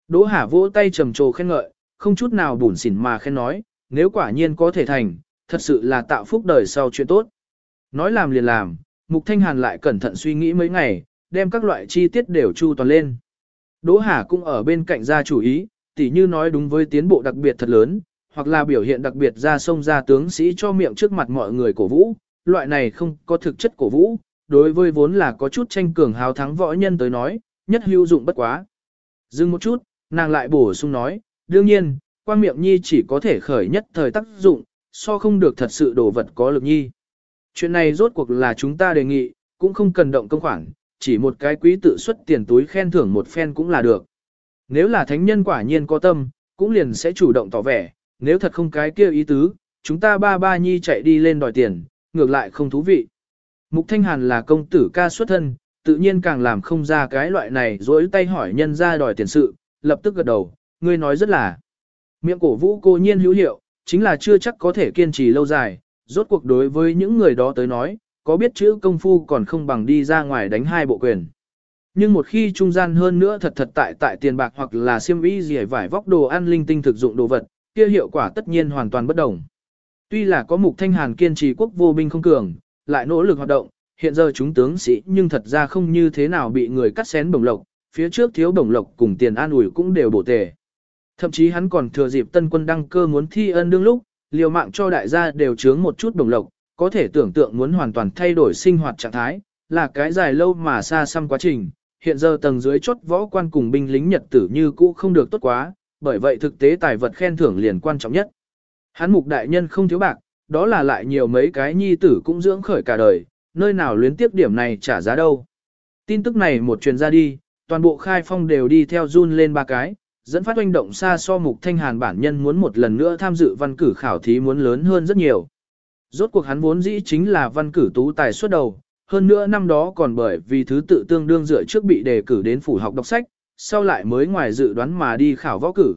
Đỗ Hà vỗ tay trầm trồ khen ngợi, không chút nào bủn xỉn mà khen nói, nếu quả nhiên có thể thành, thật sự là tạo phúc đời sau chuyện tốt. Nói làm liền làm, Mục Thanh Hàn lại cẩn thận suy nghĩ mấy ngày, đem các loại chi tiết đều chu toàn lên. Đỗ Hà cũng ở bên cạnh ra chủ ý, tỉ như nói đúng với tiến bộ đặc biệt thật lớn, hoặc là biểu hiện đặc biệt ra sông ra tướng sĩ cho miệng trước mặt mọi người cổ vũ, loại này không có thực chất cổ vũ, đối với vốn là có chút tranh cường hào thắng võ nhân tới nói, nhất hữu dụng bất quá. Dừng một chút, nàng lại bổ sung nói, đương nhiên, quang miệng nhi chỉ có thể khởi nhất thời tác dụng, so không được thật sự đồ vật có lực nhi. Chuyện này rốt cuộc là chúng ta đề nghị, cũng không cần động công khoản, chỉ một cái quý tự xuất tiền túi khen thưởng một phen cũng là được. Nếu là thánh nhân quả nhiên có tâm, cũng liền sẽ chủ động tỏ vẻ, nếu thật không cái kia ý tứ, chúng ta ba ba nhi chạy đi lên đòi tiền, ngược lại không thú vị. Mục Thanh Hàn là công tử ca xuất thân, tự nhiên càng làm không ra cái loại này dối tay hỏi nhân ra đòi tiền sự, lập tức gật đầu, ngươi nói rất là. Miệng cổ vũ cô nhiên hữu hiệu, chính là chưa chắc có thể kiên trì lâu dài, rốt cuộc đối với những người đó tới nói, có biết chữ công phu còn không bằng đi ra ngoài đánh hai bộ quyền. Nhưng một khi trung gian hơn nữa thật thật tại tại tiền bạc hoặc là siêm vĩ gì vải vóc đồ ăn linh tinh thực dụng đồ vật, kia hiệu quả tất nhiên hoàn toàn bất đồng. Tuy là có mục thanh hàn kiên trì quốc vô binh không cường, lại nỗ lực hoạt động, hiện giờ chúng tướng sĩ nhưng thật ra không như thế nào bị người cắt xén bổng lộc, phía trước thiếu bổng lộc cùng tiền an ủi cũng đều bổ tề. Thậm chí hắn còn thừa dịp tân quân đăng cơ muốn thi ân đương lúc, liều mạng cho đại gia đều chướng một chút đồng lộc, có thể tưởng tượng muốn hoàn toàn thay đổi sinh hoạt trạng thái, là cái dài lâu mà xa xăm quá trình. Hiện giờ tầng dưới chốt võ quan cùng binh lính nhật tử như cũ không được tốt quá, bởi vậy thực tế tài vật khen thưởng liền quan trọng nhất. Hắn mục đại nhân không thiếu bạc, đó là lại nhiều mấy cái nhi tử cũng dưỡng khởi cả đời, nơi nào luyến tiếp điểm này trả giá đâu. Tin tức này một truyền ra đi, toàn bộ khai phong đều đi theo run lên ba cái, dẫn phát oanh động xa so mục thanh hàn bản nhân muốn một lần nữa tham dự văn cử khảo thí muốn lớn hơn rất nhiều. Rốt cuộc hắn vốn dĩ chính là văn cử tú tài xuất đầu, hơn nữa năm đó còn bởi vì thứ tự tương đương dựa trước bị đề cử đến phủ học đọc sách, sau lại mới ngoài dự đoán mà đi khảo võ cử.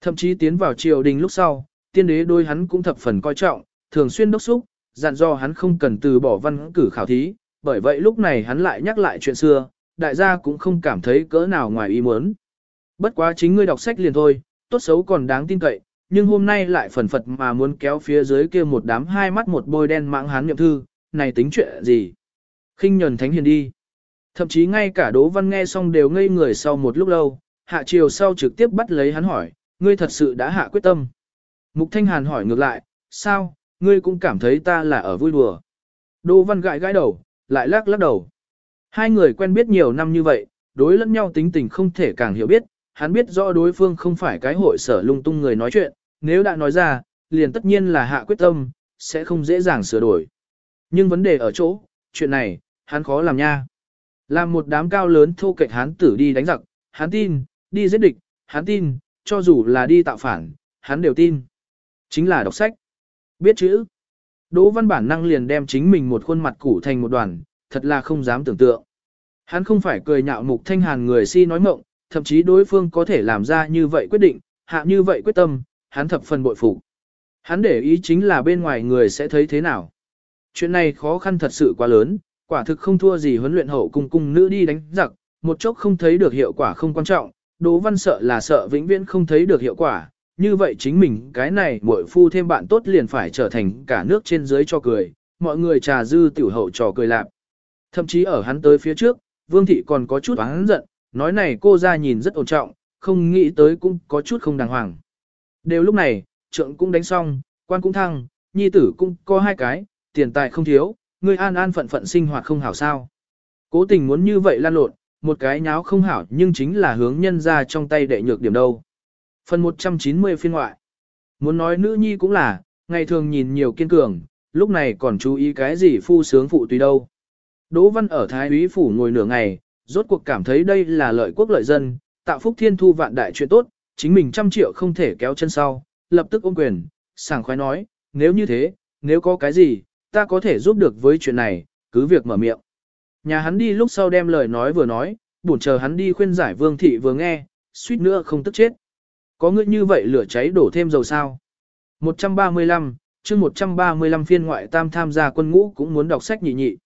Thậm chí tiến vào triều đình lúc sau, tiên đế đôi hắn cũng thập phần coi trọng, thường xuyên đốc xúc, dặn do hắn không cần từ bỏ văn cử khảo thí, bởi vậy lúc này hắn lại nhắc lại chuyện xưa, đại gia cũng không cảm thấy cỡ nào ngoài ý muốn. Bất quá chính ngươi đọc sách liền thôi, tốt xấu còn đáng tin cậy, nhưng hôm nay lại phần phật mà muốn kéo phía dưới kia một đám hai mắt một bôi đen mạng hán niệm thư, này tính chuyện gì? khinh nhẫn thánh hiền đi. Thậm chí ngay cả Đỗ Văn nghe xong đều ngây người sau một lúc lâu, hạ chiều sau trực tiếp bắt lấy hắn hỏi, ngươi thật sự đã hạ quyết tâm. Mục Thanh Hàn hỏi ngược lại, sao, ngươi cũng cảm thấy ta là ở vui đùa. Đỗ Văn gãi gãi đầu, lại lắc lắc đầu. Hai người quen biết nhiều năm như vậy, đối lẫn nhau tính tình không thể càng hiểu biết, hắn biết rõ đối phương không phải cái hội sở lung tung người nói chuyện, nếu đã nói ra, liền tất nhiên là hạ quyết tâm, sẽ không dễ dàng sửa đổi. Nhưng vấn đề ở chỗ, chuyện này, hắn khó làm nha. Làm một đám cao lớn thô kệch hắn tử đi đánh giặc, hắn tin, đi giết địch, hắn tin, cho dù là đi tạo phản, hắn đều tin. Chính là đọc sách. Biết chữ. Đỗ văn bản năng liền đem chính mình một khuôn mặt củ thành một đoàn, thật là không dám tưởng tượng. Hắn không phải cười nhạo mục thanh hàn người si nói mộng, thậm chí đối phương có thể làm ra như vậy quyết định, hạ như vậy quyết tâm, hắn thập phần bội phục. Hắn để ý chính là bên ngoài người sẽ thấy thế nào. Chuyện này khó khăn thật sự quá lớn, quả thực không thua gì huấn luyện hậu cung cung nữ đi đánh giặc, một chốc không thấy được hiệu quả không quan trọng, Đỗ Văn sợ là sợ vĩnh viễn không thấy được hiệu quả, như vậy chính mình cái này muội phu thêm bạn tốt liền phải trở thành cả nước trên dưới cho cười, mọi người trà dư tiểu hậu trò cười lạp. Thậm chí ở hắn tới phía trước, Vương Thị còn có chút oán giận, nói này cô ra nhìn rất ổn trọng, không nghĩ tới cũng có chút không đàng hoàng. Đều lúc này, trượng cũng đánh xong, quan cũng thăng, nhi tử cũng có hai cái, tiền tài không thiếu, người an an phận phận sinh hoạt không hảo sao. Cố tình muốn như vậy lan lộn, một cái nháo không hảo nhưng chính là hướng nhân ra trong tay đệ nhược điểm đâu. Phần 190 phiên ngoại. Muốn nói nữ nhi cũng là, ngày thường nhìn nhiều kiên cường, lúc này còn chú ý cái gì phu sướng phụ tùy đâu. Đỗ Văn ở Thái úy phủ ngồi nửa ngày, rốt cuộc cảm thấy đây là lợi quốc lợi dân, tạo phúc thiên thu vạn đại chuyện tốt, chính mình trăm triệu không thể kéo chân sau, lập tức ôm quyền, sảng khoái nói, nếu như thế, nếu có cái gì, ta có thể giúp được với chuyện này, cứ việc mở miệng. Nhà hắn đi lúc sau đem lời nói vừa nói, buồn chờ hắn đi khuyên giải vương thị vừa nghe, suýt nữa không tức chết. Có ngươi như vậy lửa cháy đổ thêm dầu sao. 135, chương 135 phiên ngoại tam tham gia quân ngũ cũng muốn đọc sách nhị nhị.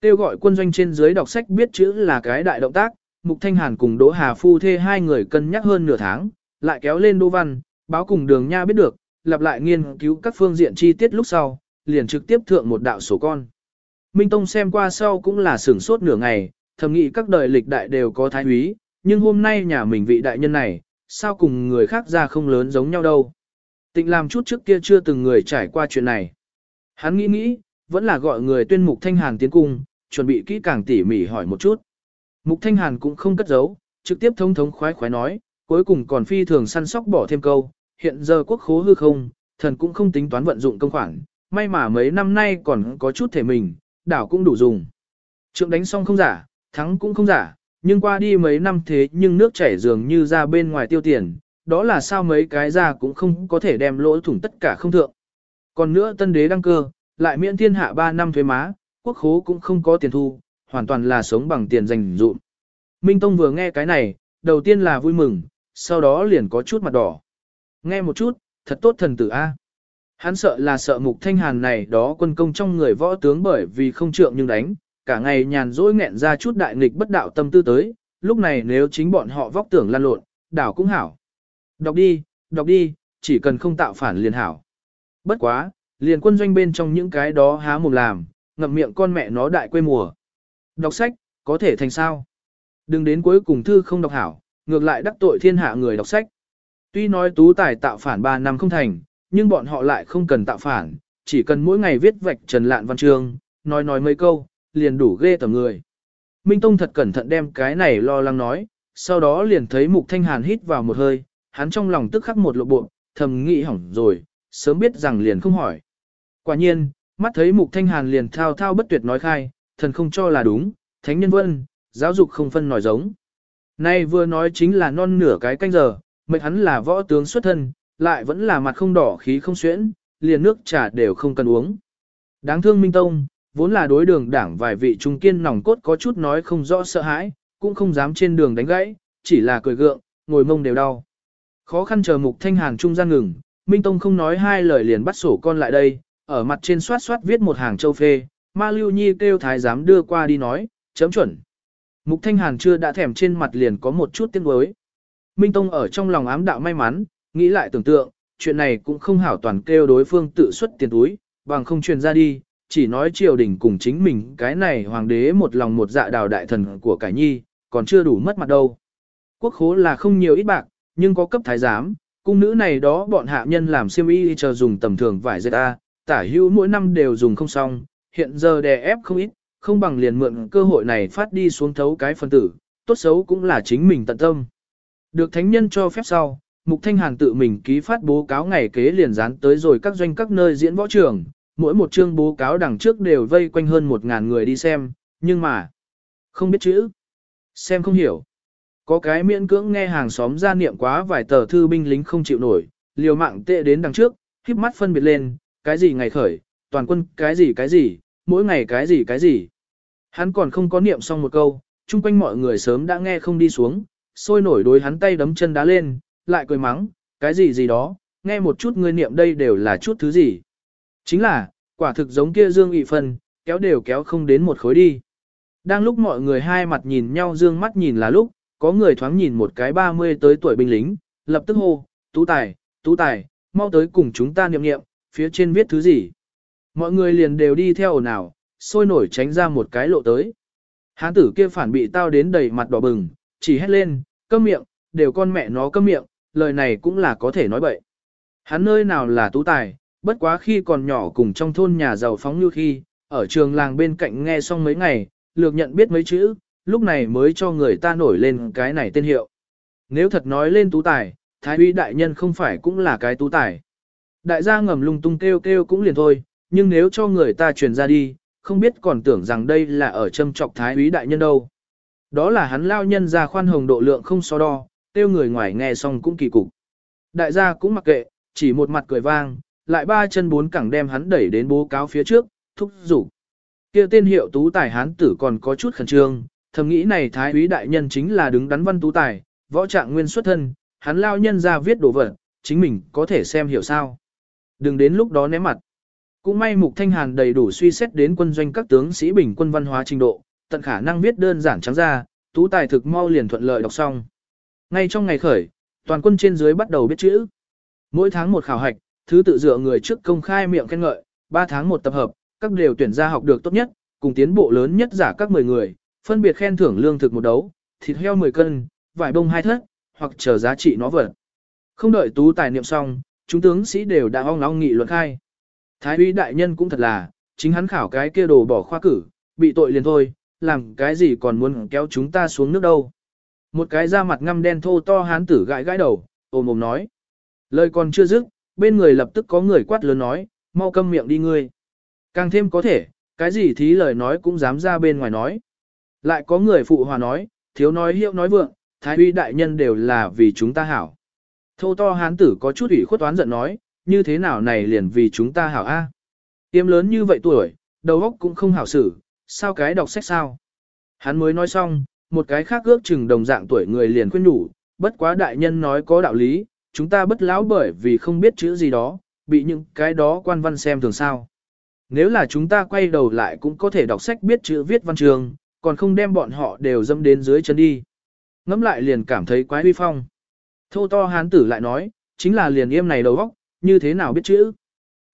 Tiêu gọi quân doanh trên dưới đọc sách biết chữ là cái đại động tác, Mục Thanh Hàn cùng Đỗ Hà Phu thê hai người cân nhắc hơn nửa tháng, lại kéo lên Đỗ Văn, báo cùng đường nha biết được, lặp lại nghiên cứu các phương diện chi tiết lúc sau, liền trực tiếp thượng một đạo sổ con. Minh Tông xem qua sau cũng là sửng sốt nửa ngày, thầm nghĩ các đời lịch đại đều có thái úy, nhưng hôm nay nhà mình vị đại nhân này, sao cùng người khác ra không lớn giống nhau đâu. Tịnh làm chút trước kia chưa từng người trải qua chuyện này. Hắn nghĩ nghĩ, vẫn là gọi người tuyên mục Thanh Hàn tiến cung, chuẩn bị kỹ càng tỉ mỉ hỏi một chút. Mục Thanh Hàn cũng không cất giấu, trực tiếp thông thống khoái khoái nói, cuối cùng còn phi thường săn sóc bỏ thêm câu, hiện giờ quốc khố hư không, thần cũng không tính toán vận dụng công khoản, may mà mấy năm nay còn có chút thể mình, đảo cũng đủ dùng. Trượng đánh xong không giả, thắng cũng không giả, nhưng qua đi mấy năm thế nhưng nước chảy dường như ra bên ngoài tiêu tiền, đó là sao mấy cái ra cũng không có thể đem lỗ thủng tất cả không thượng. Còn nữa tân đế đăng cơ, lại miễn thiên hạ 3 năm thuế má, quốc khố cũng không có tiền thu, hoàn toàn là sống bằng tiền dành dụm. Minh Tông vừa nghe cái này, đầu tiên là vui mừng, sau đó liền có chút mặt đỏ. Nghe một chút, thật tốt thần tử A. Hắn sợ là sợ mục thanh hàn này đó quân công trong người võ tướng bởi vì không trượng nhưng đánh, cả ngày nhàn rỗi nghẹn ra chút đại nghịch bất đạo tâm tư tới, lúc này nếu chính bọn họ vóc tưởng lan lộn, đảo cũng hảo. Đọc đi, đọc đi, chỉ cần không tạo phản liền hảo. Bất quá, liền quân doanh bên trong những cái đó há mồm làm, ngậm miệng con mẹ nó đại quê mùa. Đọc sách, có thể thành sao? Đừng đến cuối cùng thư không đọc hảo, ngược lại đắc tội thiên hạ người đọc sách. Tuy nói tú tài tạo phản 3 năm không thành, nhưng bọn họ lại không cần tạo phản, chỉ cần mỗi ngày viết vạch trần lạn văn chương, nói nói mấy câu, liền đủ ghê tầm người. Minh Tông thật cẩn thận đem cái này lo lắng nói, sau đó liền thấy Mục Thanh Hàn hít vào một hơi, hắn trong lòng tức khắc một lộ bộ, thầm nghĩ hỏng rồi, sớm biết rằng liền không hỏi. Quả nhiên, mắt thấy Mục Thanh Hàn liền thao thao bất tuyệt nói khai, thần không cho là đúng, thánh nhân vân, giáo dục không phân nổi giống. Nay vừa nói chính là non nửa cái canh giờ, mệnh hắn là võ tướng xuất thân, lại vẫn là mặt không đỏ khí không xuyễn, liền nước trà đều không cần uống. Đáng thương Minh Tông, vốn là đối đường đảng vài vị trung kiên nòng cốt có chút nói không rõ sợ hãi, cũng không dám trên đường đánh gãy, chỉ là cười gượng, ngồi mông đều đau. Khó khăn chờ mục thanh hàn trung gian ngừng, Minh Tông không nói hai lời liền bắt sổ con lại đây, ở mặt trên soát soát viết một hàng châu phê, ma lưu nhi kêu thái giám đưa qua đi nói, chấm chuẩn. Mục thanh hàn chưa đã thèm trên mặt liền có một chút tiếng đối. Minh Tông ở trong lòng ám đạo may mắn, nghĩ lại tưởng tượng, chuyện này cũng không hảo toàn kêu đối phương tự xuất tiền túi, bằng không truyền ra đi, chỉ nói triều đình cùng chính mình cái này hoàng đế một lòng một dạ đào đại thần của cải nhi, còn chưa đủ mất mặt đâu. Quốc khố là không nhiều ít bạc, nhưng có cấp thái giám, cung nữ này đó bọn hạ nhân làm xiêm y chờ dùng tầm thường vải dệt A, tả hữu mỗi năm đều dùng không xong, hiện giờ đè ép không ít, không bằng liền mượn cơ hội này phát đi xuống thấu cái phân tử, tốt xấu cũng là chính mình tận tâm. Được thánh nhân cho phép sau, Mục Thanh Hàn tự mình ký phát bố cáo ngày kế liền dán tới rồi các doanh các nơi diễn võ trường, mỗi một chương bố cáo đằng trước đều vây quanh hơn một ngàn người đi xem, nhưng mà, không biết chữ, xem không hiểu. Có cái miễn cưỡng nghe hàng xóm ra niệm quá vài tờ thư binh lính không chịu nổi, liều mạng tệ đến đằng trước, khiếp mắt phân biệt lên, cái gì ngày khởi, toàn quân cái gì cái gì, mỗi ngày cái gì cái gì. Hắn còn không có niệm xong một câu, chung quanh mọi người sớm đã nghe không đi xuống, sôi nổi đối hắn tay đấm chân đá lên, lại cười mắng, cái gì gì đó, nghe một chút ngươi niệm đây đều là chút thứ gì. Chính là, quả thực giống kia dương ị phân, kéo đều kéo không đến một khối đi. Đang lúc mọi người hai mặt nhìn nhau dương mắt nhìn là lúc, có người thoáng nhìn một cái 30 tới tuổi binh lính, lập tức hô, tú tài, tú tài, mau tới cùng chúng ta niệm niệm, phía trên viết thứ gì. Mọi người liền đều đi theo ồn ào, sôi nổi tránh ra một cái lộ tới. Hán tử kia phản bị tao đến đầy mặt đỏ bừng, chỉ hét lên, câm miệng, đều con mẹ nó câm miệng, lời này cũng là có thể nói bậy. Hắn nơi nào là tú tài, bất quá khi còn nhỏ cùng trong thôn nhà giàu phóng như khi, ở trường làng bên cạnh nghe xong mấy ngày, lược nhận biết mấy chữ, lúc này mới cho người ta nổi lên cái này tên hiệu. Nếu thật nói lên tú tài, thái uy đại nhân không phải cũng là cái tú tài. Đại gia ngầm lung tung kêu kêu cũng liền thôi, nhưng nếu cho người ta truyền ra đi, không biết còn tưởng rằng đây là ở châm trọc thái úy đại nhân đâu. Đó là hắn lao nhân ra khoan hồng độ lượng không so đo, tiêu người ngoài nghe xong cũng kỳ cục. Đại gia cũng mặc kệ, chỉ một mặt cười vang, lại ba chân bốn cẳng đem hắn đẩy đến bố cáo phía trước, thúc rủ. kia tên hiệu tú tài hán tử còn có chút khẩn trương, thầm nghĩ này thái úy đại nhân chính là đứng đắn văn tú tài, võ trạng nguyên xuất thân, hắn lao nhân ra viết đồ vật, chính mình có thể xem hiểu sao. Đừng đến lúc đó ném mặt. Cũng may Mục Thanh Hàn đầy đủ suy xét đến quân doanh các tướng sĩ bình quân văn hóa trình độ, tận khả năng viết đơn giản trắng ra, tú tài thực mau liền thuận lợi đọc xong. Ngay trong ngày khởi, toàn quân trên dưới bắt đầu biết chữ. Mỗi tháng một khảo hạch, thứ tự dựa người trước công khai miệng khen ngợi, 3 tháng một tập hợp, các đều tuyển ra học được tốt nhất, cùng tiến bộ lớn nhất giả các 10 người, phân biệt khen thưởng lương thực một đấu, thịt heo 10 cân, vải bông hai thất, hoặc chờ giá trị nó vật. Không đợi tú tài niệm xong, chúng tướng sĩ đều đã ong ong nghị luận khai. Thái úy đại nhân cũng thật là, chính hắn khảo cái kia đồ bỏ khoa cử, bị tội liền thôi, làm cái gì còn muốn kéo chúng ta xuống nước đâu. Một cái da mặt ngăm đen thô to hán tử gãi gãi đầu, ồm ồm nói. Lời còn chưa dứt, bên người lập tức có người quát lớn nói, mau câm miệng đi ngươi. Càng thêm có thể, cái gì thí lời nói cũng dám ra bên ngoài nói. Lại có người phụ hòa nói, thiếu nói hiệu nói vượng, thái uy đại nhân đều là vì chúng ta hảo. Thô to hán tử có chút ủy khuất toán giận nói, như thế nào này liền vì chúng ta hảo A. Tiêm lớn như vậy tuổi, đầu óc cũng không hảo xử, sao cái đọc sách sao. Hắn mới nói xong, một cái khác ước chừng đồng dạng tuổi người liền khuyên nhủ, bất quá đại nhân nói có đạo lý, chúng ta bất lão bởi vì không biết chữ gì đó, bị những cái đó quan văn xem thường sao. Nếu là chúng ta quay đầu lại cũng có thể đọc sách biết chữ viết văn trường, còn không đem bọn họ đều dâm đến dưới chân đi. Ngắm lại liền cảm thấy quái huy phong. Thô to hán tử lại nói, chính là liền yêm này đầu óc, như thế nào biết chữ.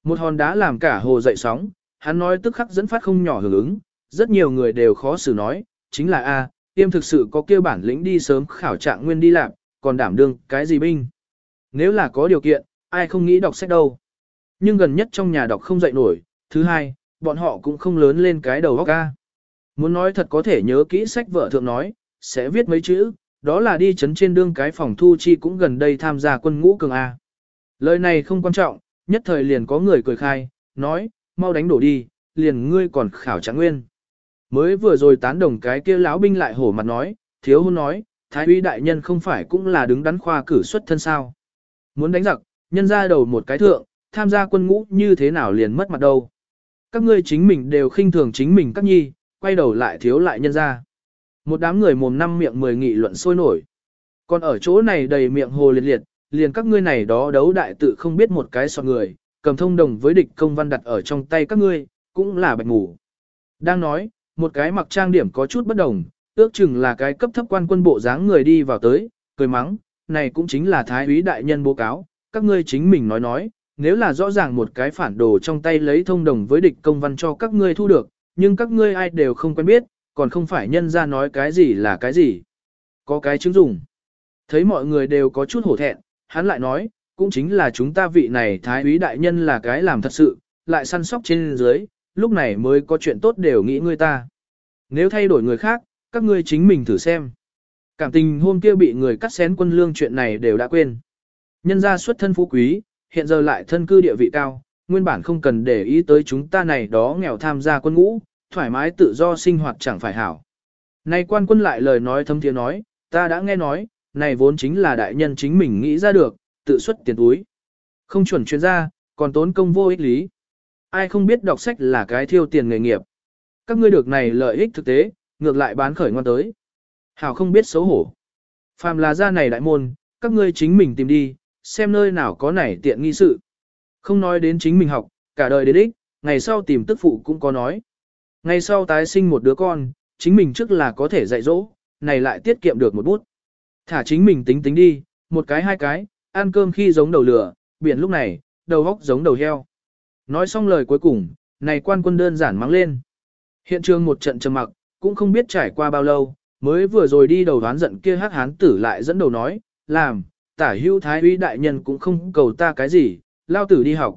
Một hòn đá làm cả hồ dậy sóng, hắn nói tức khắc dẫn phát không nhỏ hưởng ứng, rất nhiều người đều khó xử nói, chính là A, yêm thực sự có kêu bản lĩnh đi sớm khảo trạng nguyên đi làm, còn đảm đương cái gì binh. Nếu là có điều kiện, ai không nghĩ đọc sách đâu. Nhưng gần nhất trong nhà đọc không dậy nổi, thứ hai, bọn họ cũng không lớn lên cái đầu óc ca. Muốn nói thật có thể nhớ kỹ sách vợ thượng nói, sẽ viết mấy chữ, đó là đi chấn trên đương cái phòng thu chi cũng gần đây tham gia quân ngũ cường A. Lời này không quan trọng, nhất thời liền có người cười khai, nói, mau đánh đổ đi, liền ngươi còn khảo trạng nguyên. Mới vừa rồi tán đồng cái kia lão binh lại hổ mặt nói, thiếu hôn nói, thái uy đại nhân không phải cũng là đứng đắn khoa cử xuất thân sao. Muốn đánh giặc, nhân ra đầu một cái thượng, tham gia quân ngũ như thế nào liền mất mặt đâu. Các ngươi chính mình đều khinh thường chính mình các nhi, quay đầu lại thiếu lại nhân ra. Một đám người mồm năm miệng mười nghị luận sôi nổi. Còn ở chỗ này đầy miệng hồ liệt liệt, liền các ngươi này đó đấu đại tự không biết một cái so người, cầm thông đồng với địch công văn đặt ở trong tay các ngươi, cũng là bạch ngủ. Đang nói, một cái mặc trang điểm có chút bất đồng, ước chừng là cái cấp thấp quan quân bộ dáng người đi vào tới, cười mắng, này cũng chính là thái úy đại nhân bố cáo, các ngươi chính mình nói nói, nếu là rõ ràng một cái phản đồ trong tay lấy thông đồng với địch công văn cho các ngươi thu được, nhưng các ngươi ai đều không quen biết, còn không phải nhân ra nói cái gì là cái gì. Có cái chứng dùng. Thấy mọi người đều có chút hổ thẹn, hắn lại nói, cũng chính là chúng ta vị này thái úy đại nhân là cái làm thật sự, lại săn sóc trên dưới, lúc này mới có chuyện tốt đều nghĩ ngươi ta. Nếu thay đổi người khác, các ngươi chính mình thử xem. Cảm tình hôm kia bị người cắt xén quân lương chuyện này đều đã quên. Nhân gia xuất thân phú quý, hiện giờ lại thân cư địa vị cao, nguyên bản không cần để ý tới chúng ta này đó nghèo tham gia quân ngũ, thoải mái tự do sinh hoạt chẳng phải hảo. Này quan quân lại lời nói thâm tiếng nói, ta đã nghe nói, này vốn chính là đại nhân chính mình nghĩ ra được, tự xuất tiền túi. Không chuẩn chuyên gia, còn tốn công vô ích lý. Ai không biết đọc sách là cái thiêu tiền nghề nghiệp. Các ngươi được này lợi ích thực tế, ngược lại bán khởi ngoan tới. Hảo không biết xấu hổ. Phàm là ra này đại môn, các ngươi chính mình tìm đi, xem nơi nào có này tiện nghi sự. Không nói đến chính mình học, cả đời đến ích, ngày sau tìm tức phụ cũng có nói ngay sau tái sinh một đứa con, chính mình trước là có thể dạy dỗ, này lại tiết kiệm được một bút. Thả chính mình tính tính đi, một cái hai cái, ăn cơm khi giống đầu lửa, biển lúc này, đầu góc giống đầu heo. Nói xong lời cuối cùng, này quan quân đơn giản mắng lên. Hiện trường một trận trầm mặc, cũng không biết trải qua bao lâu, mới vừa rồi đi đầu đoán giận kia hắc hán tử lại dẫn đầu nói, làm, tả hưu thái uy đại nhân cũng không cầu ta cái gì, lao tử đi học.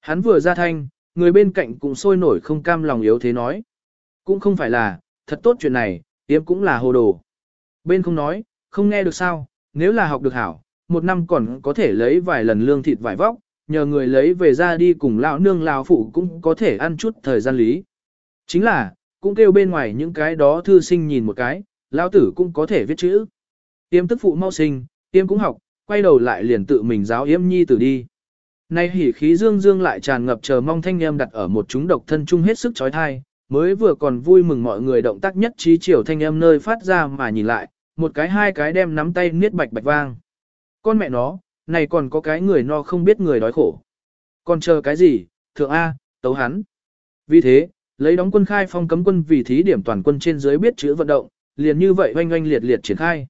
Hắn vừa ra thanh, người bên cạnh cũng sôi nổi không cam lòng yếu thế nói. Cũng không phải là, thật tốt chuyện này, yếm cũng là hồ đồ. Bên không nói, không nghe được sao, nếu là học được hảo, một năm còn có thể lấy vài lần lương thịt vải vóc, nhờ người lấy về ra đi cùng lão nương lão phụ cũng có thể ăn chút thời gian lý. Chính là, cũng kêu bên ngoài những cái đó thư sinh nhìn một cái, lão tử cũng có thể viết chữ. Tiêm tức phụ mau sinh, tiêm cũng học, quay đầu lại liền tự mình giáo yếm nhi tử đi. Nay hỉ khí dương dương lại tràn ngập chờ mong thanh em đặt ở một chúng độc thân chung hết sức chói thai, mới vừa còn vui mừng mọi người động tác nhất trí chiều thanh em nơi phát ra mà nhìn lại, một cái hai cái đem nắm tay niết bạch bạch vang. Con mẹ nó, này còn có cái người no không biết người đói khổ. Còn chờ cái gì, thượng A, tấu hắn. Vì thế, lấy đóng quân khai phong cấm quân vì thí điểm toàn quân trên dưới biết chữ vận động, liền như vậy oanh oanh liệt liệt triển khai.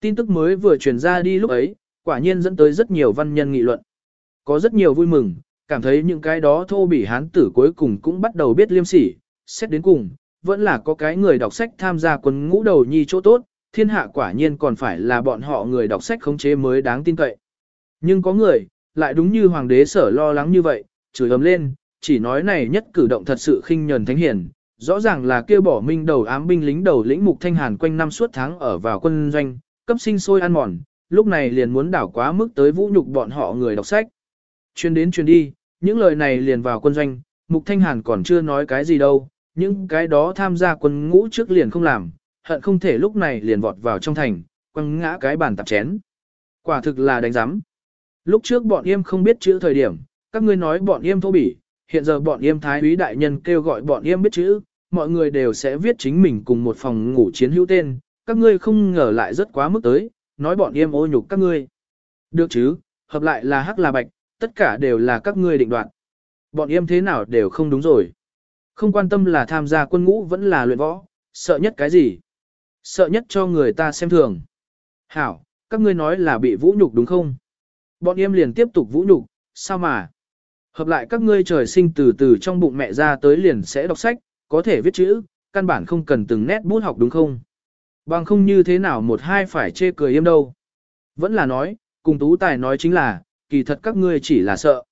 Tin tức mới vừa truyền ra đi lúc ấy, quả nhiên dẫn tới rất nhiều văn nhân nghị luận. Có rất nhiều vui mừng, cảm thấy những cái đó thô bỉ hán tử cuối cùng cũng bắt đầu biết liêm sỉ, xét đến cùng, vẫn là có cái người đọc sách tham gia quân ngũ đầu nhi chỗ tốt, thiên hạ quả nhiên còn phải là bọn họ người đọc sách khống chế mới đáng tin cậy. Nhưng có người, lại đúng như hoàng đế sở lo lắng như vậy, chửi ấm lên, chỉ nói này nhất cử động thật sự khinh nhờn thánh hiền, rõ ràng là kêu bỏ minh đầu ám binh lính đầu lĩnh mục thanh hàn quanh năm suốt tháng ở vào quân doanh, cấp sinh sôi ăn mòn, lúc này liền muốn đảo quá mức tới vũ nhục bọn họ người đọc sách. Chuyên đến chuyên đi, những lời này liền vào quân doanh, mục thanh hàn còn chưa nói cái gì đâu, những cái đó tham gia quân ngũ trước liền không làm, hận không thể lúc này liền vọt vào trong thành, quăng ngã cái bàn tạp chén. Quả thực là đánh giám. Lúc trước bọn em không biết chữ thời điểm, các ngươi nói bọn em thô bỉ, hiện giờ bọn em thái úy đại nhân kêu gọi bọn em biết chữ, mọi người đều sẽ viết chính mình cùng một phòng ngủ chiến hữu tên, các ngươi không ngờ lại rất quá mức tới, nói bọn em ô nhục các ngươi. Được chứ, hợp lại là hắc là bạch, tất cả đều là các ngươi định đoạt. Bọn em thế nào đều không đúng rồi. Không quan tâm là tham gia quân ngũ vẫn là luyện võ, sợ nhất cái gì? Sợ nhất cho người ta xem thường. Hảo, các ngươi nói là bị vũ nhục đúng không? Bọn em liền tiếp tục vũ nhục, sao mà? Hợp lại các ngươi trời sinh từ từ trong bụng mẹ ra tới liền sẽ đọc sách, có thể viết chữ, căn bản không cần từng nét bút học đúng không? Bằng không như thế nào một hai phải chê cười em đâu. Vẫn là nói, cùng tú tài nói chính là, kỳ thật các ngươi chỉ là sợ.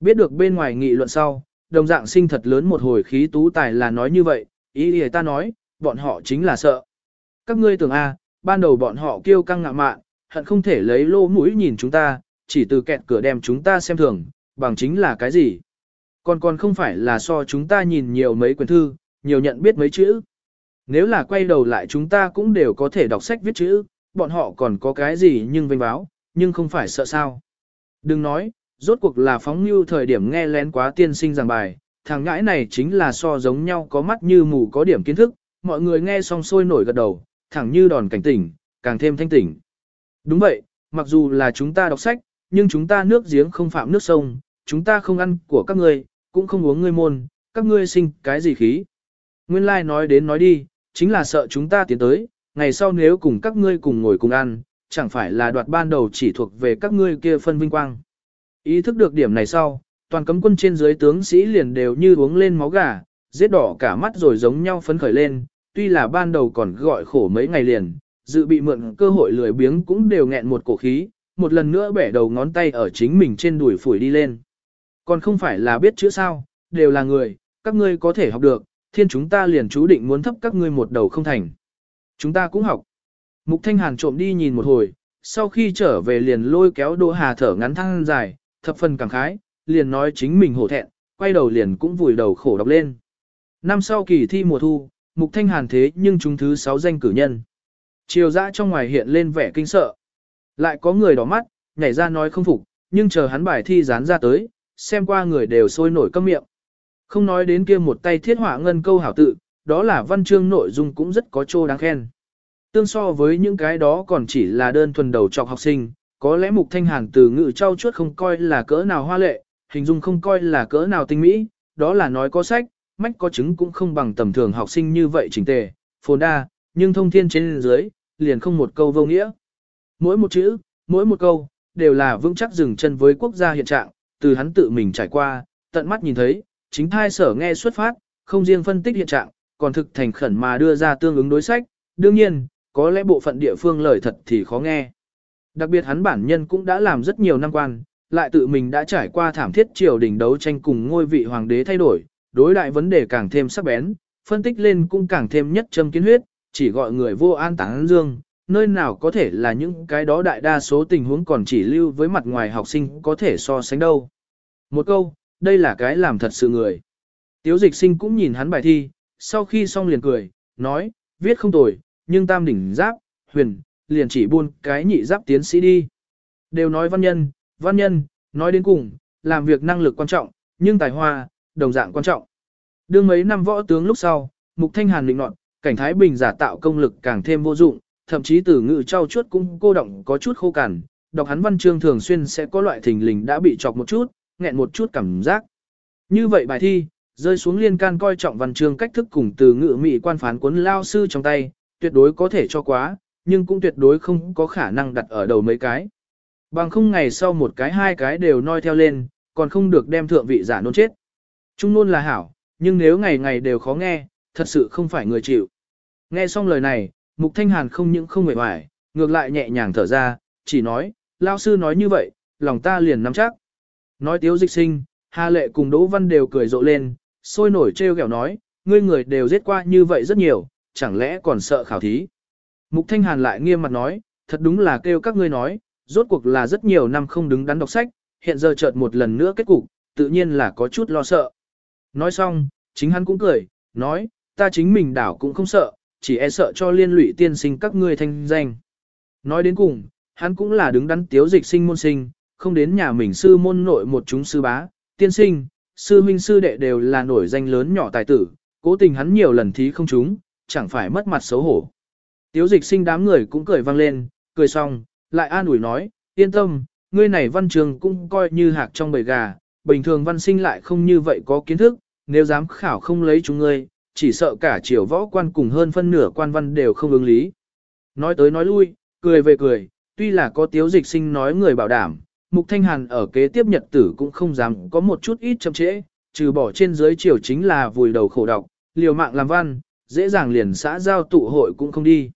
Biết được bên ngoài nghị luận sau, đồng dạng sinh thật lớn một hồi khí tú tài là nói như vậy, ý ý ta nói, bọn họ chính là sợ. Các ngươi tưởng a, ban đầu bọn họ kêu căng ngạ mạn, hận không thể lấy lô mũi nhìn chúng ta, chỉ từ kẹt cửa đem chúng ta xem thường, bằng chính là cái gì. Còn còn không phải là so chúng ta nhìn nhiều mấy quyển thư, nhiều nhận biết mấy chữ. Nếu là quay đầu lại chúng ta cũng đều có thể đọc sách viết chữ, bọn họ còn có cái gì nhưng vinh báo, nhưng không phải sợ sao. Đừng nói, rốt cuộc là phóng như thời điểm nghe lén quá tiên sinh giảng bài, thằng ngãi này chính là so giống nhau có mắt như mù có điểm kiến thức, mọi người nghe xong sôi nổi gật đầu, thẳng như đòn cảnh tỉnh, càng thêm thanh tỉnh. Đúng vậy, mặc dù là chúng ta đọc sách, nhưng chúng ta nước giếng không phạm nước sông, chúng ta không ăn của các ngươi, cũng không uống ngươi môn, các ngươi sinh cái gì khí. Nguyên lai like nói đến nói đi, chính là sợ chúng ta tiến tới, ngày sau nếu cùng các ngươi cùng ngồi cùng ăn, chẳng phải là đoạt ban đầu chỉ thuộc về các ngươi kia phân vinh quang. Ý thức được điểm này sau, toàn cấm quân trên dưới tướng sĩ liền đều như uống lên máu gà, giết đỏ cả mắt rồi giống nhau phấn khởi lên, tuy là ban đầu còn gọi khổ mấy ngày liền, dự bị mượn cơ hội lười biếng cũng đều nghẹn một cổ khí, một lần nữa bẻ đầu ngón tay ở chính mình trên đùi phủi đi lên. Còn không phải là biết chữ sao, đều là người, các ngươi có thể học được, thiên chúng ta liền chú định muốn thấp các ngươi một đầu không thành. Chúng ta cũng học. Mục Thanh Hàn trộm đi nhìn một hồi, sau khi trở về liền lôi kéo Đỗ Hà thở ngắn thăng dài, thập phần cảm khái, liền nói chính mình hổ thẹn, quay đầu liền cũng vùi đầu khổ đọc lên. Năm sau kỳ thi mùa thu, Mục Thanh Hàn thế nhưng chúng thứ 6 danh cử nhân. Chiều dã trong ngoài hiện lên vẻ kinh sợ. Lại có người đỏ mắt, nhảy ra nói không phục, nhưng chờ hắn bài thi dán ra tới, xem qua người đều sôi nổi câm miệng. Không nói đến kia một tay thiết họa ngân câu hảo tự, đó là văn chương nội dung cũng rất có trô đáng khen. Tương so với những cái đó còn chỉ là đơn thuần đầu trọc học sinh, có lẽ mục thanh hàn từ ngữ trau chuốt không coi là cỡ nào hoa lệ, hình dung không coi là cỡ nào tinh mỹ, đó là nói có sách, mách có chứng cũng không bằng tầm thường học sinh như vậy chỉnh tề, phồn đa, nhưng thông thiên trên dưới, liền không một câu vô nghĩa. Mỗi một chữ, mỗi một câu, đều là vững chắc dừng chân với quốc gia hiện trạng, từ hắn tự mình trải qua, tận mắt nhìn thấy, chính thai sở nghe xuất phát, không riêng phân tích hiện trạng, còn thực thành khẩn mà đưa ra tương ứng đối sách, đương nhiên, có lẽ bộ phận địa phương lời thật thì khó nghe. Đặc biệt hắn bản nhân cũng đã làm rất nhiều năm quan, lại tự mình đã trải qua thảm thiết triều đình đấu tranh cùng ngôi vị hoàng đế thay đổi, đối đại vấn đề càng thêm sắc bén, phân tích lên cũng càng thêm nhất châm kiến huyết, chỉ gọi người vô an táng dương, nơi nào có thể là những cái đó đại đa số tình huống còn chỉ lưu với mặt ngoài học sinh có thể so sánh đâu. Một câu, đây là cái làm thật sự người. Tiếu dịch sinh cũng nhìn hắn bài thi, sau khi xong liền cười, nói, viết không tồi, nhưng tam đỉnh giáp, huyền, liền chỉ buôn cái nhị giáp tiến sĩ đi. Đều nói văn nhân, văn nhân, nói đến cùng, làm việc năng lực quan trọng, nhưng tài hoa, đồng dạng quan trọng. Đương mấy năm võ tướng lúc sau, Mục Thanh Hàn định nọt, cảnh Thái Bình giả tạo công lực càng thêm vô dụng, thậm chí từ ngữ trao chuốt cũng cô động có chút khô cằn, đọc hắn văn chương thường xuyên sẽ có loại thình lình đã bị chọc một chút, nghẹn một chút cảm giác. Như vậy bài thi, rơi xuống liên can coi trọng văn chương cách thức cùng từ ngữ mỹ quan phán cuốn lao sư trong tay, tuyệt đối có thể cho quá, nhưng cũng tuyệt đối không có khả năng đặt ở đầu mấy cái. Bằng không ngày sau một cái hai cái đều noi theo lên, còn không được đem thượng vị giả nôn chết. Trung nôn là hảo, nhưng nếu ngày ngày đều khó nghe, thật sự không phải người chịu. Nghe xong lời này, Mục Thanh Hàn không những không mệt mỏi, ngược lại nhẹ nhàng thở ra, chỉ nói, lao sư nói như vậy, lòng ta liền nắm chắc. Nói tiếu dịch sinh, Hà Lệ cùng Đỗ Văn đều cười rộ lên, sôi nổi treo kẹo nói, ngươi người đều giết qua như vậy rất nhiều, chẳng lẽ còn sợ khảo thí. Mục Thanh Hàn lại nghiêm mặt nói, thật đúng là kêu các ngươi nói, rốt cuộc là rất nhiều năm không đứng đắn đọc sách, hiện giờ chợt một lần nữa kết cục, tự nhiên là có chút lo sợ. Nói xong, chính hắn cũng cười, nói, ta chính mình đảo cũng không sợ, chỉ e sợ cho liên lụy tiên sinh các ngươi thanh danh. Nói đến cùng, hắn cũng là đứng đắn tiếu dịch sinh môn sinh, không đến nhà mình sư môn nội một chúng sư bá, tiên sinh, sư huynh sư đệ đều là nổi danh lớn nhỏ tài tử, cố tình hắn nhiều lần thí không chúng, chẳng phải mất mặt xấu hổ. Tiếu dịch sinh đám người cũng cười vang lên, cười xong, lại an ủi nói, yên tâm, ngươi này văn trường cũng coi như hạc trong bầy gà, bình thường văn sinh lại không như vậy có kiến thức, nếu dám khảo không lấy chúng ngươi, chỉ sợ cả triều võ quan cùng hơn phân nửa quan văn đều không ứng lý. Nói tới nói lui, cười về cười, tuy là có tiếu dịch sinh nói người bảo đảm, Mục Thanh Hàn ở kế tiếp nhật tử cũng không dám có một chút ít chậm trễ, trừ bỏ trên dưới triều chính là vùi đầu khổ độc, liều mạng làm văn, dễ dàng liền xã giao tụ hội cũng không đi.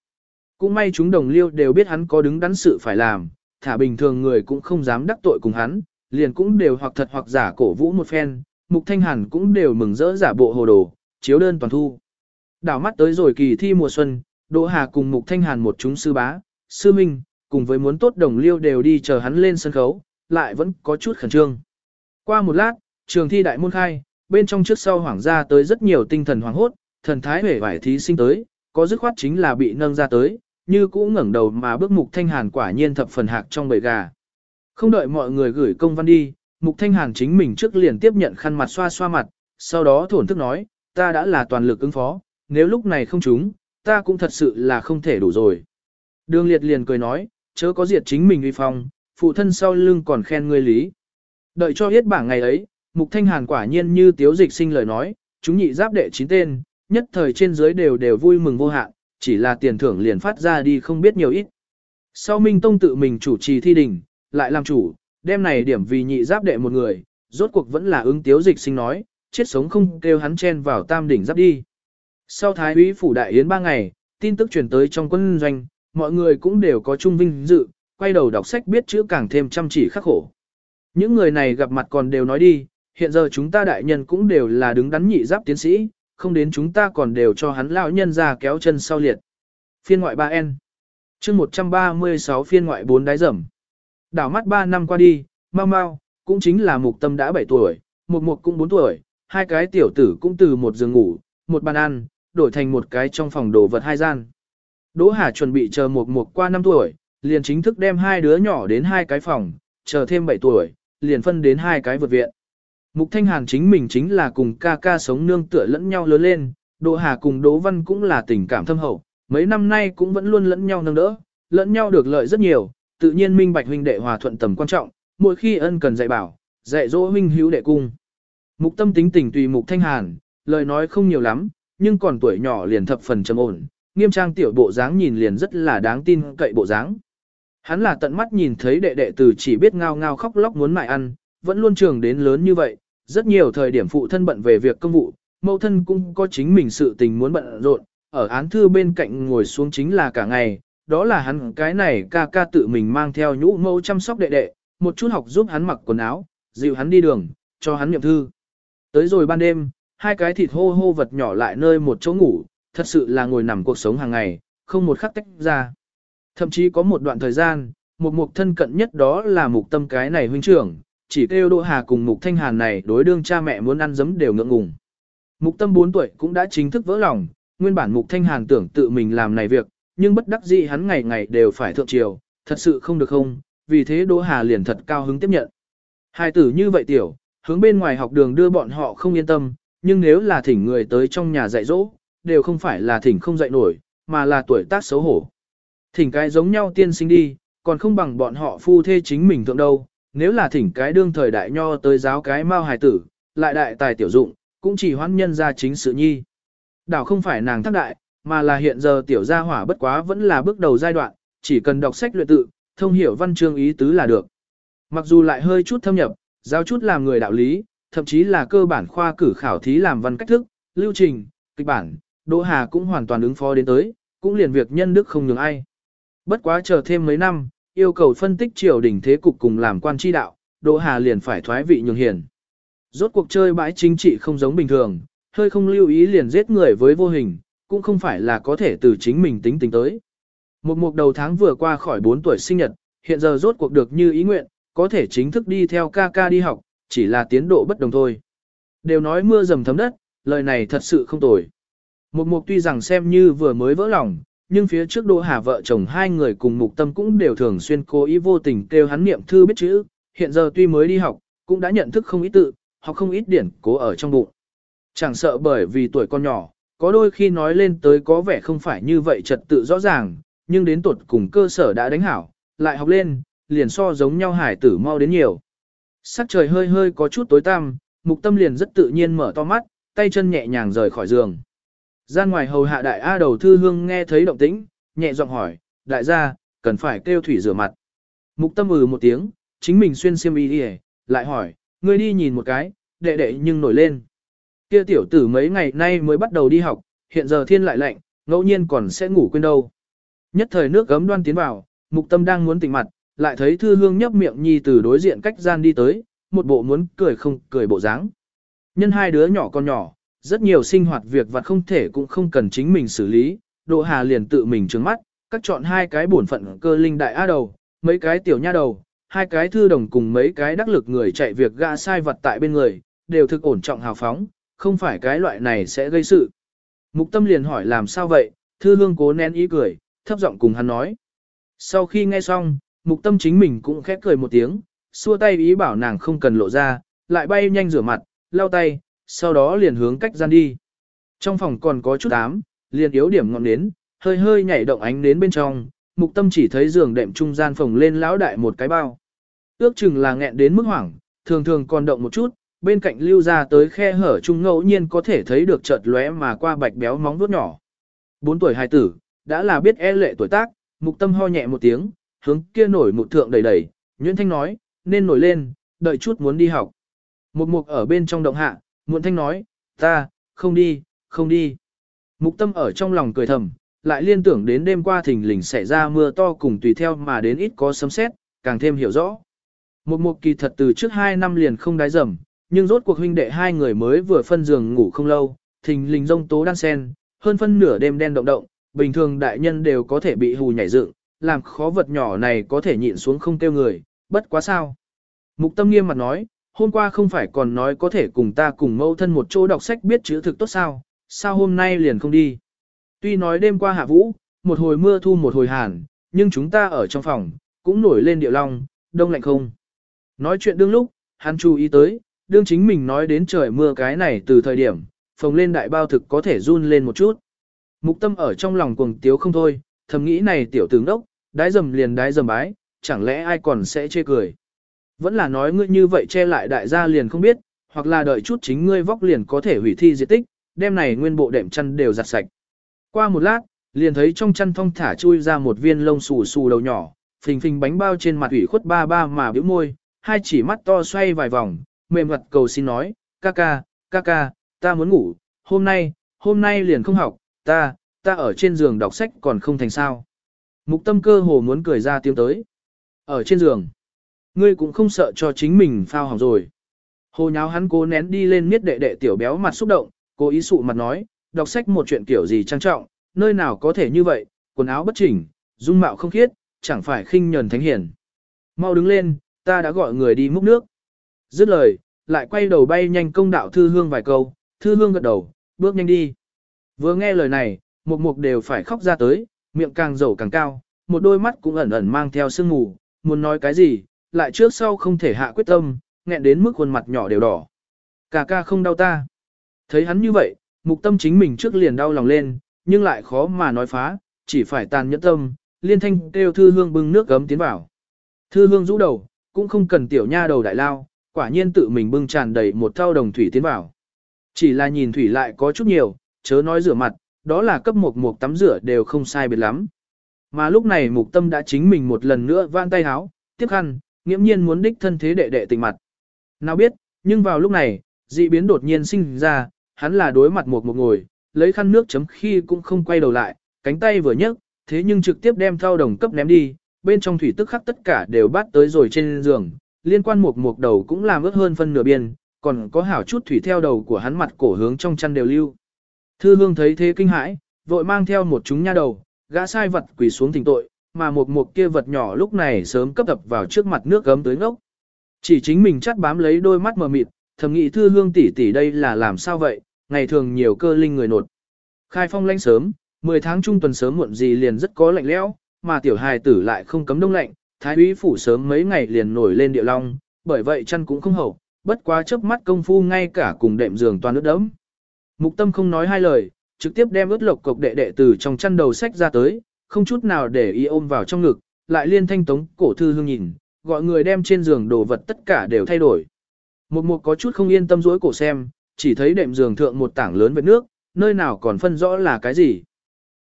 Cũng may chúng đồng liêu đều biết hắn có đứng đắn sự phải làm, thả bình thường người cũng không dám đắc tội cùng hắn, liền cũng đều hoặc thật hoặc giả cổ vũ một phen, Mục Thanh Hàn cũng đều mừng rỡ giả bộ hồ đồ, chiếu đơn toàn thu. Đảo mắt tới rồi kỳ thi mùa xuân, Đỗ Hà cùng Mục Thanh Hàn một chúng sư bá, sư minh, cùng với muốn tốt đồng liêu đều đi chờ hắn lên sân khấu, lại vẫn có chút khẩn trương. Qua một lát, trường thi đại môn khai, bên trong trước sau hoảng ra tới rất nhiều tinh thần hoảng hốt, thần thái hể vải thí sinh tới, có dứt khoát chính là bị nâng ra tới, như cũ ngẩng đầu mà bước Mục Thanh Hàn quả nhiên thập phần hạc trong bầy gà. Không đợi mọi người gửi công văn đi, Mục Thanh Hàn chính mình trước liền tiếp nhận khăn mặt xoa xoa mặt, sau đó thổn thức nói, ta đã là toàn lực ứng phó, nếu lúc này không trúng, ta cũng thật sự là không thể đủ rồi. Đường liệt liền cười nói, chớ có diệt chính mình uy phong, phụ thân sau lưng còn khen ngươi lý. Đợi cho hết bảng ngày ấy, Mục Thanh Hàn quả nhiên như tiếu dịch sinh lời nói, chúng nhị giáp đệ chín tên, nhất thời trên dưới đều đều vui mừng vô hạn, chỉ là tiền thưởng liền phát ra đi không biết nhiều ít. Sau Minh Tông tự mình chủ trì thi đình, lại làm chủ, đem này điểm vì nhị giáp đệ một người, rốt cuộc vẫn là ứng tiếu dịch sinh nói, chết sống không kêu hắn chen vào tam đỉnh giáp đi. Sau Thái úy phủ đại yến ba ngày, tin tức truyền tới trong quân doanh, mọi người cũng đều có chung vinh dự, quay đầu đọc sách biết chữ càng thêm chăm chỉ khắc khổ. Những người này gặp mặt còn đều nói đi, hiện giờ chúng ta đại nhân cũng đều là đứng đắn nhị giáp tiến sĩ, không đến chúng ta còn đều cho hắn lão nhân ra kéo chân sau liệt. Phiên ngoại 3N chương 136 phiên ngoại 4 đáy rầm. Đảo mắt 3 năm qua đi, mau mau, cũng chính là mục tâm đã 7 tuổi, mục mục cũng 4 tuổi, hai cái tiểu tử cũng từ một giường ngủ, một bàn ăn, đổi thành một cái trong phòng đồ vật hai gian. Đỗ Hà chuẩn bị chờ mục mục qua 5 tuổi, liền chính thức đem hai đứa nhỏ đến hai cái phòng, chờ thêm 7 tuổi, liền phân đến hai cái vượt viện. Mục Thanh Hàn chính mình chính là cùng ca ca sống nương tựa lẫn nhau lớn lên, Đỗ Hà cùng Đỗ Văn cũng là tình cảm thâm hậu, mấy năm nay cũng vẫn luôn lẫn nhau nâng đỡ, lẫn nhau được lợi rất nhiều, tự nhiên minh bạch huynh đệ hòa thuận tầm quan trọng, mỗi khi ân cần dạy bảo, dạy dỗ huynh hữu đệ cung. Mục tâm tính tình tùy mục thanh hàn, lời nói không nhiều lắm, nhưng còn tuổi nhỏ liền thập phần trầm ổn, nghiêm trang tiểu bộ dáng nhìn liền rất là đáng tin cậy bộ dáng. Hắn là tận mắt nhìn thấy đệ đệ từ chỉ biết ngao ngao khóc lóc muốn mại ăn, vẫn luôn trường đến lớn như vậy, rất nhiều thời điểm phụ thân bận về việc công vụ, mẫu thân cũng có chính mình sự tình muốn bận rộn, ở án thư bên cạnh ngồi xuống chính là cả ngày, đó là hắn cái này ca ca tự mình mang theo nhũ mẫu chăm sóc đệ đệ, một chút học giúp hắn mặc quần áo, dịu hắn đi đường, cho hắn niệm thư. Tới rồi ban đêm, hai cái thịt hô hô vật nhỏ lại nơi một chỗ ngủ, thật sự là ngồi nằm cuộc sống hàng ngày, không một khắc tách ra. Thậm chí có một đoạn thời gian, một mục thân cận nhất đó là mục tâm cái này huynh trưởng, chỉ kêu Đỗ Hà cùng mục thanh hàn này đối đương cha mẹ muốn ăn giấm đều ngượng ngùng. Mục tâm 4 tuổi cũng đã chính thức vỡ lòng, nguyên bản mục thanh hàn tưởng tự mình làm này việc, nhưng bất đắc dĩ hắn ngày ngày đều phải thượng triều, thật sự không được không, vì thế Đỗ Hà liền thật cao hứng tiếp nhận. Hai tử như vậy tiểu, hướng bên ngoài học đường đưa bọn họ không yên tâm, nhưng nếu là thỉnh người tới trong nhà dạy dỗ, đều không phải là thỉnh không dạy nổi, mà là tuổi tác xấu hổ. Thỉnh cái giống nhau tiên sinh đi, còn không bằng bọn họ phu thê chính mình thượng đâu, nếu là thỉnh cái đương thời đại nho tới giáo cái mao hài tử, lại đại tài tiểu dụng, cũng chỉ hoãn nhân ra chính sự nhi. Đảo không phải nàng thác đại, mà là hiện giờ tiểu gia hỏa bất quá vẫn là bước đầu giai đoạn, chỉ cần đọc sách luyện tự, thông hiểu văn chương ý tứ là được. Mặc dù lại hơi chút thâm nhập, giao chút làm người đạo lý, thậm chí là cơ bản khoa cử khảo thí làm văn cách thức, lưu trình, kịch bản, Đỗ Hà cũng hoàn toàn ứng phó đến tới, cũng liền việc nhân đức không nhường ai. Bất quá chờ thêm mấy năm, yêu cầu phân tích triều đình thế cục cùng làm quan tri đạo, Đỗ Hà liền phải thoái vị nhường hiền. Rốt cuộc chơi bãi chính trị không giống bình thường, hơi không lưu ý liền giết người với vô hình, cũng không phải là có thể từ chính mình tính tính tới. Một mục đầu tháng vừa qua khỏi 4 tuổi sinh nhật, hiện giờ rốt cuộc được như ý nguyện, có thể chính thức đi theo ca ca đi học, chỉ là tiến độ bất đồng thôi. Đều nói mưa dầm thấm đất, lời này thật sự không tồi. Một mục tuy rằng xem như vừa mới vỡ lòng, nhưng phía trước Đỗ Hà vợ chồng hai người cùng mục tâm cũng đều thường xuyên cố ý vô tình kêu hắn niệm thư biết chữ, hiện giờ tuy mới đi học, cũng đã nhận thức không ít tự, học không ít điển cố ở trong bụng. Chẳng sợ bởi vì tuổi con nhỏ, có đôi khi nói lên tới có vẻ không phải như vậy trật tự rõ ràng, nhưng đến tuột cùng cơ sở đã đánh hảo, lại học lên, liền so giống nhau hải tử mau đến nhiều. Sắc trời hơi hơi có chút tối tăm, mục tâm liền rất tự nhiên mở to mắt, tay chân nhẹ nhàng rời khỏi giường. Gian ngoài hầu hạ đại A đầu thư hương nghe thấy động tĩnh, nhẹ giọng hỏi, đại gia, cần phải kêu thủy rửa mặt. Mục tâm ừ một tiếng, chính mình xuyên xiêm y đi lại hỏi, ngươi đi nhìn một cái, đệ đệ nhưng nổi lên. Kia tiểu tử mấy ngày nay mới bắt đầu đi học, hiện giờ thiên lại lạnh, ngẫu nhiên còn sẽ ngủ quên đâu. Nhất thời nước gấm đoan tiến vào, mục tâm đang muốn tỉnh mặt, lại thấy thư hương nhấp miệng nhi từ đối diện cách gian đi tới, một bộ muốn cười không cười bộ dáng. Nhân hai đứa nhỏ con nhỏ, rất nhiều sinh hoạt việc vặt không thể cũng không cần chính mình xử lý, Đỗ Hà liền tự mình trứng mắt, cắt chọn hai cái bổn phận cơ linh đại a đầu, mấy cái tiểu nha đầu, hai cái thư đồng cùng mấy cái đắc lực người chạy việc gã sai vật tại bên người, đều thực ổn trọng hào phóng, không phải cái loại này sẽ gây sự. Mục tâm liền hỏi làm sao vậy, thư hương cố nén ý cười, thấp giọng cùng hắn nói. Sau khi nghe xong, mục tâm chính mình cũng khép cười một tiếng, xua tay ý bảo nàng không cần lộ ra, lại bay nhanh rửa mặt, lau tay, sau đó liền hướng cách gian đi. Trong phòng còn có chút ám, liền yếu điểm ngọn nến, hơi hơi nhảy động ánh nến bên trong, mục tâm chỉ thấy giường đệm trung gian phòng lên lão đại một cái bao. Ước chừng là nghẹn đến mức hoảng, thường thường còn động một chút, bên cạnh lưu ra tới khe hở trung ngẫu nhiên có thể thấy được chợt lóe mà qua bạch béo móng vuốt nhỏ. Bốn tuổi hài tử, đã là biết e lệ tuổi tác, mục tâm ho nhẹ một tiếng, hướng kia nổi mục thượng đầy đầy, Nguyễn Thanh nói, nên nổi lên, đợi chút muốn đi học. Mục mục ở bên trong động hạ, Muộn Thanh nói, ta, không đi, không đi. Mục tâm ở trong lòng cười thầm, lại liên tưởng đến đêm qua thình lình xảy ra mưa to cùng tùy theo mà đến ít có sấm sét, càng thêm hiểu rõ. Một mục kỳ thật từ trước hai năm liền không đái dầm, nhưng rốt cuộc huynh đệ hai người mới vừa phân giường ngủ không lâu, thình lình rông tố đan sen, hơn phân nửa đêm đen động động, bình thường đại nhân đều có thể bị hù nhảy dựng, làm khó vật nhỏ này có thể nhịn xuống không kêu người, bất quá sao. Mục tâm nghiêm mặt nói, hôm qua không phải còn nói có thể cùng ta cùng mẫu thân một chỗ đọc sách biết chữ thực tốt sao, sao hôm nay liền không đi. Tuy nói đêm qua hạ vũ, một hồi mưa thu một hồi hàn, nhưng chúng ta ở trong phòng, cũng nổi lên điệu long, đông lạnh không. Nói chuyện đương lúc, hắn chú ý tới, đương chính mình nói đến trời mưa cái này từ thời điểm, phòng lên đại bao thực có thể run lên một chút. Mục tâm ở trong lòng cuồng tiếu không thôi, thầm nghĩ này tiểu tướng đốc, đái dầm liền đái dầm bái, chẳng lẽ ai còn sẽ chê cười. Vẫn là nói ngươi như vậy che lại đại gia liền không biết, hoặc là đợi chút chính ngươi vóc liền có thể hủy thi diệt tích, đem này nguyên bộ đệm chăn đều giặt sạch. Qua một lát, liền thấy trong chăn thong thả chui ra một viên lông xù xù đầu nhỏ, phình phình bánh bao trên mặt ủy khuất ba ba mà bĩu môi, hai chỉ mắt to xoay vài vòng, mềm mặt cầu xin nói, ca ca, ca ca, ta muốn ngủ, hôm nay, hôm nay liền không học, ta, ta ở trên giường đọc sách còn không thành sao. Mục tâm cơ hồ muốn cười ra tiếng tới. Ở trên giường, ngươi cũng không sợ cho chính mình phao hỏng rồi. Hồ nháo hắn cố nén đi lên miết đệ đệ tiểu béo mặt xúc động, cố ý sụ mặt nói, đọc sách một chuyện kiểu gì trang trọng, nơi nào có thể như vậy, quần áo bất chỉnh, dung mạo không khiết, chẳng phải khinh nhờn thánh hiển. Mau đứng lên, ta đã gọi người đi múc nước. Dứt lời, lại quay đầu bay nhanh công đạo thư hương vài câu, thư hương gật đầu, bước nhanh đi. Vừa nghe lời này, một mục đều phải khóc ra tới, miệng càng dầu càng cao, một đôi mắt cũng ẩn ẩn mang theo sương mù, muốn nói cái gì, lại trước sau không thể hạ quyết tâm, nghẹn đến mức khuôn mặt nhỏ đều đỏ. Cà ca không đau ta. Thấy hắn như vậy, mục tâm chính mình trước liền đau lòng lên, nhưng lại khó mà nói phá, chỉ phải tàn nhẫn tâm, liên thanh kêu thư hương bưng nước gấm tiến vào. Thư hương rũ đầu, cũng không cần tiểu nha đầu đại lao, quả nhiên tự mình bưng tràn đầy một thau đồng thủy tiến vào. Chỉ là nhìn thủy lại có chút nhiều, chớ nói rửa mặt, đó là cấp một một tắm rửa đều không sai biệt lắm. Mà lúc này mục tâm đã chính mình một lần nữa van tay háo, tiếp khăn, nghiễm nhiên muốn đích thân thế đệ đệ tình mặt. Nào biết, nhưng vào lúc này, dị biến đột nhiên sinh ra, hắn là đối mặt một một ngồi, lấy khăn nước chấm khi cũng không quay đầu lại, cánh tay vừa nhấc, thế nhưng trực tiếp đem thao đồng cấp ném đi, bên trong thủy tức khắc tất cả đều bắt tới rồi trên giường, liên quan một một đầu cũng làm ướt hơn phân nửa biên, còn có hảo chút thủy theo đầu của hắn mặt cổ hướng trong chăn đều lưu. Thư hương thấy thế kinh hãi, vội mang theo một chúng nha đầu, gã sai vật quỳ xuống thỉnh tội, mà một một kia vật nhỏ lúc này sớm cấp tập vào trước mặt nước gấm tới ngốc. Chỉ chính mình chắt bám lấy đôi mắt mờ mịt, thầm nghĩ thư hương tỷ tỷ đây là làm sao vậy, ngày thường nhiều cơ linh người nột. Khai phong lanh sớm, 10 tháng trung tuần sớm muộn gì liền rất có lạnh lẽo, mà tiểu hài tử lại không cấm đông lạnh, thái úy phủ sớm mấy ngày liền nổi lên địa long, bởi vậy chăn cũng không hậu, bất quá chớp mắt công phu ngay cả cùng đệm giường toàn nước đẫm. Mục tâm không nói hai lời, trực tiếp đem ướt lộc cục đệ đệ từ trong chăn đầu sách ra tới, không chút nào để ý ôm vào trong ngực, lại liên thanh tống cổ thư hương nhìn, gọi người đem trên giường đồ vật tất cả đều thay đổi. Một mục có chút không yên tâm rối cổ xem, chỉ thấy đệm giường thượng một tảng lớn vết nước, nơi nào còn phân rõ là cái gì.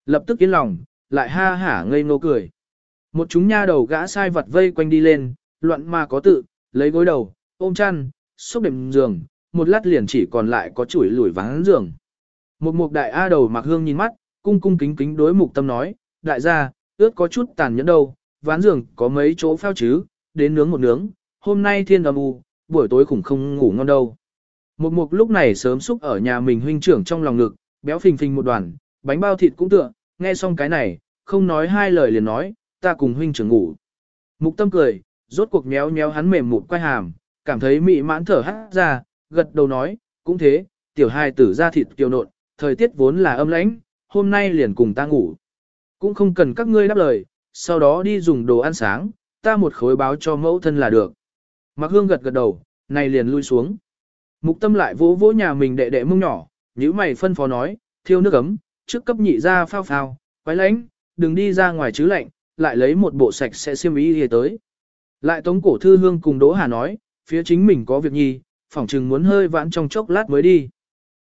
Lập tức yên lòng, lại ha hả ngây ngô cười. Một chúng nha đầu gã sai vật vây quanh đi lên, loạn mà có tự, lấy gối đầu, ôm chăn, xúc đệm giường, một lát liền chỉ còn lại có chuỗi lủi vắng giường. Một mục đại A đầu mặc hương nhìn mắt, cung cung kính kính đối mục tâm nói, đại gia, ướt có chút tàn nhẫn đâu, ván giường có mấy chỗ phao chứ, đến nướng một nướng, hôm nay thiên âm u, buổi tối khủng không ngủ ngon đâu. Một mục lúc này sớm xúc ở nhà mình huynh trưởng trong lòng ngực, béo phình phình một đoàn, bánh bao thịt cũng tựa, nghe xong cái này, không nói hai lời liền nói, ta cùng huynh trưởng ngủ. Mục tâm cười, rốt cuộc méo méo hắn mềm một quay hàm, cảm thấy mị mãn thở hát ra, gật đầu nói, cũng thế, tiểu hai tử ra thịt kiều nộn, thời tiết vốn là âm lãnh, hôm nay liền cùng ta ngủ. Cũng không cần các ngươi đáp lời, sau đó đi dùng đồ ăn sáng, ta một khối báo cho mẫu thân là được. Mạc Hương gật gật đầu, này liền lui xuống. Mục tâm lại vỗ vỗ nhà mình đệ đệ mông nhỏ, như mày phân phó nói, thiêu nước ấm, trước cấp nhị ra phao phao, quái lánh, đừng đi ra ngoài chứ lạnh, lại lấy một bộ sạch sẽ xiêm ý hề tới. Lại tống cổ thư hương cùng Đỗ Hà nói, phía chính mình có việc nhi, phỏng chừng muốn hơi vãn trong chốc lát mới đi.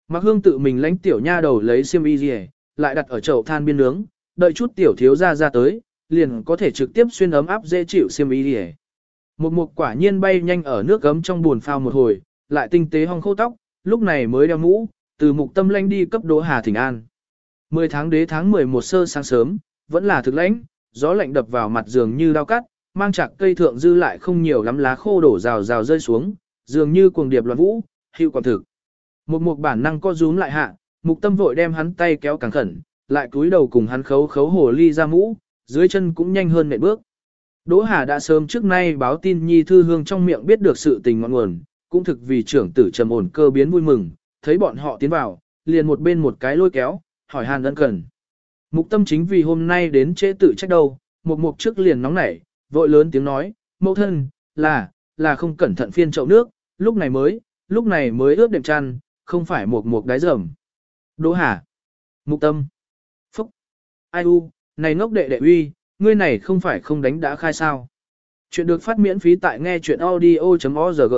Mạc Hương tự mình lãnh tiểu nha đầu lấy xiêm y gì, lại đặt ở chậu than biên nướng, đợi chút tiểu thiếu ra ra tới, liền có thể trực tiếp xuyên ấm áp dễ chịu xiêm y đi Một mục quả nhiên bay nhanh ở nước gấm trong buồn phao một hồi, lại tinh tế hong khô tóc, lúc này mới đeo mũ, từ mục tâm lanh đi cấp Đỗ Hà Thịnh An. 10 tháng đế tháng 11 sơ sáng sớm, vẫn là thực lãnh, gió lạnh đập vào mặt giường như đao cắt, mang chặt cây thượng dư lại không nhiều lắm lá khô đổ rào rào rơi xuống, dường như cuồng điệp loạn vũ, hữu quả thực. Một mục bản năng co rúm lại hạ, mục tâm vội đem hắn tay kéo càng khẩn, lại cúi đầu cùng hắn khấu khấu hồ ly ra mũ, dưới chân cũng nhanh hơn nệm bước. Đỗ Hà đã sớm trước nay báo tin Nhi Thư Hương trong miệng biết được sự tình ngọn nguồn, cũng thực vì trưởng tử trầm ổn cơ biến vui mừng, thấy bọn họ tiến vào, liền một bên một cái lôi kéo, hỏi hàn ân cần. Mục tâm chính vì hôm nay đến trễ tự trách đâu, một mục trước liền nóng nảy, vội lớn tiếng nói, mẫu thân, là, là không cẩn thận phiên chậu nước, lúc này mới, lúc này mới ướp đệm chăn, không phải một mục đáy rầm. Đỗ Hà, mục tâm, ai u, này ngốc đệ đệ uy, ngươi này không phải không đánh đã khai sao. Chuyện được phát miễn phí tại nghe chuyện audio.org.